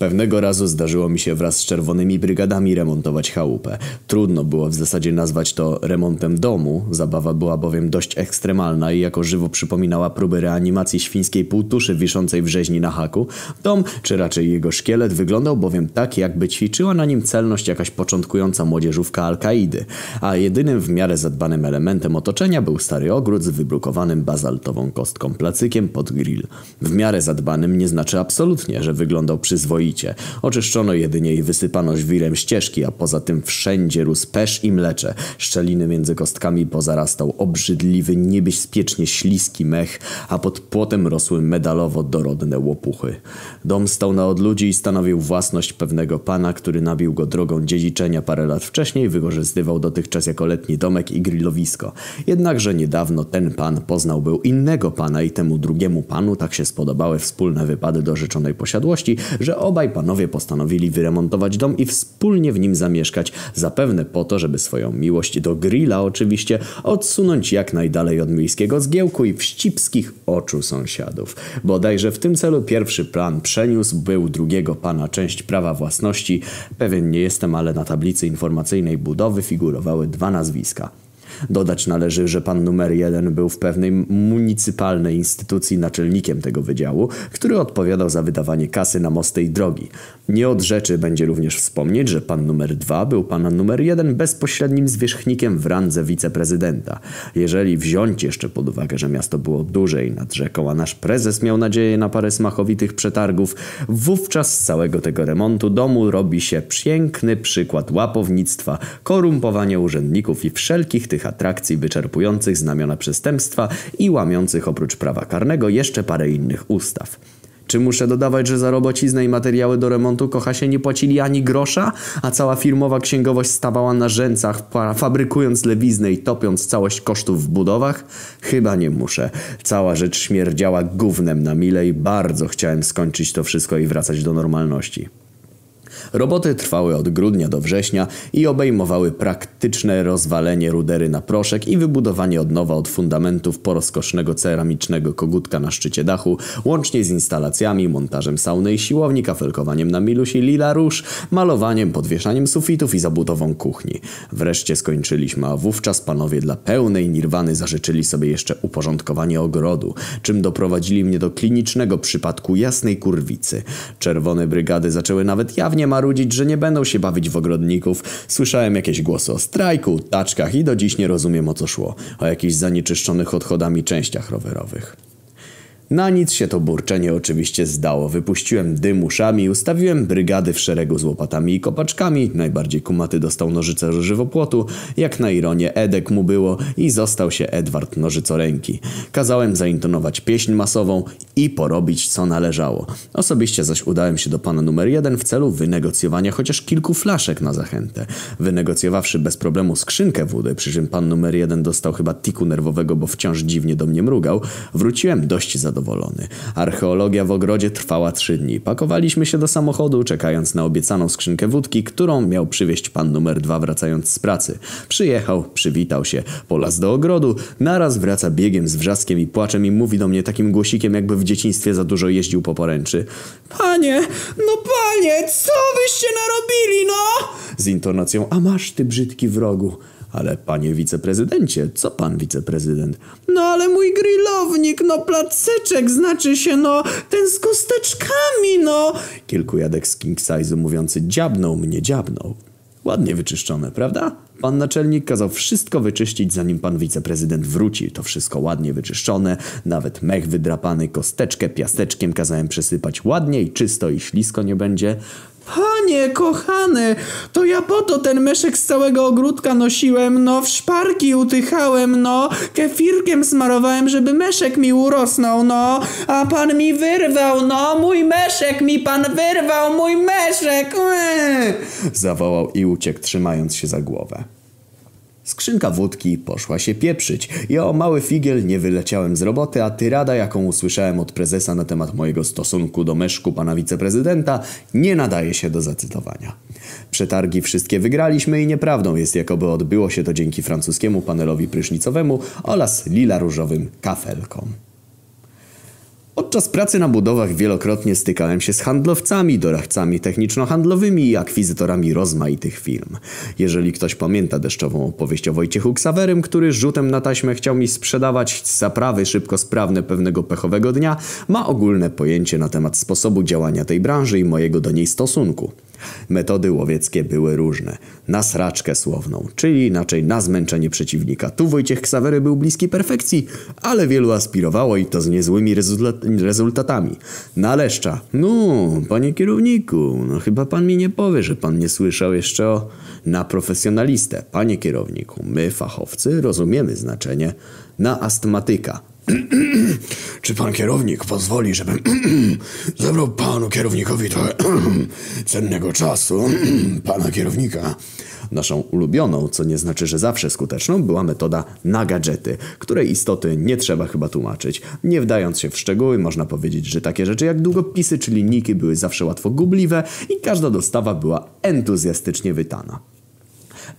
Pewnego razu zdarzyło mi się wraz z czerwonymi brygadami remontować chałupę. Trudno było w zasadzie nazwać to remontem domu, zabawa była bowiem dość ekstremalna i jako żywo przypominała próby reanimacji świńskiej półtuszy wiszącej w rzeźni na haku. Dom, czy raczej jego szkielet, wyglądał bowiem tak, jakby ćwiczyła na nim celność jakaś początkująca młodzieżówka Al-Kaidy, a jedynym w miarę zadbanym elementem otoczenia był stary ogród z wybrukowanym bazaltową kostką placykiem pod grill. W miarę zadbanym nie znaczy absolutnie, że wyglądał przyzwoicie Oczyszczono jedynie i wysypano żwirem ścieżki, a poza tym wszędzie rósł pesz i mlecze. Szczeliny między kostkami pozarastał obrzydliwy, niebezpiecznie śliski mech, a pod płotem rosły medalowo dorodne łopuchy. Dom stał na odludzi i stanowił własność pewnego pana, który nabił go drogą dziedziczenia parę lat wcześniej, wykorzystywał dotychczas jako letni domek i grillowisko. Jednakże niedawno ten pan poznał był innego pana i temu drugiemu panu tak się spodobały wspólne wypady do życzonej posiadłości, że obaj Obaj panowie postanowili wyremontować dom i wspólnie w nim zamieszkać, zapewne po to, żeby swoją miłość do grilla oczywiście odsunąć jak najdalej od miejskiego zgiełku i wścibskich oczu sąsiadów. Bodajże w tym celu pierwszy plan przeniósł był drugiego pana część prawa własności. Pewien nie jestem, ale na tablicy informacyjnej budowy figurowały dwa nazwiska. Dodać należy, że pan numer jeden był w pewnej municypalnej instytucji naczelnikiem tego wydziału, który odpowiadał za wydawanie kasy na mosty i drogi. Nie od rzeczy będzie również wspomnieć, że pan numer dwa był pana numer jeden bezpośrednim zwierzchnikiem w randze wiceprezydenta. Jeżeli wziąć jeszcze pod uwagę, że miasto było dłużej nad rzeką, a nasz prezes miał nadzieję na parę smachowitych przetargów, wówczas z całego tego remontu domu robi się piękny przykład łapownictwa, korumpowania urzędników i wszelkich tych atrakcji wyczerpujących znamiona przestępstwa i łamiących oprócz prawa karnego jeszcze parę innych ustaw. Czy muszę dodawać, że za robociznę i materiały do remontu kocha się nie płacili ani grosza, a cała firmowa księgowość stawała na rzęcach, fabrykując lewiznę i topiąc całość kosztów w budowach? Chyba nie muszę. Cała rzecz śmierdziała gównem na mile i bardzo chciałem skończyć to wszystko i wracać do normalności. Roboty trwały od grudnia do września i obejmowały praktyczne rozwalenie rudery na proszek i wybudowanie od nowa od fundamentów porozkosznego ceramicznego kogutka na szczycie dachu, łącznie z instalacjami, montażem sauny i siłowni, kafelkowaniem na milusi lila róż, malowaniem, podwieszaniem sufitów i zabudową kuchni. Wreszcie skończyliśmy, a wówczas panowie dla pełnej nirwany zażyczyli sobie jeszcze uporządkowanie ogrodu, czym doprowadzili mnie do klinicznego przypadku jasnej kurwicy. Czerwone brygady zaczęły nawet jawnie marudzić, że nie będą się bawić w ogrodników. Słyszałem jakieś głosy o strajku, taczkach i do dziś nie rozumiem o co szło. O jakichś zanieczyszczonych odchodami częściach rowerowych. Na nic się to burczenie oczywiście zdało. Wypuściłem dym uszami, ustawiłem brygady w szeregu z łopatami i kopaczkami. Najbardziej kumaty dostał nożyce żywopłotu. Jak na ironię Edek mu było i został się Edward nożycoręki. Kazałem zaintonować pieśń masową i porobić co należało. Osobiście zaś udałem się do pana numer jeden w celu wynegocjowania chociaż kilku flaszek na zachętę. Wynegocjowawszy bez problemu skrzynkę wody, przy czym pan numer jeden dostał chyba tiku nerwowego, bo wciąż dziwnie do mnie mrugał, wróciłem dość zadowolony zadowolony. Archeologia w ogrodzie trwała trzy dni. Pakowaliśmy się do samochodu, czekając na obiecaną skrzynkę wódki, którą miał przywieźć pan numer dwa wracając z pracy. Przyjechał, przywitał się, polazł do ogrodu, naraz wraca biegiem z wrzaskiem i płaczem i mówi do mnie takim głosikiem, jakby w dzieciństwie za dużo jeździł po poręczy. Panie, no panie, co wyście narobili, no? Z intonacją, a masz ty brzydki wrogu. Ale panie wiceprezydencie, co pan wiceprezydent? No ale mój grillownik, no placeczek, znaczy się, no ten z kosteczkami, no. Kilku jadek z king size'u mówiący dziabnął mnie dziabnął. Ładnie wyczyszczone, prawda? Pan naczelnik kazał wszystko wyczyścić, zanim pan wiceprezydent wróci. To wszystko ładnie wyczyszczone, nawet mech wydrapany, kosteczkę piasteczkiem kazałem przesypać ładnie i czysto i ślisko nie będzie. Panie kochany, to ja po to ten meszek z całego ogródka nosiłem, no w szparki utychałem, no kefirkiem smarowałem, żeby meszek mi urosnął, no a pan mi wyrwał, no mój meszek mi pan wyrwał, mój meszek! Eee. Zawołał i uciekł trzymając się za głowę. Skrzynka wódki poszła się pieprzyć. Ja o mały figiel nie wyleciałem z roboty, a tyrada, jaką usłyszałem od prezesa na temat mojego stosunku do meszku pana wiceprezydenta, nie nadaje się do zacytowania. Przetargi wszystkie wygraliśmy i nieprawdą jest, jakoby odbyło się to dzięki francuskiemu panelowi prysznicowemu oraz lila różowym kafelkom. Podczas pracy na budowach wielokrotnie stykałem się z handlowcami, doradcami techniczno-handlowymi i akwizytorami rozmaitych firm. Jeżeli ktoś pamięta deszczową opowieść o Wojciechu Ksawerym, który rzutem na taśmę chciał mi sprzedawać zaprawy szybko sprawne pewnego pechowego dnia, ma ogólne pojęcie na temat sposobu działania tej branży i mojego do niej stosunku. Metody łowieckie były różne. Na sraczkę słowną, czyli inaczej na zmęczenie przeciwnika. Tu Wojciech Ksawery był bliski perfekcji, ale wielu aspirowało i to z niezłymi rezultatami. Na leszcza. No, panie kierowniku, no chyba pan mi nie powie, że pan nie słyszał jeszcze o... Na profesjonalistę. Panie kierowniku, my fachowcy rozumiemy znaczenie. Na astmatyka. Czy pan kierownik pozwoli, żebym zabrał panu kierownikowi trochę cennego czasu pana kierownika? Naszą ulubioną, co nie znaczy, że zawsze skuteczną, była metoda na gadżety, której istoty nie trzeba chyba tłumaczyć. Nie wdając się w szczegóły, można powiedzieć, że takie rzeczy jak długopisy czy linijki były zawsze łatwo gubliwe i każda dostawa była entuzjastycznie wytana.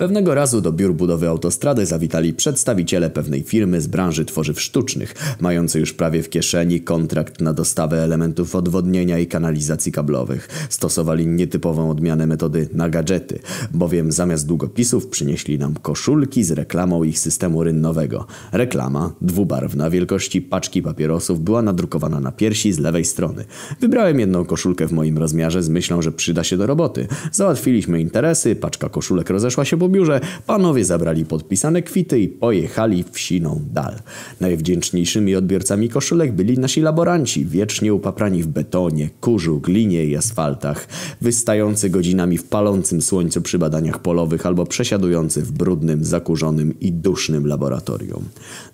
Pewnego razu do biur budowy autostrady zawitali przedstawiciele pewnej firmy z branży tworzyw sztucznych, mający już prawie w kieszeni kontrakt na dostawę elementów odwodnienia i kanalizacji kablowych. Stosowali nietypową odmianę metody na gadżety, bowiem zamiast długopisów przynieśli nam koszulki z reklamą ich systemu rynnowego. Reklama, dwubarwna, wielkości paczki papierosów, była nadrukowana na piersi z lewej strony. Wybrałem jedną koszulkę w moim rozmiarze z myślą, że przyda się do roboty. Załatwiliśmy interesy, paczka koszulek rozeszła się po biurze, panowie zabrali podpisane kwity i pojechali w siną dal. Najwdzięczniejszymi odbiorcami koszulek byli nasi laboranci, wiecznie upaprani w betonie, kurzu, glinie i asfaltach, wystający godzinami w palącym słońcu przy badaniach polowych albo przesiadujący w brudnym, zakurzonym i dusznym laboratorium.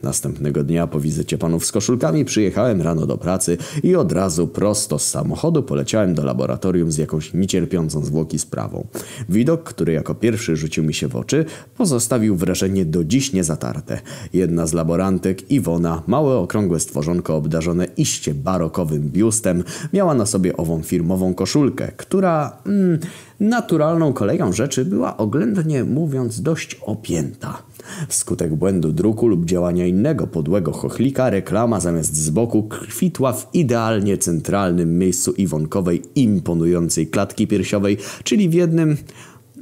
Następnego dnia po wizycie panów z koszulkami przyjechałem rano do pracy i od razu prosto z samochodu poleciałem do laboratorium z jakąś niecierpiącą zwłoki sprawą. Widok, który jako pierwszy rzucił mi się w oczy, pozostawił wrażenie do dziś niezatarte. Jedna z laborantek, Iwona, małe okrągłe stworzonko obdarzone iście barokowym biustem, miała na sobie ową firmową koszulkę, która mm, naturalną koleją rzeczy była oględnie mówiąc dość opięta. Wskutek błędu druku lub działania innego podłego chochlika reklama zamiast z boku kwitła w idealnie centralnym miejscu iwonkowej imponującej klatki piersiowej, czyli w jednym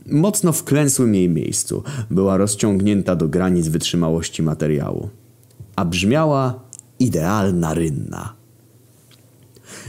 mocno wklęsłym jej miejscu. Była rozciągnięta do granic wytrzymałości materiału. A brzmiała idealna rynna.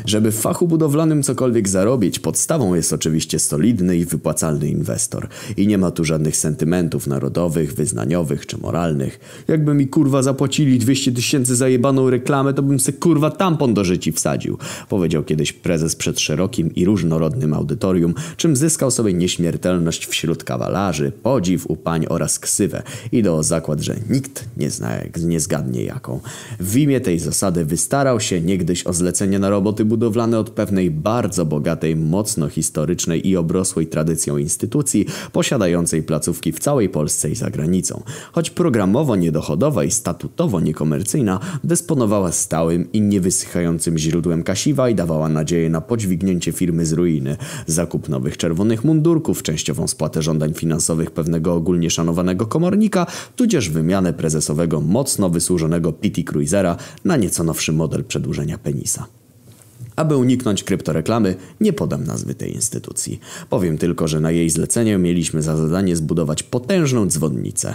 Żeby w fachu budowlanym cokolwiek zarobić, podstawą jest oczywiście solidny i wypłacalny inwestor. I nie ma tu żadnych sentymentów narodowych, wyznaniowych czy moralnych. Jakby mi kurwa zapłacili 200 tysięcy za jebaną reklamę, to bym se kurwa tampon do życi wsadził. Powiedział kiedyś prezes przed szerokim i różnorodnym audytorium, czym zyskał sobie nieśmiertelność wśród kawalarzy, podziw u pań oraz ksywę. I do zakład, że nikt nie zna, nie zgadnie jaką. W imię tej zasady wystarał się niegdyś o zlecenie na roboty budowlane od pewnej bardzo bogatej, mocno historycznej i obrosłej tradycją instytucji, posiadającej placówki w całej Polsce i za granicą. Choć programowo niedochodowa i statutowo niekomercyjna, dysponowała stałym i niewysychającym źródłem kasiwa i dawała nadzieję na podźwignięcie firmy z ruiny, zakup nowych czerwonych mundurków, częściową spłatę żądań finansowych pewnego ogólnie szanowanego komornika, tudzież wymianę prezesowego mocno wysłużonego Pity Cruisera na nieco nowszy model przedłużenia penisa. Aby uniknąć kryptoreklamy, nie podam nazwy tej instytucji. Powiem tylko, że na jej zlecenie mieliśmy za zadanie zbudować potężną dzwonnicę.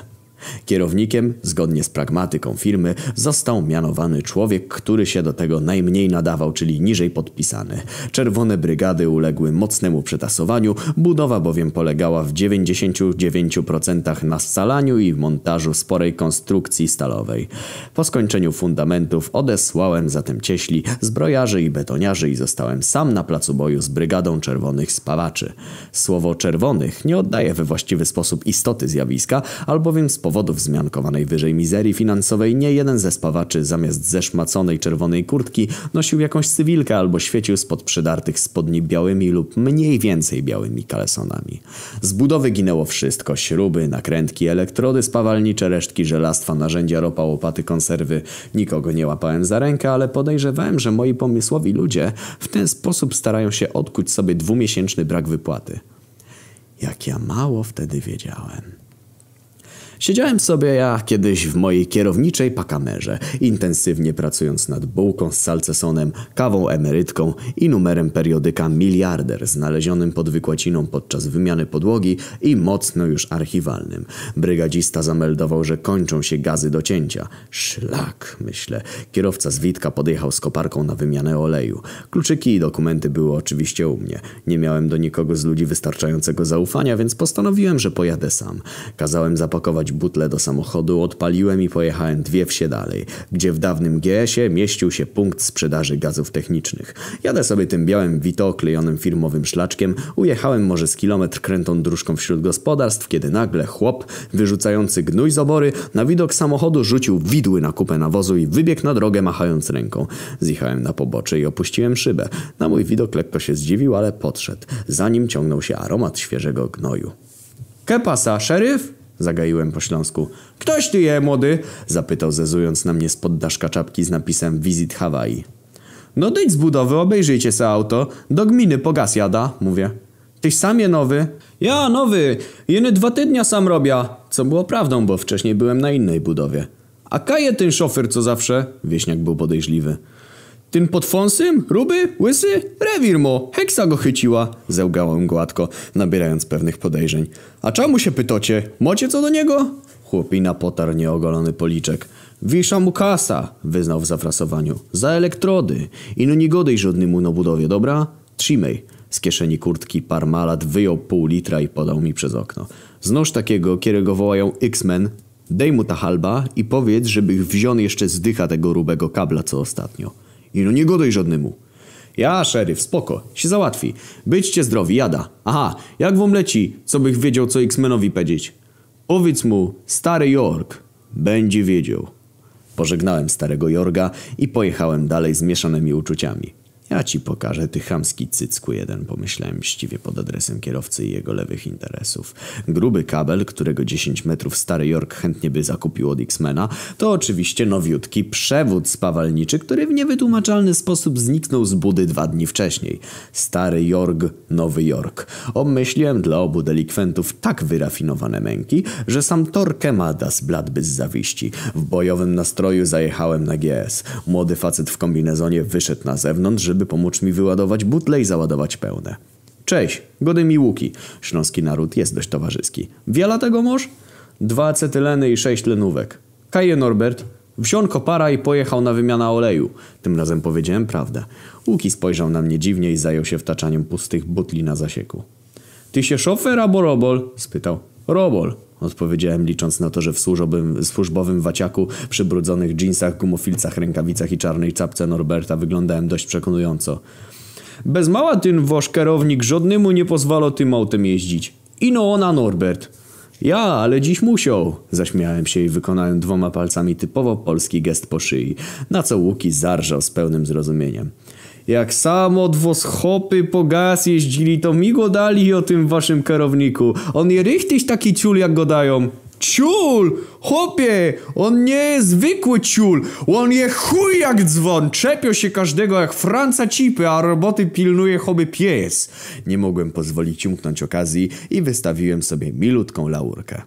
Kierownikiem, zgodnie z pragmatyką firmy, został mianowany człowiek, który się do tego najmniej nadawał, czyli niżej podpisany. Czerwone brygady uległy mocnemu przetasowaniu, budowa bowiem polegała w 99% na scalaniu i montażu sporej konstrukcji stalowej. Po skończeniu fundamentów odesłałem zatem cieśli, zbrojarzy i betoniarzy i zostałem sam na placu boju z brygadą czerwonych spawaczy. Słowo czerwonych nie oddaje we właściwy sposób istoty zjawiska, albowiem z powodów zmiankowanej wyżej mizerii finansowej nie jeden ze spawaczy zamiast zeszmaconej czerwonej kurtki nosił jakąś cywilkę albo świecił spod przydartych spodni białymi lub mniej więcej białymi kalesonami. Z budowy ginęło wszystko. Śruby, nakrętki, elektrody spawalnicze, resztki żelastwa, narzędzia, ropa, łopaty, konserwy. Nikogo nie łapałem za rękę, ale podejrzewałem, że moi pomysłowi ludzie w ten sposób starają się odkuć sobie dwumiesięczny brak wypłaty. Jak ja mało wtedy wiedziałem. Siedziałem sobie ja kiedyś w mojej kierowniczej pakamerze, intensywnie pracując nad bułką z salcesonem, kawą emerytką i numerem periodyka Miliarder znalezionym pod wykłaciną podczas wymiany podłogi i mocno już archiwalnym. Brygadzista zameldował, że kończą się gazy do cięcia. Szlak, myślę. Kierowca z Witka podjechał z koparką na wymianę oleju. Kluczyki i dokumenty były oczywiście u mnie. Nie miałem do nikogo z ludzi wystarczającego zaufania, więc postanowiłem, że pojadę sam. Kazałem zapakować butle do samochodu, odpaliłem i pojechałem dwie wsie dalej, gdzie w dawnym GS-ie mieścił się punkt sprzedaży gazów technicznych. Jadę sobie tym białym Vito oklejonym firmowym szlaczkiem, ujechałem może z kilometr krętą dróżką wśród gospodarstw, kiedy nagle chłop, wyrzucający gnój z obory, na widok samochodu rzucił widły na kupę nawozu i wybiegł na drogę machając ręką. Zjechałem na pobocze i opuściłem szybę. Na mój widok lekko się zdziwił, ale podszedł. Za nim ciągnął się aromat świeżego gnoju. Kepasa, szeryf? Zagaiłem po śląsku. Ktoś ty je, młody? Zapytał zezując na mnie spod daszka czapki z napisem Visit Hawaii. No dejdź z budowy, obejrzyjcie se auto. Do gminy po gaz jada, mówię. Tyś sam je nowy? Ja, nowy. Jeny dwa tydnia sam robia. Co było prawdą, bo wcześniej byłem na innej budowie. A kaje ten szofer co zawsze? Wieśniak był podejrzliwy. Ten pod fonsym? Ruby? Łysy? Rewir mo. Heksa go chyciła. Zełgałem gładko, nabierając pewnych podejrzeń. A czemu się pytocie? Mocie co do niego? Chłopina potarł nieogolony policzek. Wisza mu kasa, wyznał w zafrasowaniu. Za elektrody. I no nie godej żadnemu na budowie, dobra? Trzymaj. Z kieszeni kurtki Parmalat wyjął pół litra i podał mi przez okno. Znóż takiego, którego wołają X-Men, dej mu ta halba i powiedz, żeby wziął jeszcze zdycha tego rubego kabla, co ostatnio. I no nie godaj żadnemu. Ja, szeryf, spoko, się załatwi. Byćcie zdrowi, jada. Aha, jak wam leci, co bych wiedział, co X-Menowi powiedzieć? Powiedz mu, stary York, będzie wiedział. Pożegnałem starego Jorga i pojechałem dalej z mieszanymi uczuciami. Ja ci pokażę, ty chamski cycku jeden, pomyślałem mściwie pod adresem kierowcy i jego lewych interesów. Gruby kabel, którego 10 metrów stary York chętnie by zakupił od X-Mena, to oczywiście nowiutki przewód spawalniczy, który w niewytłumaczalny sposób zniknął z budy dwa dni wcześniej. Stary Jorg, Nowy Jork. Obmyśliłem dla obu delikwentów tak wyrafinowane męki, że sam Torquemada zbladłby z zawiści. W bojowym nastroju zajechałem na GS. Młody facet w kombinezonie wyszedł na zewnątrz, żeby pomóc mi wyładować butle i załadować pełne. Cześć, gody mi łuki. Śląski naród jest dość towarzyski. Wiele tego moż? Dwa acetyleny i sześć lenówek. Kaje Norbert. Wsiął kopara i pojechał na wymianę oleju. Tym razem powiedziałem prawdę. Łuki spojrzał na mnie dziwnie i zajął się wtaczaniem pustych butli na zasieku. Ty się szofer albo robol? spytał. Robol. Odpowiedziałem licząc na to, że w służbowym, służbowym waciaku, przybrudzonych dżinsach, gumofilcach, rękawicach i czarnej czapce Norberta wyglądałem dość przekonująco. Bez mała ten wasz kierownik żadnemu nie pozwala tym autem jeździć. Ino ona Norbert. Ja, ale dziś musiał. Zaśmiałem się i wykonałem dwoma palcami typowo polski gest po szyi, na co Łuki zarżał z pełnym zrozumieniem. Jak samo dwos chopy po gaz jeździli, to mi go dali o tym waszym kierowniku. On je rychtyś taki ciul, jak go dają. Ciul! Chłopie! On nie jest zwykły ciul! On je chuj jak dzwon! Czepio się każdego jak Franca Cipy, a roboty pilnuje choby pies. Nie mogłem pozwolić umknąć okazji i wystawiłem sobie milutką laurkę.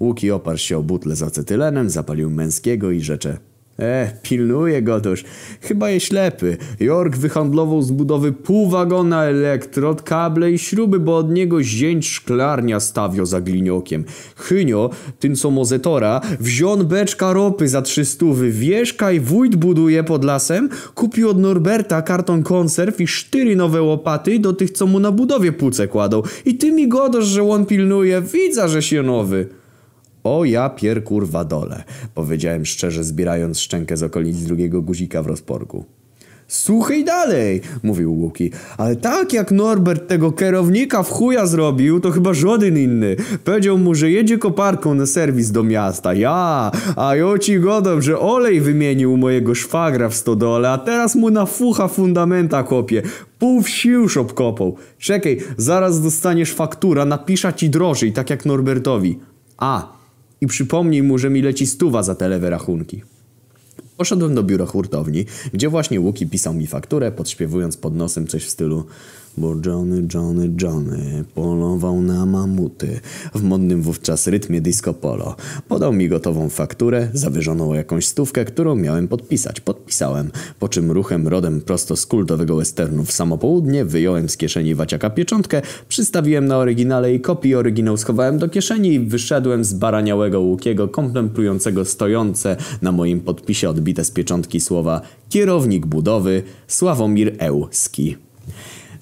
Łuki oparł się o butle z acetylenem, zapalił męskiego i rzecze E, pilnuje go toż. Chyba jest ślepy. York wyhandlował z budowy pół wagona elektrod, kable i śruby, bo od niego zięć szklarnia stawio za gliniokiem. Chynio, tym co mozetora, wziął beczka ropy za trzy stówy, wieszka i wójt buduje pod lasem, kupił od Norberta karton konserw i cztery nowe łopaty do tych, co mu na budowie płuce kładą. I ty mi godosz, że on pilnuje, widza, że się nowy. O ja pier kurwa dole, powiedziałem szczerze zbierając szczękę z okolic drugiego guzika w rozporku. Słuchaj dalej, mówił Łuki, ale tak jak Norbert tego kierownika w chuja zrobił, to chyba żaden inny. Powiedział mu, że jedzie koparką na serwis do miasta. Ja, a ja ci godam, że olej wymienił mojego szwagra w stodole, a teraz mu na fucha fundamenta kopie. Pół wsi już obkopał. Czekaj, zaraz dostaniesz faktura, napisza ci drożej, tak jak Norbertowi. A, i przypomnij mu, że mi leci stuwa za te lewe rachunki. Poszedłem do biura hurtowni, gdzie właśnie Łuki pisał mi fakturę, podśpiewując pod nosem coś w stylu bo Johnny, Johnny, Johnny polował na mamuty w modnym wówczas rytmie disco polo. Podał mi gotową fakturę, zawyżoną o jakąś stówkę, którą miałem podpisać. Podpisałem, po czym ruchem rodem prosto z kultowego westernu w samo południe wyjąłem z kieszeni waciaka pieczątkę, przystawiłem na oryginale i kopii oryginał schowałem do kieszeni i wyszedłem z baraniałego łukiego, kontemplującego stojące na moim podpisie odbite z pieczątki słowa kierownik budowy Sławomir Ełski.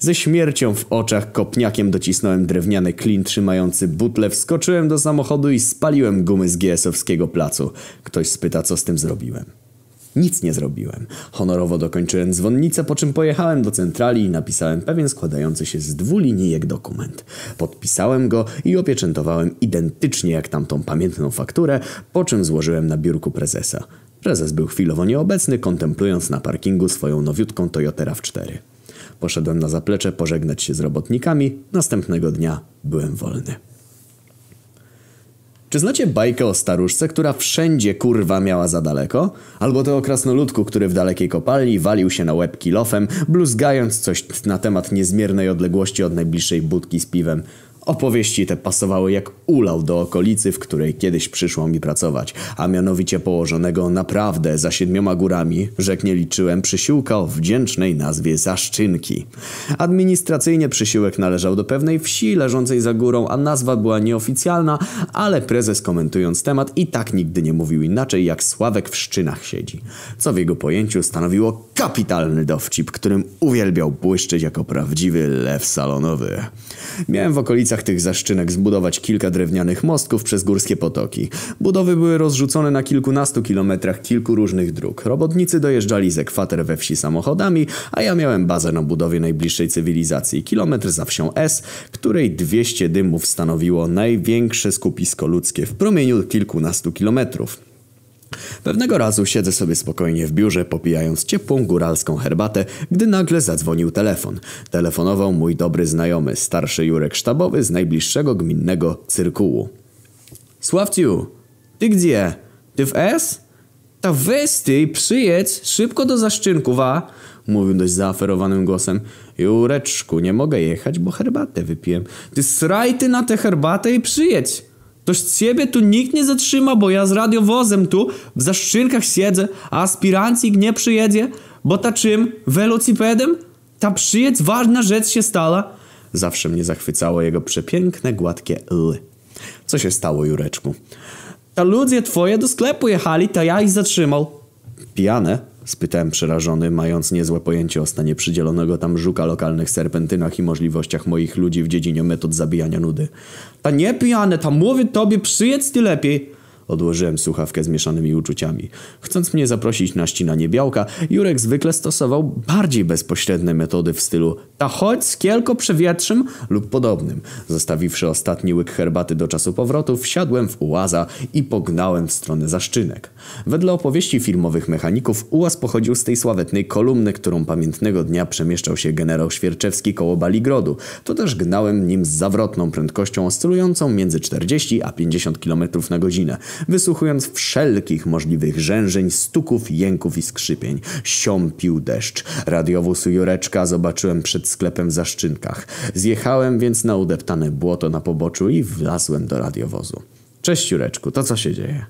Ze śmiercią w oczach kopniakiem docisnąłem drewniany klin trzymający butle, wskoczyłem do samochodu i spaliłem gumy z GS-owskiego placu. Ktoś spyta, co z tym zrobiłem. Nic nie zrobiłem. Honorowo dokończyłem dzwonnicę, po czym pojechałem do centrali i napisałem pewien składający się z dwóch linijek dokument. Podpisałem go i opieczętowałem identycznie jak tamtą pamiętną fakturę, po czym złożyłem na biurku prezesa. Prezes był chwilowo nieobecny, kontemplując na parkingu swoją nowiutką Toyota RAV4. Poszedłem na zaplecze pożegnać się z robotnikami. Następnego dnia byłem wolny. Czy znacie bajkę o staruszce, która wszędzie kurwa miała za daleko? Albo to o krasnoludku, który w dalekiej kopalni walił się na łeb kilofem, bluzgając coś na temat niezmiernej odległości od najbliższej budki z piwem. Opowieści te pasowały jak ulał do okolicy, w której kiedyś przyszło mi pracować, a mianowicie położonego naprawdę za siedmioma górami, rzek nie liczyłem, przysiłka o wdzięcznej nazwie Zaszczynki. Administracyjnie przysiłek należał do pewnej wsi leżącej za górą, a nazwa była nieoficjalna, ale prezes komentując temat i tak nigdy nie mówił inaczej jak Sławek w Szczynach siedzi, co w jego pojęciu stanowiło kapitalny dowcip, którym uwielbiał błyszczeć jako prawdziwy lew salonowy. Miałem w okolicach tych zaszczynek zbudować kilka drewnianych mostków przez górskie potoki. Budowy były rozrzucone na kilkunastu kilometrach kilku różnych dróg. Robotnicy dojeżdżali ze kwater we wsi samochodami, a ja miałem bazę na budowie najbliższej cywilizacji, kilometr za wsią S, której 200 dymów stanowiło największe skupisko ludzkie w promieniu kilkunastu kilometrów. Pewnego razu siedzę sobie spokojnie w biurze, popijając ciepłą góralską herbatę, gdy nagle zadzwonił telefon. Telefonował mój dobry znajomy, starszy Jurek Sztabowy z najbliższego gminnego cyrkułu. Sławciu, ty gdzie? Ty w S? Ta weź ty, przyjedź, szybko do zaszczynku, wa? Mówił dość zaaferowanym głosem. Jureczku, nie mogę jechać, bo herbatę wypiłem. Ty sraj ty na tę herbatę i przyjedź. Toż ciebie tu nikt nie zatrzyma, bo ja z radiowozem tu w zaszczynkach siedzę, a aspirancik nie przyjedzie, bo ta czym? Velocipedem? Ta przyjedź, ważna rzecz się stała. Zawsze mnie zachwycało jego przepiękne, gładkie l. Co się stało, Jureczku? Ta ludzie twoje do sklepu jechali, to ja ich zatrzymał. Pijane? Spytałem przerażony, mając niezłe pojęcie o stanie przydzielonego tam żuka lokalnych serpentynach i możliwościach moich ludzi w dziedzinie metod zabijania nudy. Ta nie pijane, ta mówię tobie, przyjedź ty lepiej. Odłożyłem słuchawkę z mieszanymi uczuciami. Chcąc mnie zaprosić na ścinanie białka, Jurek zwykle stosował bardziej bezpośrednie metody w stylu ta chodź z kielko przewietrzym lub podobnym. Zostawiwszy ostatni łyk herbaty do czasu powrotu, wsiadłem w ułaza i pognałem w stronę zaszczynek. Wedle opowieści filmowych mechaników ułaz pochodził z tej sławetnej kolumny, którą pamiętnego dnia przemieszczał się generał Świerczewski koło Baligrodu. To też gnałem nim z zawrotną prędkością oscylującą między 40 a 50 km na godzinę wysłuchując wszelkich możliwych rzężeń, stuków, jęków i skrzypień. Siąpił deszcz. Radiowóz Jureczka zobaczyłem przed sklepem w Zaszczynkach. Zjechałem więc na udeptane błoto na poboczu i wlazłem do radiowozu. Cześć Jureczku, to co się dzieje?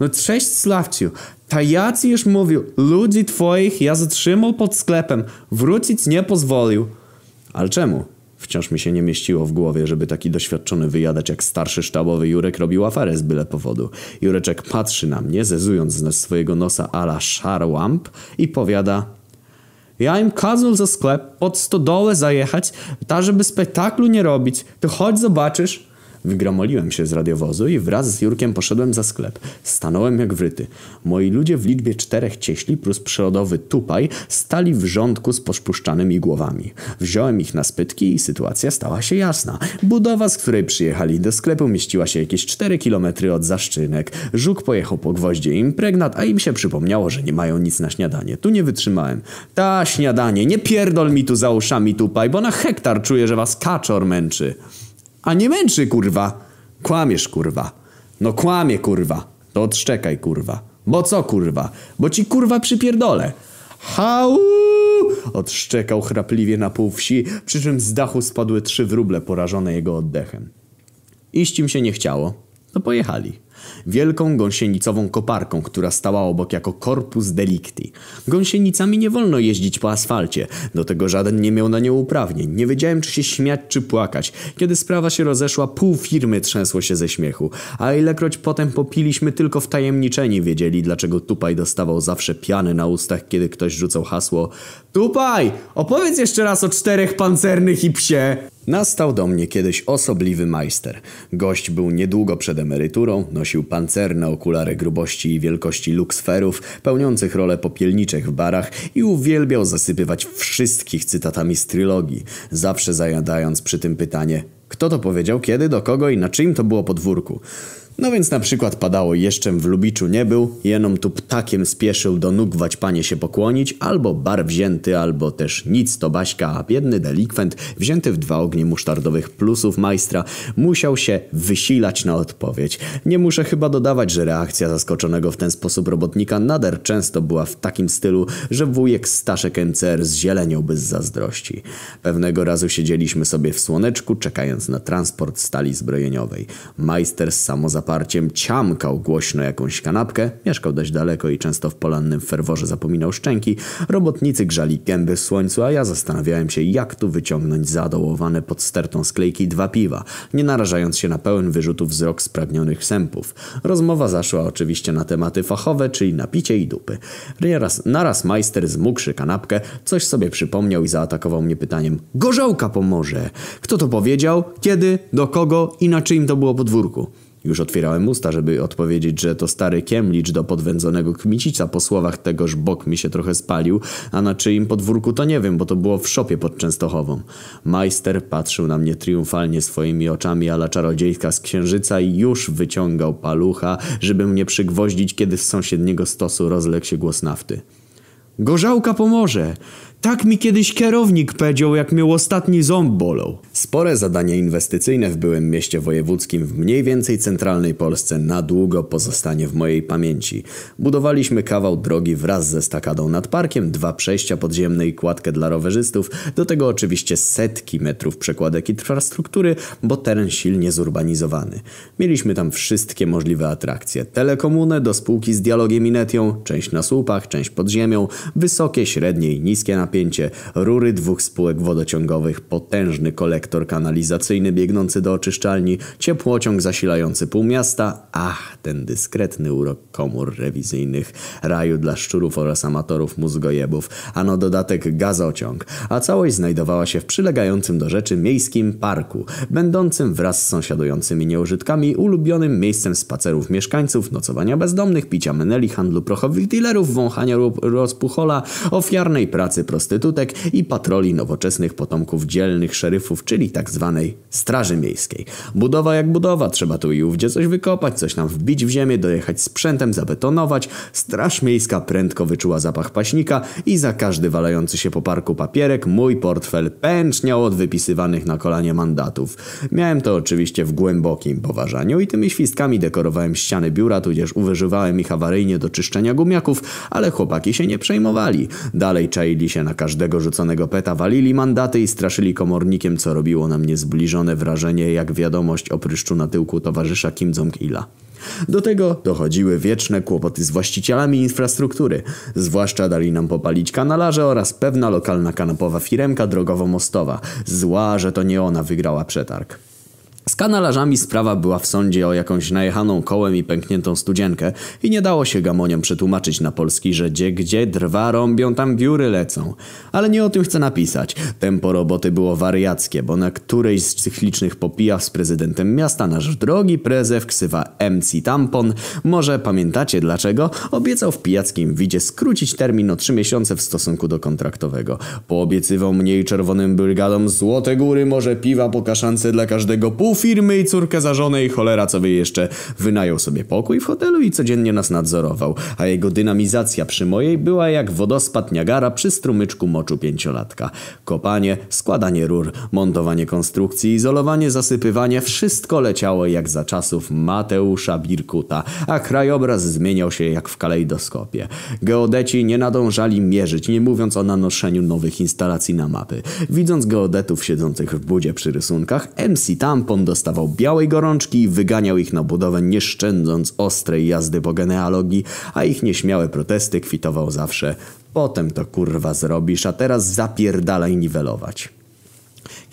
No cześć Sławciu, ta Jacy już mówił, ludzi twoich ja zatrzymał pod sklepem, wrócić nie pozwolił. Ale czemu? Wciąż mi się nie mieściło w głowie, żeby taki doświadczony wyjadać jak starszy sztabowy Jurek robił aferę z byle powodu. Jureczek patrzy na mnie, zezując z swojego nosa ala szarłamp i powiada... Ja im kazał za sklep pod stodołę zajechać, ta żeby spektaklu nie robić. To chodź zobaczysz. Wygramoliłem się z radiowozu i wraz z Jurkiem poszedłem za sklep. Stanąłem jak wryty. Moi ludzie w liczbie czterech cieśli plus przelodowy tupaj stali w rządku z poszpuszczanymi głowami. Wziąłem ich na spytki i sytuacja stała się jasna. Budowa, z której przyjechali do sklepu mieściła się jakieś 4 kilometry od zaszczynek. Żuk pojechał po gwoździe impregnat, a im się przypomniało, że nie mają nic na śniadanie. Tu nie wytrzymałem. Ta śniadanie, nie pierdol mi tu za uszami tupaj, bo na hektar czuję, że was kaczor męczy. A nie męczy, kurwa. Kłamiesz, kurwa. No kłamie, kurwa. To odszczekaj, kurwa. Bo co, kurwa? Bo ci, kurwa, przypierdolę. Hau! Odszczekał chrapliwie na pół wsi, przy czym z dachu spadły trzy wróble porażone jego oddechem. Iść im się nie chciało, to pojechali wielką gąsienicową koparką, która stała obok jako corpus delicti. Gąsienicami nie wolno jeździć po asfalcie, do tego żaden nie miał na nią uprawnień. Nie wiedziałem, czy się śmiać, czy płakać. Kiedy sprawa się rozeszła, pół firmy trzęsło się ze śmiechu, a ilekroć potem popiliśmy, tylko wtajemniczeni wiedzieli, dlaczego Tupaj dostawał zawsze piany na ustach, kiedy ktoś rzucał hasło Tupaj, opowiedz jeszcze raz o czterech pancernych i psie. Nastał do mnie kiedyś osobliwy majster. Gość był niedługo przed emeryturą, nosił pancerne okulary grubości i wielkości luksferów, pełniących rolę popielniczych w barach i uwielbiał zasypywać wszystkich cytatami z trylogii, zawsze zajadając przy tym pytanie kto to powiedział, kiedy, do kogo i na czyim to było podwórku. No więc na przykład padało jeszczem w Lubiczu nie był, jenom tu ptakiem spieszył do nóg panie się pokłonić, albo bar wzięty, albo też nic to Baśka, a biedny delikwent, wzięty w dwa ognie musztardowych plusów majstra, musiał się wysilać na odpowiedź. Nie muszę chyba dodawać, że reakcja zaskoczonego w ten sposób robotnika nader często była w takim stylu, że wujek Staszek NCR zzieleniałby z zazdrości. Pewnego razu siedzieliśmy sobie w słoneczku, czekając na transport stali zbrojeniowej. Majster z samozaparciem ciamkał głośno jakąś kanapkę, mieszkał dość daleko i często w polannym ferworze zapominał szczęki. Robotnicy grzali gęby w słońcu, a ja zastanawiałem się, jak tu wyciągnąć zadołowane pod stertą sklejki dwa piwa, nie narażając się na pełen wyrzutów wzrok spragnionych sępów. Rozmowa zaszła oczywiście na tematy fachowe, czyli na picie i dupy. Naraz, naraz majster zmógłszy kanapkę, coś sobie przypomniał i zaatakował mnie pytaniem Gorzałka pomoże! Kto to powiedział? Kiedy? Do kogo? I na czyim to było podwórku? Już otwierałem usta, żeby odpowiedzieć, że to stary kiemlicz do podwędzonego kmicica. Po słowach tegoż bok mi się trochę spalił, a na czyim podwórku to nie wiem, bo to było w szopie pod Częstochową. Majster patrzył na mnie triumfalnie swoimi oczami ala czarodziejka z księżyca i już wyciągał palucha, żeby mnie przygwoździć, kiedy z sąsiedniego stosu rozległ się głos nafty. Gorzałka pomoże! Tak mi kiedyś kierownik powiedział, jak miał ostatni ząb bolał. Spore zadanie inwestycyjne w byłym mieście wojewódzkim w mniej więcej centralnej Polsce na długo pozostanie w mojej pamięci. Budowaliśmy kawał drogi wraz ze stakadą nad parkiem, dwa przejścia podziemne i kładkę dla rowerzystów, do tego oczywiście setki metrów przekładek infrastruktury, bo teren silnie zurbanizowany. Mieliśmy tam wszystkie możliwe atrakcje. Telekomunę do spółki z dialogiem i netią, część na słupach, część pod ziemią, wysokie, średnie i niskie napięcie napięcie, rury dwóch spółek wodociągowych, potężny kolektor kanalizacyjny biegnący do oczyszczalni, ciepłociąg zasilający pół miasta, ach, ten dyskretny urok komór rewizyjnych, raju dla szczurów oraz amatorów mózgojebów, a no dodatek gazociąg, a całość znajdowała się w przylegającym do rzeczy miejskim parku, będącym wraz z sąsiadującymi nieużytkami ulubionym miejscem spacerów mieszkańców, nocowania bezdomnych, picia meneli, handlu prochowych dealerów, wąchania rozpuchola, ofiarnej pracy prostytucji prostytutek i patroli nowoczesnych potomków dzielnych szeryfów, czyli tak zwanej Straży Miejskiej. Budowa jak budowa, trzeba tu i ówdzie coś wykopać, coś nam wbić w ziemię, dojechać sprzętem, zabetonować. Straż Miejska prędko wyczuła zapach paśnika i za każdy walający się po parku papierek mój portfel pęczniał od wypisywanych na kolanie mandatów. Miałem to oczywiście w głębokim poważaniu i tymi świstkami dekorowałem ściany biura, tudzież uwyżywałem ich awaryjnie do czyszczenia gumiaków, ale chłopaki się nie przejmowali. Dalej czaili się na każdego rzuconego peta walili mandaty i straszyli komornikiem, co robiło na mnie zbliżone wrażenie jak wiadomość o pryszczu na tyłku towarzysza Kim Jong-ila. Do tego dochodziły wieczne kłopoty z właścicielami infrastruktury. Zwłaszcza dali nam popalić kanalarze oraz pewna lokalna kanapowa firemka drogowo-mostowa. Zła, że to nie ona wygrała przetarg. Z kanalarzami sprawa była w sądzie o jakąś najechaną kołem i pękniętą studzienkę i nie dało się gamoniom przetłumaczyć na polski, że gdzie gdzie drwa rąbią, tam wióry lecą. Ale nie o tym chcę napisać. Tempo roboty było wariackie, bo na którejś z tych licznych popijach z prezydentem miasta nasz drogi prezew ksywa MC Tampon, może pamiętacie dlaczego, obiecał w pijackim widzie skrócić termin o trzy miesiące w stosunku do kontraktowego. Poobiecywał mniej czerwonym brygadom złote góry, może piwa po kaszance dla każdego pół firmy i córkę za żonę i cholera co wie jeszcze. Wynajął sobie pokój w hotelu i codziennie nas nadzorował, a jego dynamizacja przy mojej była jak wodospad Niagara przy strumyczku moczu pięciolatka. Kopanie, składanie rur, montowanie konstrukcji, izolowanie, zasypywanie, wszystko leciało jak za czasów Mateusza Birkuta, a krajobraz zmieniał się jak w kalejdoskopie. Geodeci nie nadążali mierzyć, nie mówiąc o nanoszeniu nowych instalacji na mapy. Widząc geodetów siedzących w budzie przy rysunkach, MC Tampon dostawał białej gorączki i wyganiał ich na budowę nie szczędząc ostrej jazdy po genealogii, a ich nieśmiałe protesty kwitował zawsze Potem to kurwa zrobisz, a teraz zapierdalaj niwelować.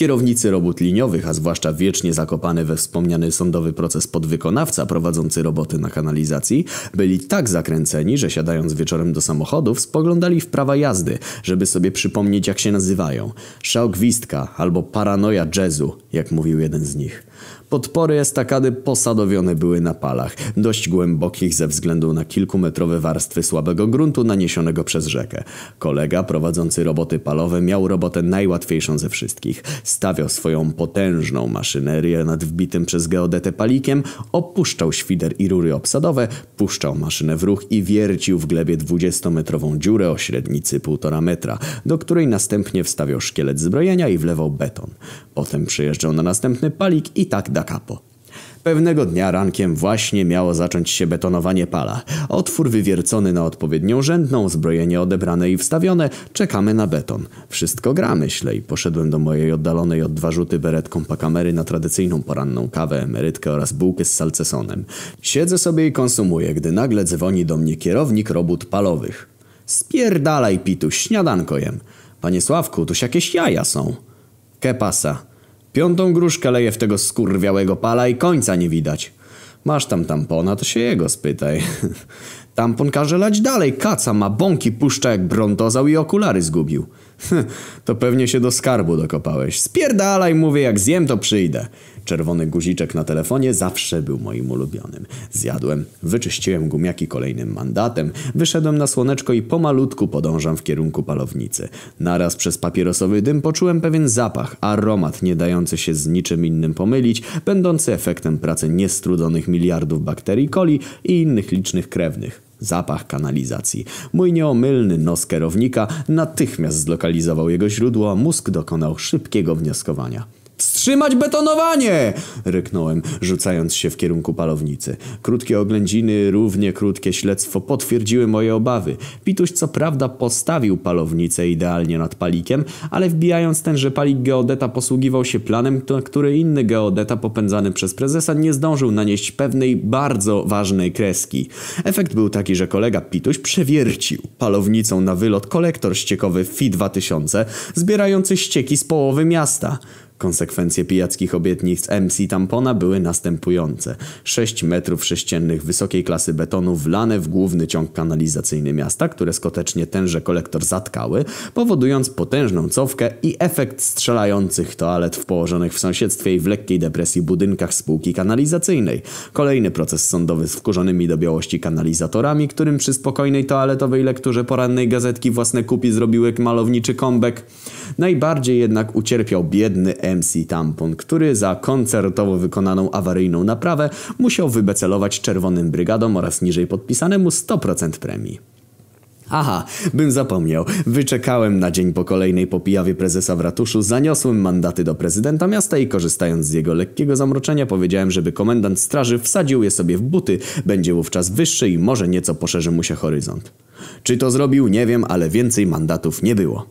Kierownicy robót liniowych, a zwłaszcza wiecznie zakopany we wspomniany sądowy proces podwykonawca prowadzący roboty na kanalizacji, byli tak zakręceni, że siadając wieczorem do samochodów spoglądali w prawa jazdy, żeby sobie przypomnieć jak się nazywają. Szał gwizdka albo paranoja jazzu, jak mówił jeden z nich. Podpory estakady posadowione były na palach, dość głębokich ze względu na kilkumetrowe warstwy słabego gruntu naniesionego przez rzekę. Kolega prowadzący roboty palowe miał robotę najłatwiejszą ze wszystkich. Stawiał swoją potężną maszynerię nad wbitym przez geodetę palikiem, opuszczał świder i rury obsadowe, puszczał maszynę w ruch i wiercił w glebie 20-metrową dziurę o średnicy 1,5 metra, do której następnie wstawiał szkielet zbrojenia i wlewał beton. Potem przyjeżdżał na następny palik i tak da capo. Pewnego dnia rankiem właśnie miało zacząć się betonowanie pala. Otwór wywiercony na odpowiednią rzędną, zbrojenie odebrane i wstawione, czekamy na beton. Wszystko gra, myślę, i poszedłem do mojej oddalonej od dwa rzuty beretką kamery na tradycyjną poranną kawę, emerytkę oraz bułkę z salcesonem. Siedzę sobie i konsumuję, gdy nagle dzwoni do mnie kierownik robót palowych. Spierdalaj, Pituś, śniadanko jem. Panie Sławku, tuż jakieś jaja są. Que pasa? Piątą gruszkę leję w tego skurwiałego pala i końca nie widać. Masz tam tampona, to się jego spytaj. Tampon każe lać dalej, kaca ma bąki, puszcza jak brontozał i okulary zgubił. to pewnie się do skarbu dokopałeś. Spierdalaj, mówię, jak zjem to przyjdę. Czerwony guziczek na telefonie zawsze był moim ulubionym. Zjadłem, wyczyściłem gumiaki kolejnym mandatem, wyszedłem na słoneczko i pomalutku podążam w kierunku palownicy. Naraz przez papierosowy dym poczułem pewien zapach, aromat nie dający się z niczym innym pomylić, będący efektem pracy niestrudzonych miliardów bakterii coli i innych licznych krewnych. Zapach kanalizacji. Mój nieomylny nos kierownika natychmiast zlokalizował jego źródło, a mózg dokonał szybkiego wnioskowania. Wstrzymać betonowanie! Ryknąłem, rzucając się w kierunku palownicy. Krótkie oględziny, równie krótkie śledztwo potwierdziły moje obawy. Pituś co prawda postawił palownicę idealnie nad palikiem, ale wbijając tenże palik geodeta posługiwał się planem, który inny geodeta popędzany przez prezesa nie zdążył nanieść pewnej bardzo ważnej kreski. Efekt był taki, że kolega Pituś przewiercił palownicą na wylot kolektor ściekowy FI 2000 zbierający ścieki z połowy miasta. Konsekwencje pijackich obietnic MC Tampona były następujące. 6 metrów sześciennych wysokiej klasy betonu wlane w główny ciąg kanalizacyjny miasta, które skutecznie tenże kolektor zatkały, powodując potężną cofkę i efekt strzelających toalet w położonych w sąsiedztwie i w lekkiej depresji budynkach spółki kanalizacyjnej. Kolejny proces sądowy z wkurzonymi do białości kanalizatorami, którym przy spokojnej toaletowej lekturze porannej gazetki własne kupi zrobiły malowniczy comeback. Najbardziej jednak ucierpiał biedny MC Tampon, który za koncertowo wykonaną awaryjną naprawę musiał wybecelować czerwonym brygadom oraz niżej podpisanemu 100% premii. Aha, bym zapomniał. Wyczekałem na dzień po kolejnej popijawie prezesa w ratuszu, zaniosłem mandaty do prezydenta miasta i korzystając z jego lekkiego zamroczenia powiedziałem, żeby komendant straży wsadził je sobie w buty, będzie wówczas wyższy i może nieco poszerzy mu się horyzont. Czy to zrobił, nie wiem, ale więcej mandatów nie było.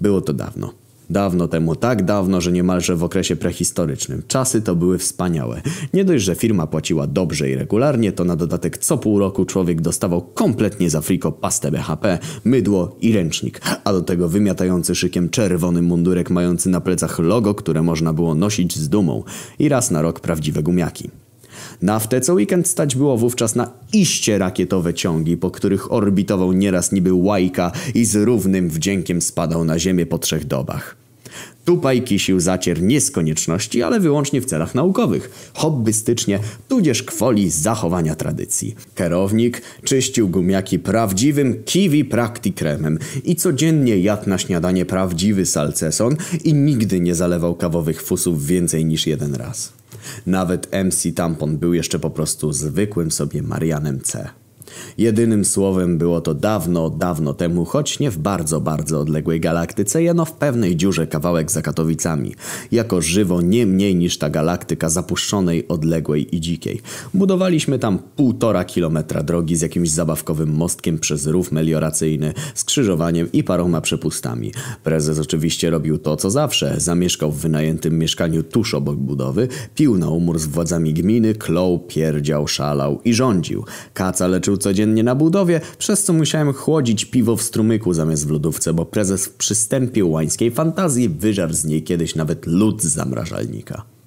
Było to dawno. Dawno temu, tak dawno, że niemalże w okresie prehistorycznym. Czasy to były wspaniałe. Nie dość, że firma płaciła dobrze i regularnie, to na dodatek co pół roku człowiek dostawał kompletnie za friko pastę BHP, mydło i ręcznik, a do tego wymiatający szykiem czerwony mundurek mający na plecach logo, które można było nosić z dumą i raz na rok prawdziwe gumiaki. Naftę co weekend stać było wówczas na iście rakietowe ciągi, po których orbitował nieraz niby łajka i z równym wdziękiem spadał na ziemię po trzech dobach. Tupaj kisił zacier nie z konieczności, ale wyłącznie w celach naukowych, hobbystycznie, tudzież kwoli zachowania tradycji. Kierownik czyścił gumiaki prawdziwym kiwi prakti kremem i codziennie jadł na śniadanie prawdziwy salceson i nigdy nie zalewał kawowych fusów więcej niż jeden raz. Nawet MC Tampon był jeszcze po prostu zwykłym sobie Marianem C. Jedynym słowem było to dawno, dawno temu, choć nie w bardzo, bardzo odległej galaktyce, jeno w pewnej dziurze kawałek za Katowicami. Jako żywo nie mniej niż ta galaktyka zapuszczonej, odległej i dzikiej. Budowaliśmy tam półtora kilometra drogi z jakimś zabawkowym mostkiem przez rów melioracyjny, skrzyżowaniem i paroma przepustami. Prezes oczywiście robił to, co zawsze. Zamieszkał w wynajętym mieszkaniu tuż obok budowy, pił na umór z władzami gminy, klął, pierdział, szalał i rządził. Kaca leczył codziennie na budowie, przez co musiałem chłodzić piwo w strumyku zamiast w lodówce, bo prezes w przystępie łańskiej fantazji wyżarł z niej kiedyś nawet lód z zamrażalnika.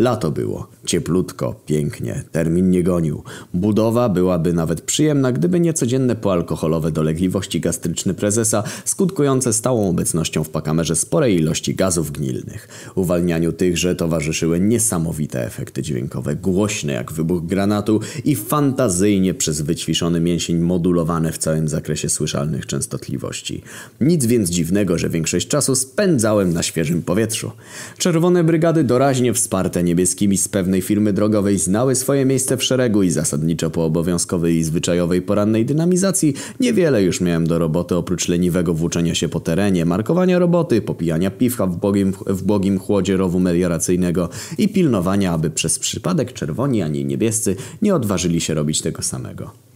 Lato było. Cieplutko, pięknie, termin nie gonił. Budowa byłaby nawet przyjemna, gdyby nie codzienne poalkoholowe dolegliwości gastryczne prezesa, skutkujące stałą obecnością w pakamerze sporej ilości gazów gnilnych. Uwalnianiu tychże towarzyszyły niesamowite efekty dźwiękowe, głośne jak wybuch granatu i fantazyjnie przez wyćwiczony mięsień modulowane w całym zakresie słyszalnych częstotliwości. Nic więc dziwnego, że większość czasu spędzałem na świeżym powietrzu. Czerwone brygady doraźnie wsparte niebieskimi z pewnej firmy drogowej znały swoje miejsce w szeregu i zasadniczo po obowiązkowej i zwyczajowej porannej dynamizacji niewiele już miałem do roboty oprócz leniwego włóczenia się po terenie, markowania roboty, popijania piwka w bogim, w bogim chłodzie rowu melioracyjnego i pilnowania, aby przez przypadek czerwoni ani niebiescy nie odważyli się robić tego samego.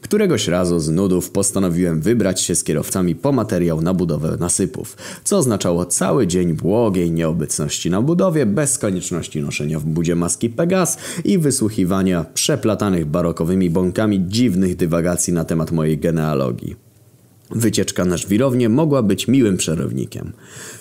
Któregoś razu z nudów postanowiłem wybrać się z kierowcami po materiał na budowę nasypów, co oznaczało cały dzień błogiej nieobecności na budowie, bez konieczności noszenia w budzie maski Pegas i wysłuchiwania przeplatanych barokowymi bąkami dziwnych dywagacji na temat mojej genealogii. Wycieczka na żwirownię mogła być miłym przerownikiem.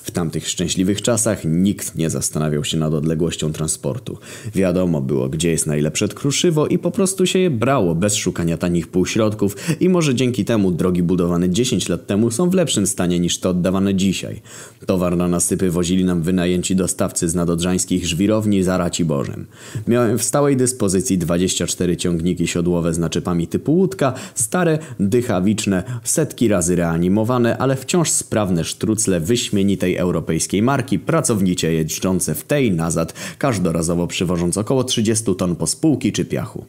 W tamtych szczęśliwych czasach nikt nie zastanawiał się nad odległością transportu. Wiadomo było, gdzie jest najlepsze kruszywo i po prostu się je brało bez szukania tanich półśrodków i może dzięki temu drogi budowane 10 lat temu są w lepszym stanie niż te oddawane dzisiaj. Towar na nasypy wozili nam wynajęci dostawcy z nadodrzańskich żwirowni za Raci Bożem. Miałem w stałej dyspozycji 24 ciągniki siodłowe z naczepami typu łódka, stare, dychawiczne, setki razy reanimowane, ale wciąż sprawne sztrucle wyśmienitej europejskiej marki, pracownicie jeżdżące w tej nazad, każdorazowo przywożąc około 30 ton pospółki czy piachu.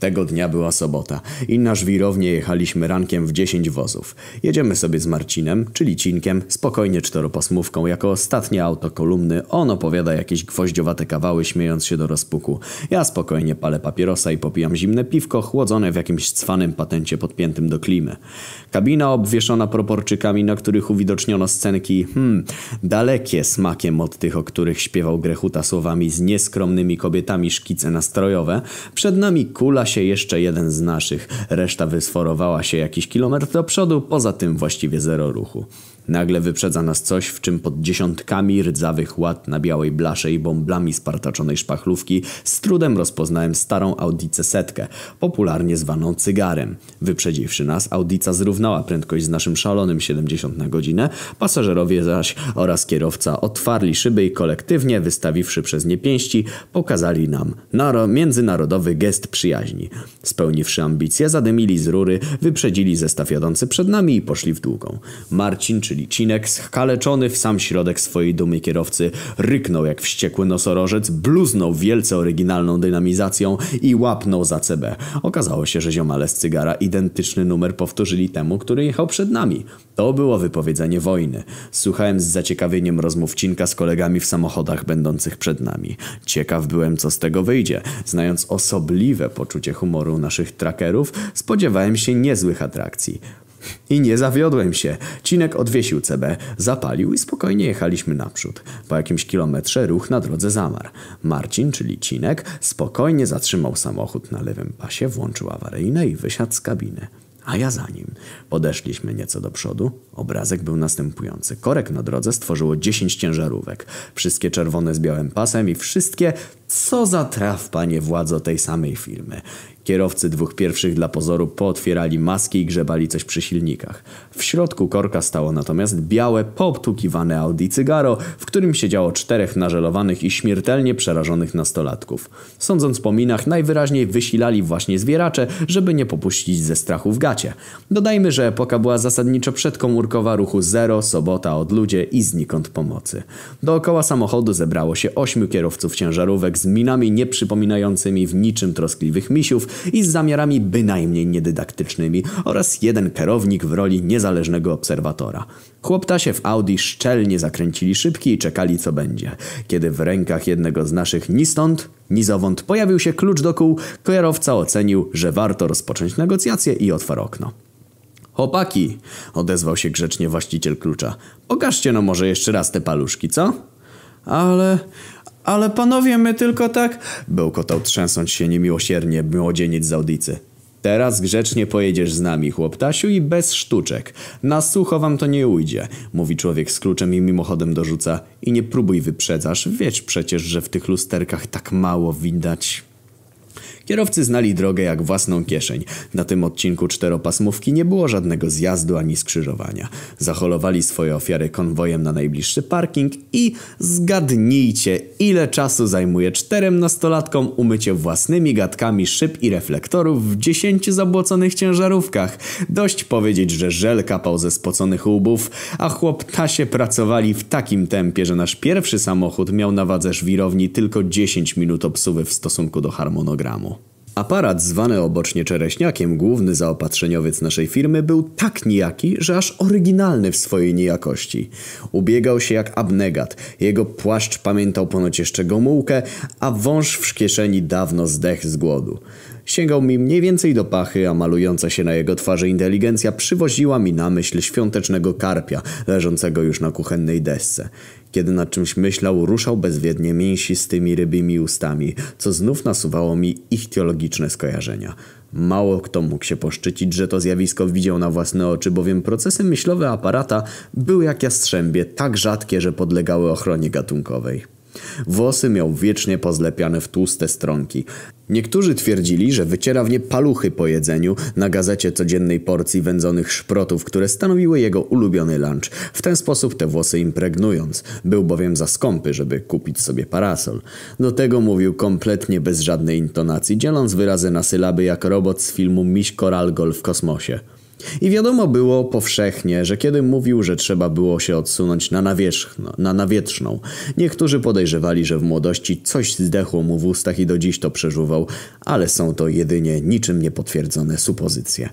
Tego dnia była sobota i na żwirownię jechaliśmy rankiem w 10 wozów. Jedziemy sobie z Marcinem, czyli Cinkiem, spokojnie czteroposmówką, jako ostatnie auto kolumny. On opowiada jakieś gwoździowate kawały, śmiejąc się do rozpuku. Ja spokojnie palę papierosa i popijam zimne piwko, chłodzone w jakimś cwanym patencie podpiętym do klimy. Kabina obwieszona proporczykami, na których uwidoczniono scenki, hmm, dalekie smakiem od tych, o których śpiewał Grechuta słowami z nieskromnymi kobietami szkice nastrojowe. Przed nami kula się jeszcze jeden z naszych. Reszta wysforowała się jakiś kilometr do przodu, poza tym właściwie zero ruchu. Nagle wyprzedza nas coś, w czym pod dziesiątkami rdzawych ład na białej blasze i bąblami spartaczonej szpachlówki z trudem rozpoznałem starą Audicę setkę, popularnie zwaną cygarem. Wyprzedziwszy nas, Audica zrównała prędkość z naszym szalonym 70 na godzinę, pasażerowie zaś oraz kierowca otwarli szyby i kolektywnie, wystawiwszy przez nie pięści, pokazali nam naro międzynarodowy gest przyjaźni. Spełniwszy ambicje, zadymili z rury, wyprzedzili zestaw jadący przed nami i poszli w długą. Marcin, czyli Cinek, skaleczony w sam środek swojej dumy kierowcy, ryknął jak wściekły nosorożec, bluznął wielce oryginalną dynamizacją i łapnął za CB. Okazało się, że ziomale z cygara identyczny numer powtórzyli temu, który jechał przed nami. To było wypowiedzenie wojny. Słuchałem z zaciekawieniem rozmów Cinka z kolegami w samochodach będących przed nami. Ciekaw byłem, co z tego wyjdzie. Znając osobliwe poczucie humoru naszych trackerów, spodziewałem się niezłych atrakcji. I nie zawiodłem się. Cinek odwiesił CB, zapalił i spokojnie jechaliśmy naprzód. Po jakimś kilometrze ruch na drodze zamarł. Marcin, czyli Cinek, spokojnie zatrzymał samochód na lewym pasie, włączył awaryjne i wysiadł z kabiny. A ja za nim. Podeszliśmy nieco do przodu. Obrazek był następujący. Korek na drodze stworzyło 10 ciężarówek. Wszystkie czerwone z białym pasem i wszystkie... Co za traf, panie władzo tej samej firmy. Kierowcy dwóch pierwszych dla pozoru pootwierali maski i grzebali coś przy silnikach. W środku korka stało natomiast białe, poobtukiwane Audi Cygaro, w którym siedziało czterech nażelowanych i śmiertelnie przerażonych nastolatków. Sądząc po minach, najwyraźniej wysilali właśnie zwieracze, żeby nie popuścić ze strachu w gacie. Dodajmy, że epoka była zasadniczo przedkomórkowa ruchu zero, sobota, odludzie i znikąd pomocy. Dookoła samochodu zebrało się ośmiu kierowców ciężarówek z minami nieprzypominającymi w niczym troskliwych misiów i z zamiarami bynajmniej niedydaktycznymi oraz jeden kierownik w roli niezależnego obserwatora. Chłoptasie w Audi szczelnie zakręcili szybki i czekali co będzie. Kiedy w rękach jednego z naszych ni stąd, ni zowąd pojawił się klucz do kół, kierowca ocenił, że warto rozpocząć negocjacje i otwarł okno. Chłopaki, odezwał się grzecznie właściciel klucza. Pokażcie no może jeszcze raz te paluszki, co? Ale... Ale panowie, my tylko tak... Bełkotał trzęsąc się niemiłosiernie młodzieniec z audicy. Teraz grzecznie pojedziesz z nami, chłoptasiu, i bez sztuczek. Na sucho wam to nie ujdzie, mówi człowiek z kluczem i mimochodem dorzuca. I nie próbuj wyprzedzasz, wiesz przecież, że w tych lusterkach tak mało widać. Kierowcy znali drogę jak własną kieszeń. Na tym odcinku czteropasmówki nie było żadnego zjazdu ani skrzyżowania. Zaholowali swoje ofiary konwojem na najbliższy parking i zgadnijcie, ile czasu zajmuje czterem nastolatkom umycie własnymi gadkami szyb i reflektorów w dziesięciu zabłoconych ciężarówkach. Dość powiedzieć, że żel kapał ze spoconych łbów, a chłoptasie pracowali w takim tempie, że nasz pierwszy samochód miał na wadze żwirowni tylko 10 minut obsuwy w stosunku do harmonogramu. Aparat zwany obocznie czereśniakiem, główny zaopatrzeniowiec naszej firmy, był tak nijaki, że aż oryginalny w swojej nijakości. Ubiegał się jak abnegat, jego płaszcz pamiętał ponoć jeszcze gomułkę, a wąż w kieszeni dawno zdech z głodu. Sięgał mi mniej więcej do pachy, a malująca się na jego twarzy inteligencja przywoziła mi na myśl świątecznego karpia, leżącego już na kuchennej desce. Kiedy nad czymś myślał, ruszał bezwiednie mięsistymi rybymi ustami, co znów nasuwało mi ichtiologiczne skojarzenia. Mało kto mógł się poszczycić, że to zjawisko widział na własne oczy, bowiem procesy myślowe aparata były jak jastrzębie, tak rzadkie, że podlegały ochronie gatunkowej. Włosy miał wiecznie pozlepiane w tłuste stronki. Niektórzy twierdzili, że wyciera w nie paluchy po jedzeniu na gazecie codziennej porcji wędzonych szprotów, które stanowiły jego ulubiony lunch. W ten sposób te włosy impregnując. Był bowiem za skąpy, żeby kupić sobie parasol. Do tego mówił kompletnie bez żadnej intonacji, dzieląc wyrazy na sylaby jak robot z filmu Miś Koralgol w kosmosie. I wiadomo było powszechnie, że kiedy mówił, że trzeba było się odsunąć na, nawierzchno, na nawietrzną, niektórzy podejrzewali, że w młodości coś zdechło mu w ustach i do dziś to przeżuwał, ale są to jedynie niczym niepotwierdzone supozycje.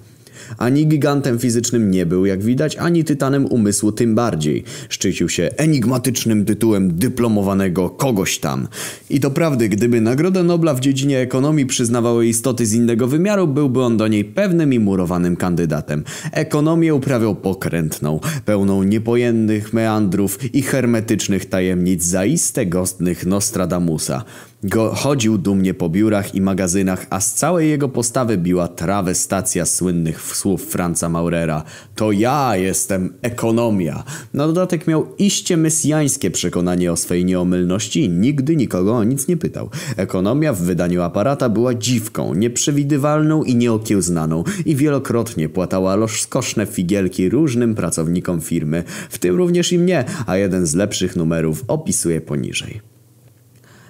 Ani gigantem fizycznym nie był, jak widać, ani tytanem umysłu tym bardziej. Szczycił się enigmatycznym tytułem dyplomowanego kogoś tam. I to prawdy, gdyby Nagrodę Nobla w dziedzinie ekonomii przyznawały istoty z innego wymiaru, byłby on do niej pewnym i murowanym kandydatem. Ekonomię uprawiał pokrętną, pełną niepojętnych meandrów i hermetycznych tajemnic zaiste gostnych Nostradamusa. Go chodził dumnie po biurach i magazynach, a z całej jego postawy biła trawestacja słynnych słów Franza Maurera. To ja jestem ekonomia. Na dodatek miał iście mesjańskie przekonanie o swej nieomylności i nigdy nikogo o nic nie pytał. Ekonomia w wydaniu aparata była dziwką, nieprzewidywalną i nieokiełznaną i wielokrotnie płatała rozkoszne figielki różnym pracownikom firmy, w tym również i mnie, a jeden z lepszych numerów opisuje poniżej.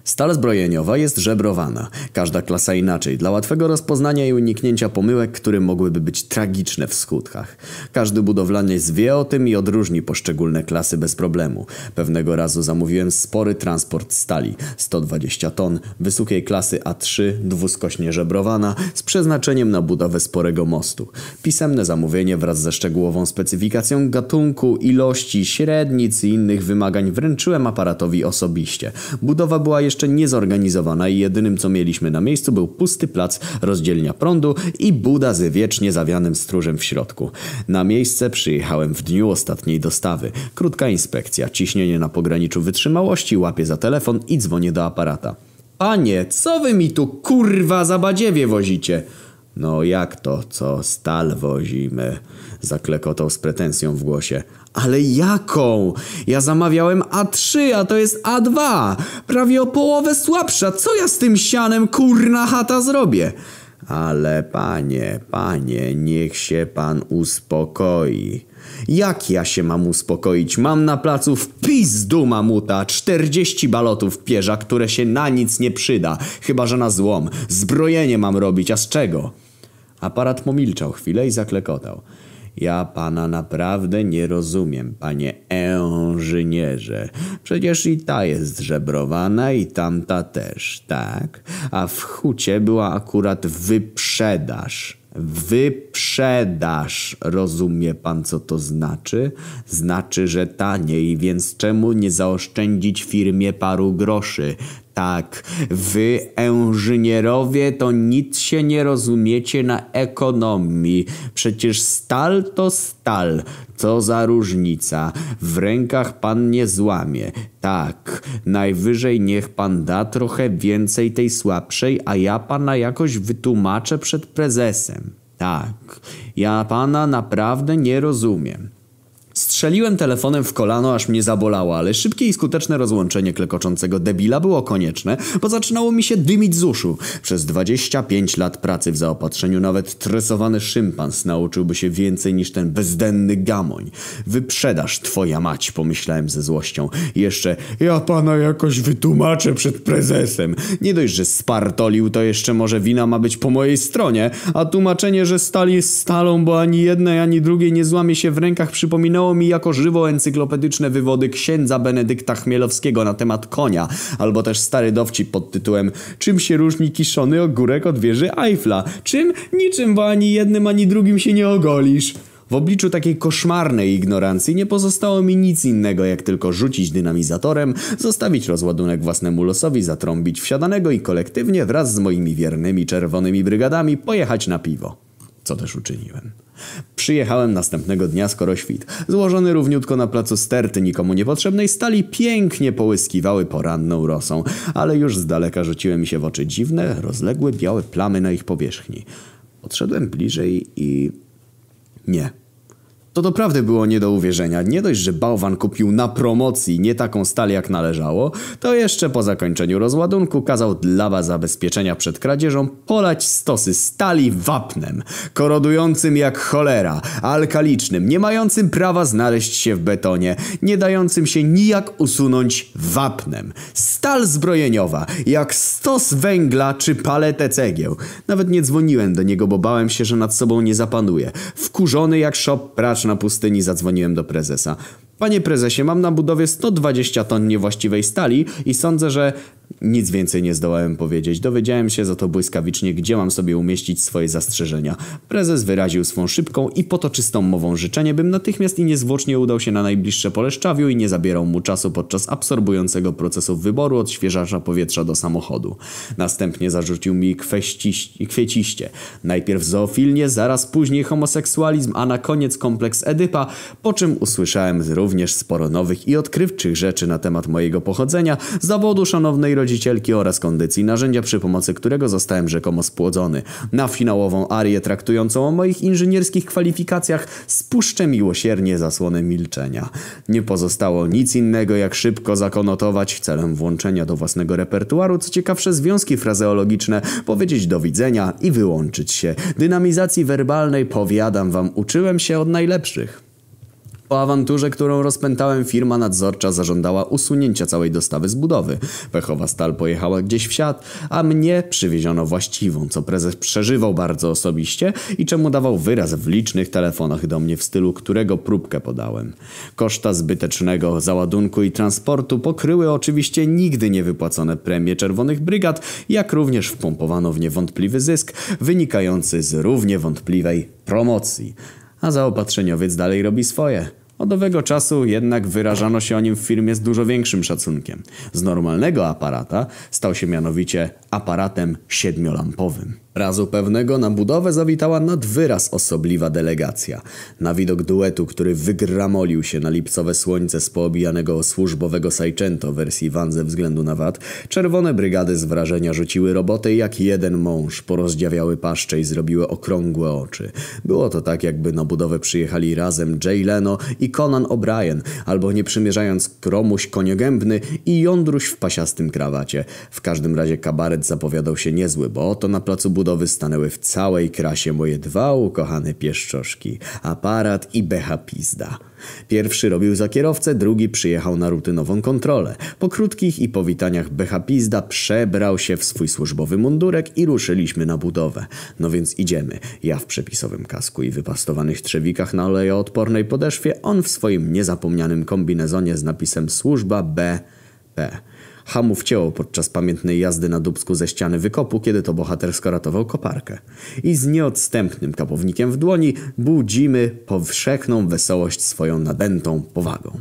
Stal zbrojeniowa jest żebrowana, każda klasa inaczej, dla łatwego rozpoznania i uniknięcia pomyłek, które mogłyby być tragiczne w skutkach. Każdy budowlaniec wie o tym i odróżni poszczególne klasy bez problemu. Pewnego razu zamówiłem spory transport stali, 120 ton, wysokiej klasy A3, dwuskośnie żebrowana, z przeznaczeniem na budowę sporego mostu. Pisemne zamówienie wraz ze szczegółową specyfikacją gatunku, ilości, średnic i innych wymagań wręczyłem aparatowi osobiście. Budowa była jeszcze jeszcze niezorganizowana i jedynym co mieliśmy na miejscu był pusty plac, rozdzielnia prądu i buda z wiecznie zawianym stróżem w środku. Na miejsce przyjechałem w dniu ostatniej dostawy. Krótka inspekcja, ciśnienie na pograniczu wytrzymałości, łapię za telefon i dzwonię do aparata. Panie, co wy mi tu kurwa za badziewie wozicie? No jak to, co stal wozimy? Zaklekotał z pretensją w głosie. Ale jaką? Ja zamawiałem A3, a to jest A2. Prawie o połowę słabsza. Co ja z tym sianem kurna chata zrobię? Ale panie, panie, niech się pan uspokoi. Jak ja się mam uspokoić? Mam na placu w pizdu mamuta 40 balotów pierza, które się na nic nie przyda, chyba że na złom. Zbrojenie mam robić, a z czego? Aparat pomilczał chwilę i zaklekotał. Ja pana naprawdę nie rozumiem, panie inżynierze. Przecież i ta jest żebrowana i tamta też, tak? A w hucie była akurat wyprzedaż. Wyprzedaż. Rozumie pan, co to znaczy? Znaczy, że taniej, więc czemu nie zaoszczędzić firmie paru groszy? Tak, wy, inżynierowie, to nic się nie rozumiecie na ekonomii. Przecież stal to stal. Co za różnica. W rękach pan nie złamie. Tak, najwyżej niech pan da trochę więcej tej słabszej, a ja pana jakoś wytłumaczę przed prezesem. Tak, ja pana naprawdę nie rozumiem. Strzeliłem telefonem w kolano, aż mnie zabolało, ale szybkie i skuteczne rozłączenie klekoczącego debila było konieczne, bo zaczynało mi się dymić z uszu. Przez 25 lat pracy w zaopatrzeniu nawet tresowany szympans nauczyłby się więcej niż ten bezdenny gamoń. Wyprzedasz twoja mać, pomyślałem ze złością. Jeszcze, ja pana jakoś wytłumaczę przed prezesem. Nie dość, że spartolił, to jeszcze może wina ma być po mojej stronie, a tłumaczenie, że stal jest stalą, bo ani jednej, ani drugiej nie złamie się w rękach przypominało mi jako żywo encyklopedyczne wywody księdza Benedykta Chmielowskiego na temat konia, albo też stary dowcip pod tytułem Czym się różni kiszony ogórek od wieży Eiffla? Czym? Niczym, bo ani jednym, ani drugim się nie ogolisz. W obliczu takiej koszmarnej ignorancji nie pozostało mi nic innego, jak tylko rzucić dynamizatorem, zostawić rozładunek własnemu losowi, zatrąbić wsiadanego i kolektywnie wraz z moimi wiernymi czerwonymi brygadami pojechać na piwo. Co też uczyniłem. Przyjechałem następnego dnia skoro świt. Złożony równiutko na placu sterty nikomu niepotrzebnej stali pięknie połyskiwały poranną rosą, ale już z daleka rzuciły mi się w oczy dziwne, rozległe białe plamy na ich powierzchni. Podszedłem bliżej i... Nie. To doprawdy było nie do uwierzenia. Nie dość, że bałwan kupił na promocji nie taką stal jak należało, to jeszcze po zakończeniu rozładunku kazał dla zabezpieczenia przed kradzieżą polać stosy stali wapnem, korodującym jak cholera, alkalicznym, nie mającym prawa znaleźć się w betonie, nie dającym się nijak usunąć wapnem. Stal zbrojeniowa, jak stos węgla czy paletę cegieł. Nawet nie dzwoniłem do niego, bo bałem się, że nad sobą nie zapanuje. Wkurzony jak szop pracz na pustyni zadzwoniłem do prezesa. Panie prezesie, mam na budowie 120 ton niewłaściwej stali i sądzę, że nic więcej nie zdołałem powiedzieć. Dowiedziałem się za to błyskawicznie, gdzie mam sobie umieścić swoje zastrzeżenia. Prezes wyraził swą szybką i potoczystą mową życzenie, bym natychmiast i niezwłocznie udał się na najbliższe pole szczawiu i nie zabierał mu czasu podczas absorbującego procesu wyboru odświeżacza powietrza do samochodu. Następnie zarzucił mi kwieciście. Najpierw zoofilnie, zaraz później homoseksualizm, a na koniec kompleks Edypa, po czym usłyszałem również sporo nowych i odkrywczych rzeczy na temat mojego pochodzenia, zawodu szanownej rodzicielki oraz kondycji narzędzia, przy pomocy którego zostałem rzekomo spłodzony. Na finałową arię traktującą o moich inżynierskich kwalifikacjach spuszczę miłosiernie zasłonę milczenia. Nie pozostało nic innego jak szybko zakonotować celem włączenia do własnego repertuaru, co ciekawsze związki frazeologiczne, powiedzieć do widzenia i wyłączyć się. Dynamizacji werbalnej powiadam wam, uczyłem się od najlepszych. Po awanturze, którą rozpętałem, firma nadzorcza zażądała usunięcia całej dostawy z budowy. Pechowa stal pojechała gdzieś w siat, a mnie przywieziono właściwą, co prezes przeżywał bardzo osobiście i czemu dawał wyraz w licznych telefonach do mnie w stylu, którego próbkę podałem. Koszta zbytecznego załadunku i transportu pokryły oczywiście nigdy niewypłacone premie Czerwonych Brygad, jak również wpompowano w niewątpliwy zysk wynikający z równie wątpliwej promocji a zaopatrzeniowiec dalej robi swoje. Od owego czasu jednak wyrażano się o nim w firmie z dużo większym szacunkiem. Z normalnego aparata stał się mianowicie aparatem siedmiolampowym. Razu pewnego na budowę zawitała nad wyraz osobliwa delegacja. Na widok duetu, który wygramolił się na lipcowe słońce z poobijanego służbowego Sajczęto wersji van ze względu na VAT, czerwone brygady z wrażenia rzuciły roboty jak jeden mąż, porozdziawiały paszcze i zrobiły okrągłe oczy. Było to tak, jakby na budowę przyjechali razem Jay Leno i Conan O'Brien, albo nie przymierzając Kromuś koniogębny i Jądruś w pasiastym krawacie. W każdym razie kabaret zapowiadał się niezły, bo oto na placu budowy stanęły w całej krasie moje dwa ukochane pieszczoszki, aparat i becha pizda. Pierwszy robił za kierowcę, drugi przyjechał na rutynową kontrolę. Po krótkich i powitaniach becha pizda przebrał się w swój służbowy mundurek i ruszyliśmy na budowę. No więc idziemy. Ja w przepisowym kasku i wypastowanych trzewikach na olejoodpornej podeszwie, on w swoim niezapomnianym kombinezonie z napisem służba B. Hamu wcięło podczas pamiętnej jazdy na dubsku ze ściany wykopu, kiedy to bohatersko ratował koparkę. I z nieodstępnym kapownikiem w dłoni budzimy powszechną wesołość swoją nadętą powagą.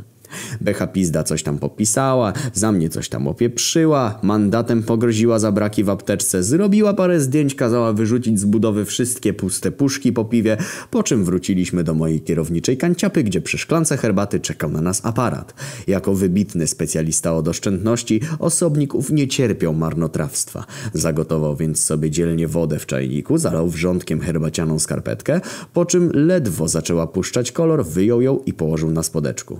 Becha pizda coś tam popisała, za mnie coś tam opieprzyła, mandatem pogroziła za braki w apteczce, zrobiła parę zdjęć, kazała wyrzucić z budowy wszystkie puste puszki po piwie, po czym wróciliśmy do mojej kierowniczej kanciapy, gdzie przy szklance herbaty czekał na nas aparat. Jako wybitny specjalista od oszczędności, osobników nie cierpiał marnotrawstwa. Zagotował więc sobie dzielnie wodę w czajniku, zalał wrzątkiem herbacianą skarpetkę, po czym ledwo zaczęła puszczać kolor, wyjął ją i położył na spodeczku.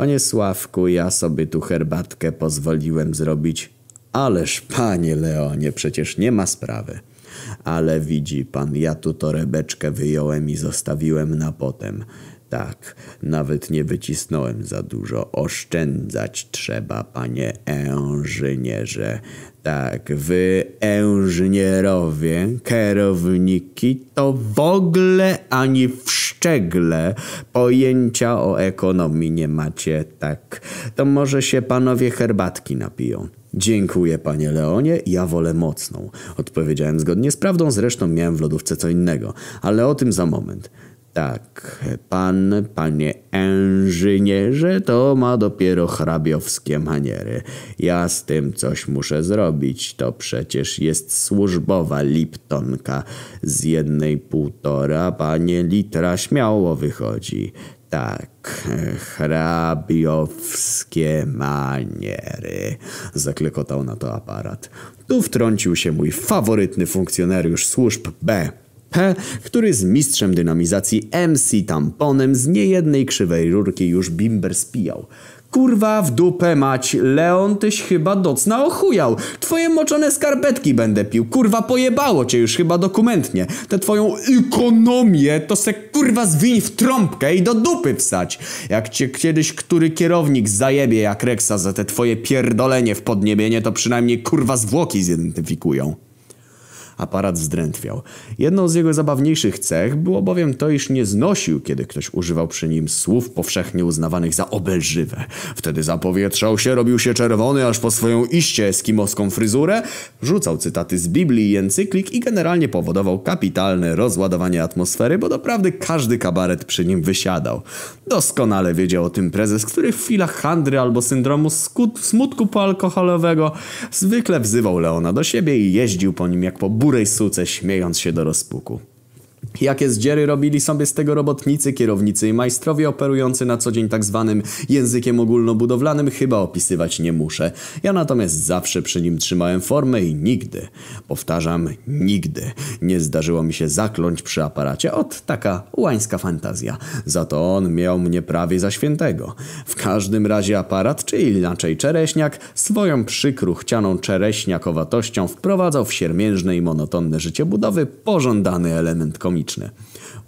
Panie Sławku, ja sobie tu herbatkę pozwoliłem zrobić. Ależ, panie Leonie, przecież nie ma sprawy. Ale widzi pan, ja tu torebeczkę wyjąłem i zostawiłem na potem. Tak, nawet nie wycisnąłem za dużo. Oszczędzać trzeba, panie inżynierze. Tak, wy inżynierowie, kierowniki, to w ogóle ani w szczegle pojęcia o ekonomii nie macie. Tak, to może się panowie herbatki napiją. Dziękuję, panie Leonie, ja wolę mocną. Odpowiedziałem zgodnie z prawdą, zresztą miałem w lodówce co innego, ale o tym za moment. Tak, pan, panie inżynierze, to ma dopiero hrabiowskie maniery. Ja z tym coś muszę zrobić. To przecież jest służbowa liptonka. Z jednej półtora, panie, litra śmiało wychodzi. Tak, hrabiowskie maniery, zaklekotał na to aparat. Tu wtrącił się mój faworytny funkcjonariusz służb B. P, który z mistrzem dynamizacji MC tamponem z niejednej krzywej rurki już bimber spijał. Kurwa w dupę mać, Leon tyś chyba docna ochujał. Twoje moczone skarpetki będę pił. Kurwa pojebało cię już chyba dokumentnie. Tę twoją ekonomię to se kurwa zwiń w trąbkę i do dupy wsać. Jak cię kiedyś który kierownik zajebie jak Reksa za te twoje pierdolenie w podniebienie, to przynajmniej kurwa zwłoki zidentyfikują. Aparat zdrętwiał. Jedną z jego zabawniejszych cech było bowiem to, iż nie znosił, kiedy ktoś używał przy nim słów powszechnie uznawanych za obelżywe. Wtedy zapowietrzał się, robił się czerwony aż po swoją iście eskimoską fryzurę, rzucał cytaty z Biblii i encyklik i generalnie powodował kapitalne rozładowanie atmosfery, bo doprawdy każdy kabaret przy nim wysiadał. Doskonale wiedział o tym prezes, który w chwilach handry albo syndromu skut- smutku poalkoholowego zwykle wzywał Leona do siebie i jeździł po nim jak po burej suce, śmiejąc się do rozpuku. Jakie zdziery robili sobie z tego robotnicy, kierownicy i majstrowie operujący na co dzień tak zwanym językiem ogólnobudowlanym chyba opisywać nie muszę. Ja natomiast zawsze przy nim trzymałem formę i nigdy, powtarzam, nigdy nie zdarzyło mi się zakląć przy aparacie. Ot, taka łańska fantazja. Za to on miał mnie prawie za świętego. W każdym razie aparat, czy inaczej czereśniak, swoją przykruchcianą czereśniakowatością wprowadzał w siermiężne i monotonne życie budowy pożądany element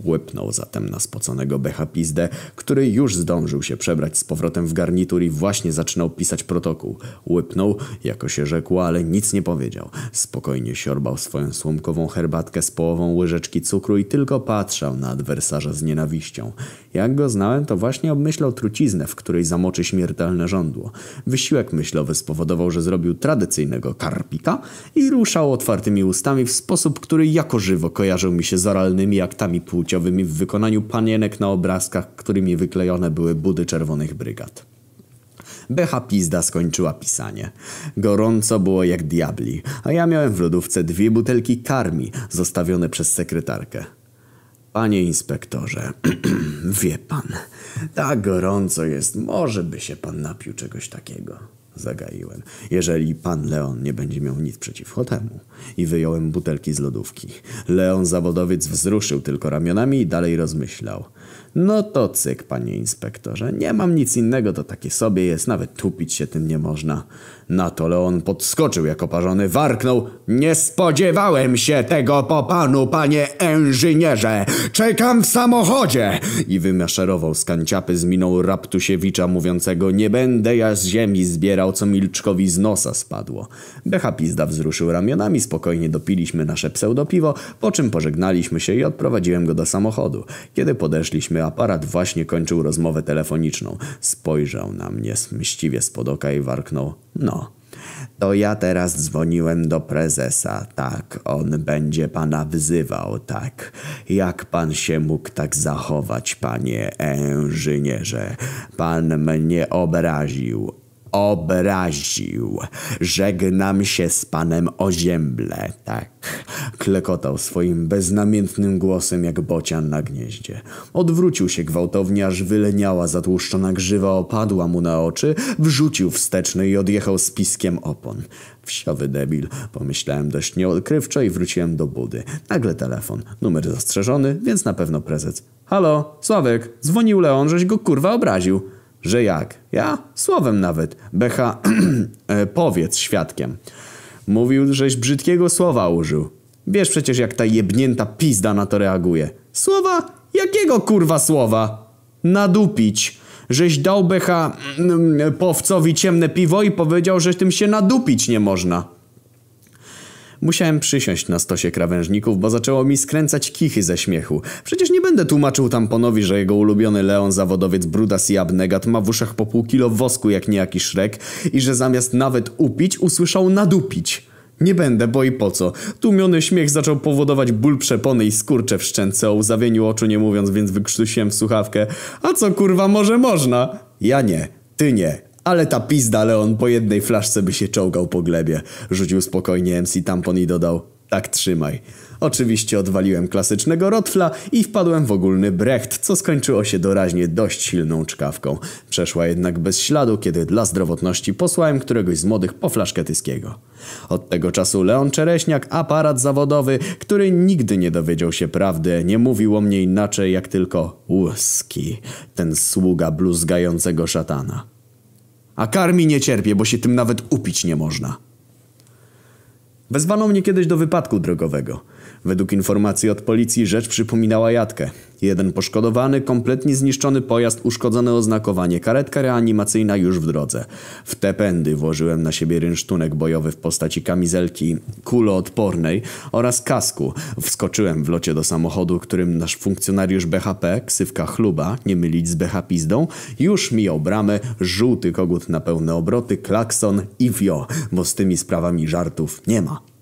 Łypnął zatem na spoconego becha pizdę, który już zdążył się przebrać z powrotem w garnitur i właśnie zaczynał pisać protokół. Łypnął, jako się rzekło, ale nic nie powiedział. Spokojnie siorbał swoją słomkową herbatkę z połową łyżeczki cukru i tylko patrzał na adwersarza z nienawiścią. Jak go znałem, to właśnie obmyślał truciznę, w której zamoczy śmiertelne żądło. Wysiłek myślowy spowodował, że zrobił tradycyjnego karpika i ruszał otwartymi ustami w sposób, który jako żywo kojarzył mi się z oralnymi aktami płciowymi w wykonaniu panienek na obrazkach, którymi wyklejone były budy czerwonych brygad. Becha pizda skończyła pisanie. Gorąco było jak diabli, a ja miałem w lodówce dwie butelki karmi zostawione przez sekretarkę. Panie inspektorze, wie pan, tak gorąco jest, może by się pan napił czegoś takiego. Zagaiłem. Jeżeli pan Leon nie będzie miał nic przeciwko temu. I wyjąłem butelki z lodówki. Leon zawodowiec wzruszył tylko ramionami i dalej rozmyślał. No to cyk, panie inspektorze. Nie mam nic innego, to takie sobie jest. Nawet tupić się tym nie można. Na to Leon podskoczył jak oparzony, warknął. Nie spodziewałem się tego po panu, panie inżynierze. Czekam w samochodzie. I wymaszerował z kanciapy z miną Raptusiewicza mówiącego nie będę ja z ziemi zbierał co Milczkowi z nosa spadło. Becha Pizda wzruszył ramionami, spokojnie dopiliśmy nasze pseudopiwo, po czym pożegnaliśmy się i odprowadziłem go do samochodu. Kiedy podeszliśmy, aparat właśnie kończył rozmowę telefoniczną. Spojrzał na mnie mściwie spod oka i warknął. No, to ja teraz dzwoniłem do prezesa, tak, on będzie pana wzywał, tak. Jak pan się mógł tak zachować, panie inżynierze? Pan mnie obraził, obraził. Żegnam się z panem Ozięble, tak. Klekotał swoim beznamiętnym głosem jak bocian na gnieździe. Odwrócił się gwałtownie, aż wyleniała zatłuszczona grzywa opadła mu na oczy, wrzucił wsteczny i odjechał z piskiem opon. Wsiowy debil, pomyślałem dość nieodkrywczo i wróciłem do budy. Nagle telefon, numer zastrzeżony, więc na pewno prezes. Halo, Sławek, dzwonił Leon, żeś go kurwa obraził. Że jak? Ja? Słowem nawet. Becha, e, powiedz świadkiem. Mówił, żeś brzydkiego słowa użył. Wiesz przecież jak ta jebnięta pizda na to reaguje. Słowa? Jakiego kurwa słowa? Nadupić. Żeś dał Becha mm, powcowi ciemne piwo i powiedział, że tym się nadupić nie można. Musiałem przysiąść na stosie krawężników, bo zaczęło mi skręcać kichy ze śmiechu. Przecież nie będę tłumaczył tamponowi, że jego ulubiony Leon zawodowiec Brudas i Abnegat ma w uszach po pół kilo wosku jak niejaki Szrek i że zamiast nawet upić usłyszał nadupić. Nie będę, bo i po co. Tłumiony śmiech zaczął powodować ból przepony i skurcze w szczęce o łzawieniu oczu nie mówiąc, więc wykrztusiłem w słuchawkę. A co kurwa, może można? Ja nie, ty nie, ale ta pizda Leon po jednej flaszce by się czołgał po glebie. Rzucił spokojnie MC tampon i dodał tak trzymaj. Oczywiście odwaliłem klasycznego rotfla i wpadłem w ogólny brecht, co skończyło się doraźnie dość silną czkawką. Przeszła jednak bez śladu, kiedy dla zdrowotności posłałem któregoś z młodych po flaszkę tyskiego. Od tego czasu Leon Czereśniak, aparat zawodowy, który nigdy nie dowiedział się prawdy, nie mówił o mnie inaczej jak tylko łuski, ten sługa bluzgającego szatana. A karmi nie cierpię, bo się tym nawet upić nie można. Wezwano mnie kiedyś do wypadku drogowego. Według informacji od policji rzecz przypominała jatkę. Jeden poszkodowany, kompletnie zniszczony pojazd, uszkodzone oznakowanie, karetka reanimacyjna już w drodze. W te pędy włożyłem na siebie rynsztunek bojowy w postaci kamizelki kuloodpornej oraz kasku. Wskoczyłem w locie do samochodu, którym nasz funkcjonariusz BHP, ksywka chluba, nie mylić z BHPizdą, już mijał bramę, żółty kogut na pełne obroty, klakson i wio, bo z tymi sprawami żartów nie ma.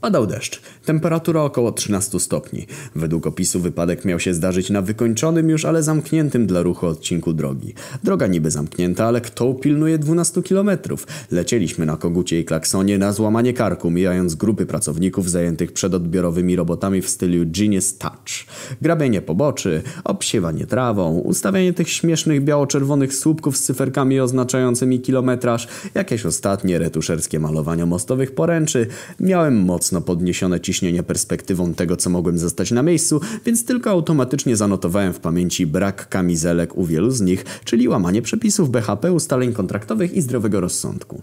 Padał deszcz. Temperatura około 13 stopni. Według opisu wypadek miał się zdarzyć na wykończonym już, ale zamkniętym dla ruchu odcinku drogi. Droga niby zamknięta, ale kto pilnuje 12 kilometrów? Lecieliśmy na kogucie i klaksonie na złamanie karku, mijając grupy pracowników zajętych przedodbiorowymi robotami w stylu Genius Touch. Grabienie poboczy, obsiewanie trawą, ustawianie tych śmiesznych biało-czerwonych słupków z cyferkami oznaczającymi kilometraż, jakieś ostatnie retuszerskie malowania mostowych poręczy. Miałem moc mocno podniesione ciśnienie perspektywą tego, co mogłem zostać na miejscu, więc tylko automatycznie zanotowałem w pamięci brak kamizelek u wielu z nich, czyli łamanie przepisów BHP, ustaleń kontraktowych i zdrowego rozsądku.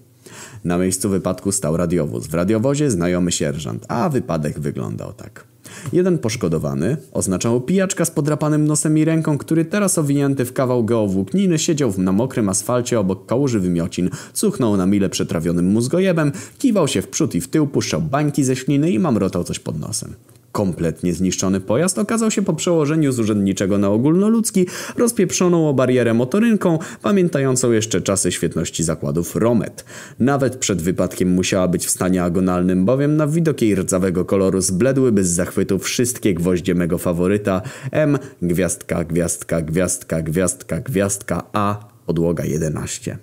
Na miejscu wypadku stał radiowóz. W radiowozie znajomy sierżant, a wypadek wyglądał tak. Jeden poszkodowany oznaczał pijaczka z podrapanym nosem i ręką, który teraz owinięty w kawał geowłókniny siedział na mokrym asfalcie obok kałuży wymiocin, cuchnął na mile przetrawionym mózgojebem, kiwał się w przód i w tył, puszczał bańki ze śliny i mamrotał coś pod nosem. Kompletnie zniszczony pojazd okazał się po przełożeniu z urzędniczego na ogólnoludzki rozpieprzoną o barierę motorynką, pamiętającą jeszcze czasy świetności zakładów Romet. Nawet przed wypadkiem musiała być w stanie agonalnym, bowiem na widok jej rdzawego koloru zbledłyby z zachwytu wszystkie gwoździe mego faworyta M, gwiazdka, gwiazdka, gwiazdka, gwiazdka, gwiazdka A, podłoga 11.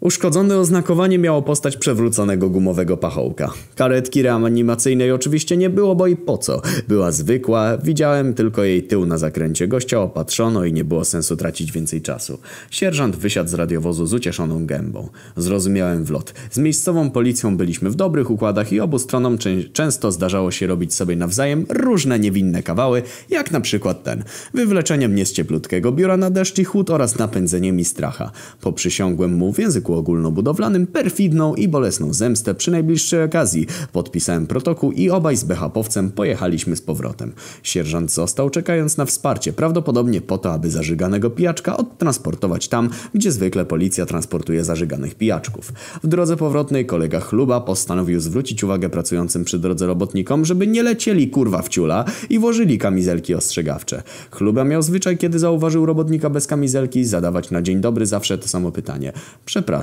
Uszkodzone oznakowanie miało postać przewróconego gumowego pachołka. Karetki reanimacyjnej oczywiście nie było, bo i po co. Była zwykła, widziałem tylko jej tył na zakręcie. Gościa opatrzono i nie było sensu tracić więcej czasu. Sierżant wysiadł z radiowozu z ucieszoną gębą. Zrozumiałem wlot. Z miejscową policją byliśmy w dobrych układach i obu stronom często zdarzało się robić sobie nawzajem różne niewinne kawały, jak na przykład ten. Wywleczenie mnie z cieplutkiego biura na deszcz i chłód oraz napędzenie mi stracha. Poprzysiągłem mu w języku ogólnobudowlanym perfidną i bolesną zemstę przy najbliższej okazji. Podpisałem protokół i obaj z BHP-owcem pojechaliśmy z powrotem. Sierżant został czekając na wsparcie, prawdopodobnie po to, aby zażyganego pijaczka odtransportować tam, gdzie zwykle policja transportuje zażyganych pijaczków. W drodze powrotnej kolega Chluba postanowił zwrócić uwagę pracującym przy drodze robotnikom, żeby nie lecieli kurwa w ciula i włożyli kamizelki ostrzegawcze. Chluba miał zwyczaj, kiedy zauważył robotnika bez kamizelki, zadawać na dzień dobry zawsze to samo pytanie. Przepraszam,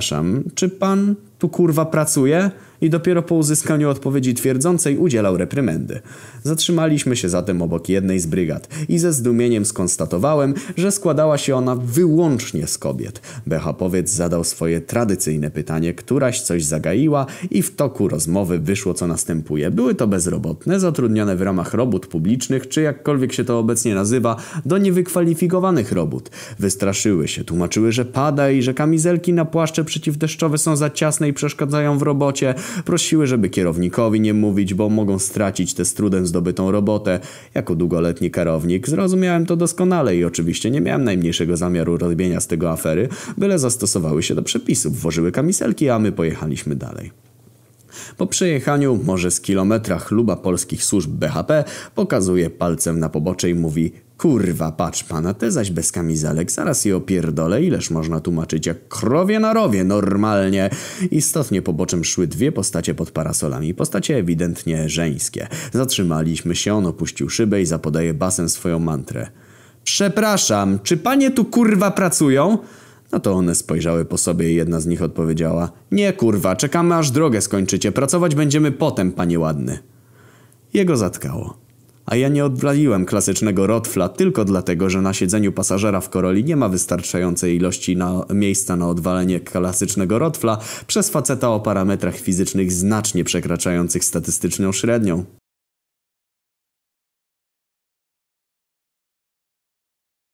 czy pan tu kurwa pracuje? I dopiero po uzyskaniu odpowiedzi twierdzącej udzielał reprymendy. Zatrzymaliśmy się zatem obok jednej z brygad i ze zdumieniem skonstatowałem, że składała się ona wyłącznie z kobiet. Bechapowiec zadał swoje tradycyjne pytanie, któraś coś zagaiła i w toku rozmowy wyszło co następuje. Były to bezrobotne, zatrudnione w ramach robót publicznych, czy jakkolwiek się to obecnie nazywa, do niewykwalifikowanych robót. Wystraszyły się, tłumaczyły, że pada i że kamizelki na płaszcze przeciwdeszczowe są za ciasne i przeszkadzają w robocie. Prosiły, żeby kierownikowi nie mówić, bo mogą stracić tę z trudem zdobytą robotę. Jako długoletni kierownik zrozumiałem to doskonale i oczywiście nie miałem najmniejszego zamiaru robienia z tego afery, byle zastosowały się do przepisów, włożyły kamizelki, a my pojechaliśmy dalej. Po przejechaniu może z kilometra chluba polskich służb BHP pokazuje palcem na pobocze i mówi Kurwa, patrz pana, te zaś bez kamizelek, zaraz je opierdolę, ileż można tłumaczyć, jak krowie na rowie, normalnie. Istotnie poboczem szły dwie postacie pod parasolami, postacie ewidentnie żeńskie. Zatrzymaliśmy się, on opuścił szybę i zapodaje basem swoją mantrę. Przepraszam, czy panie tu kurwa pracują? No to one spojrzały po sobie i jedna z nich odpowiedziała Nie kurwa, czekamy aż drogę skończycie, pracować będziemy potem, panie ładny. Jego zatkało. A ja nie odwaliłem klasycznego rotfla tylko dlatego, że na siedzeniu pasażera w Koroli nie ma wystarczającej ilości na, miejsca na odwalenie klasycznego rotfla przez faceta o parametrach fizycznych znacznie przekraczających statystyczną średnią.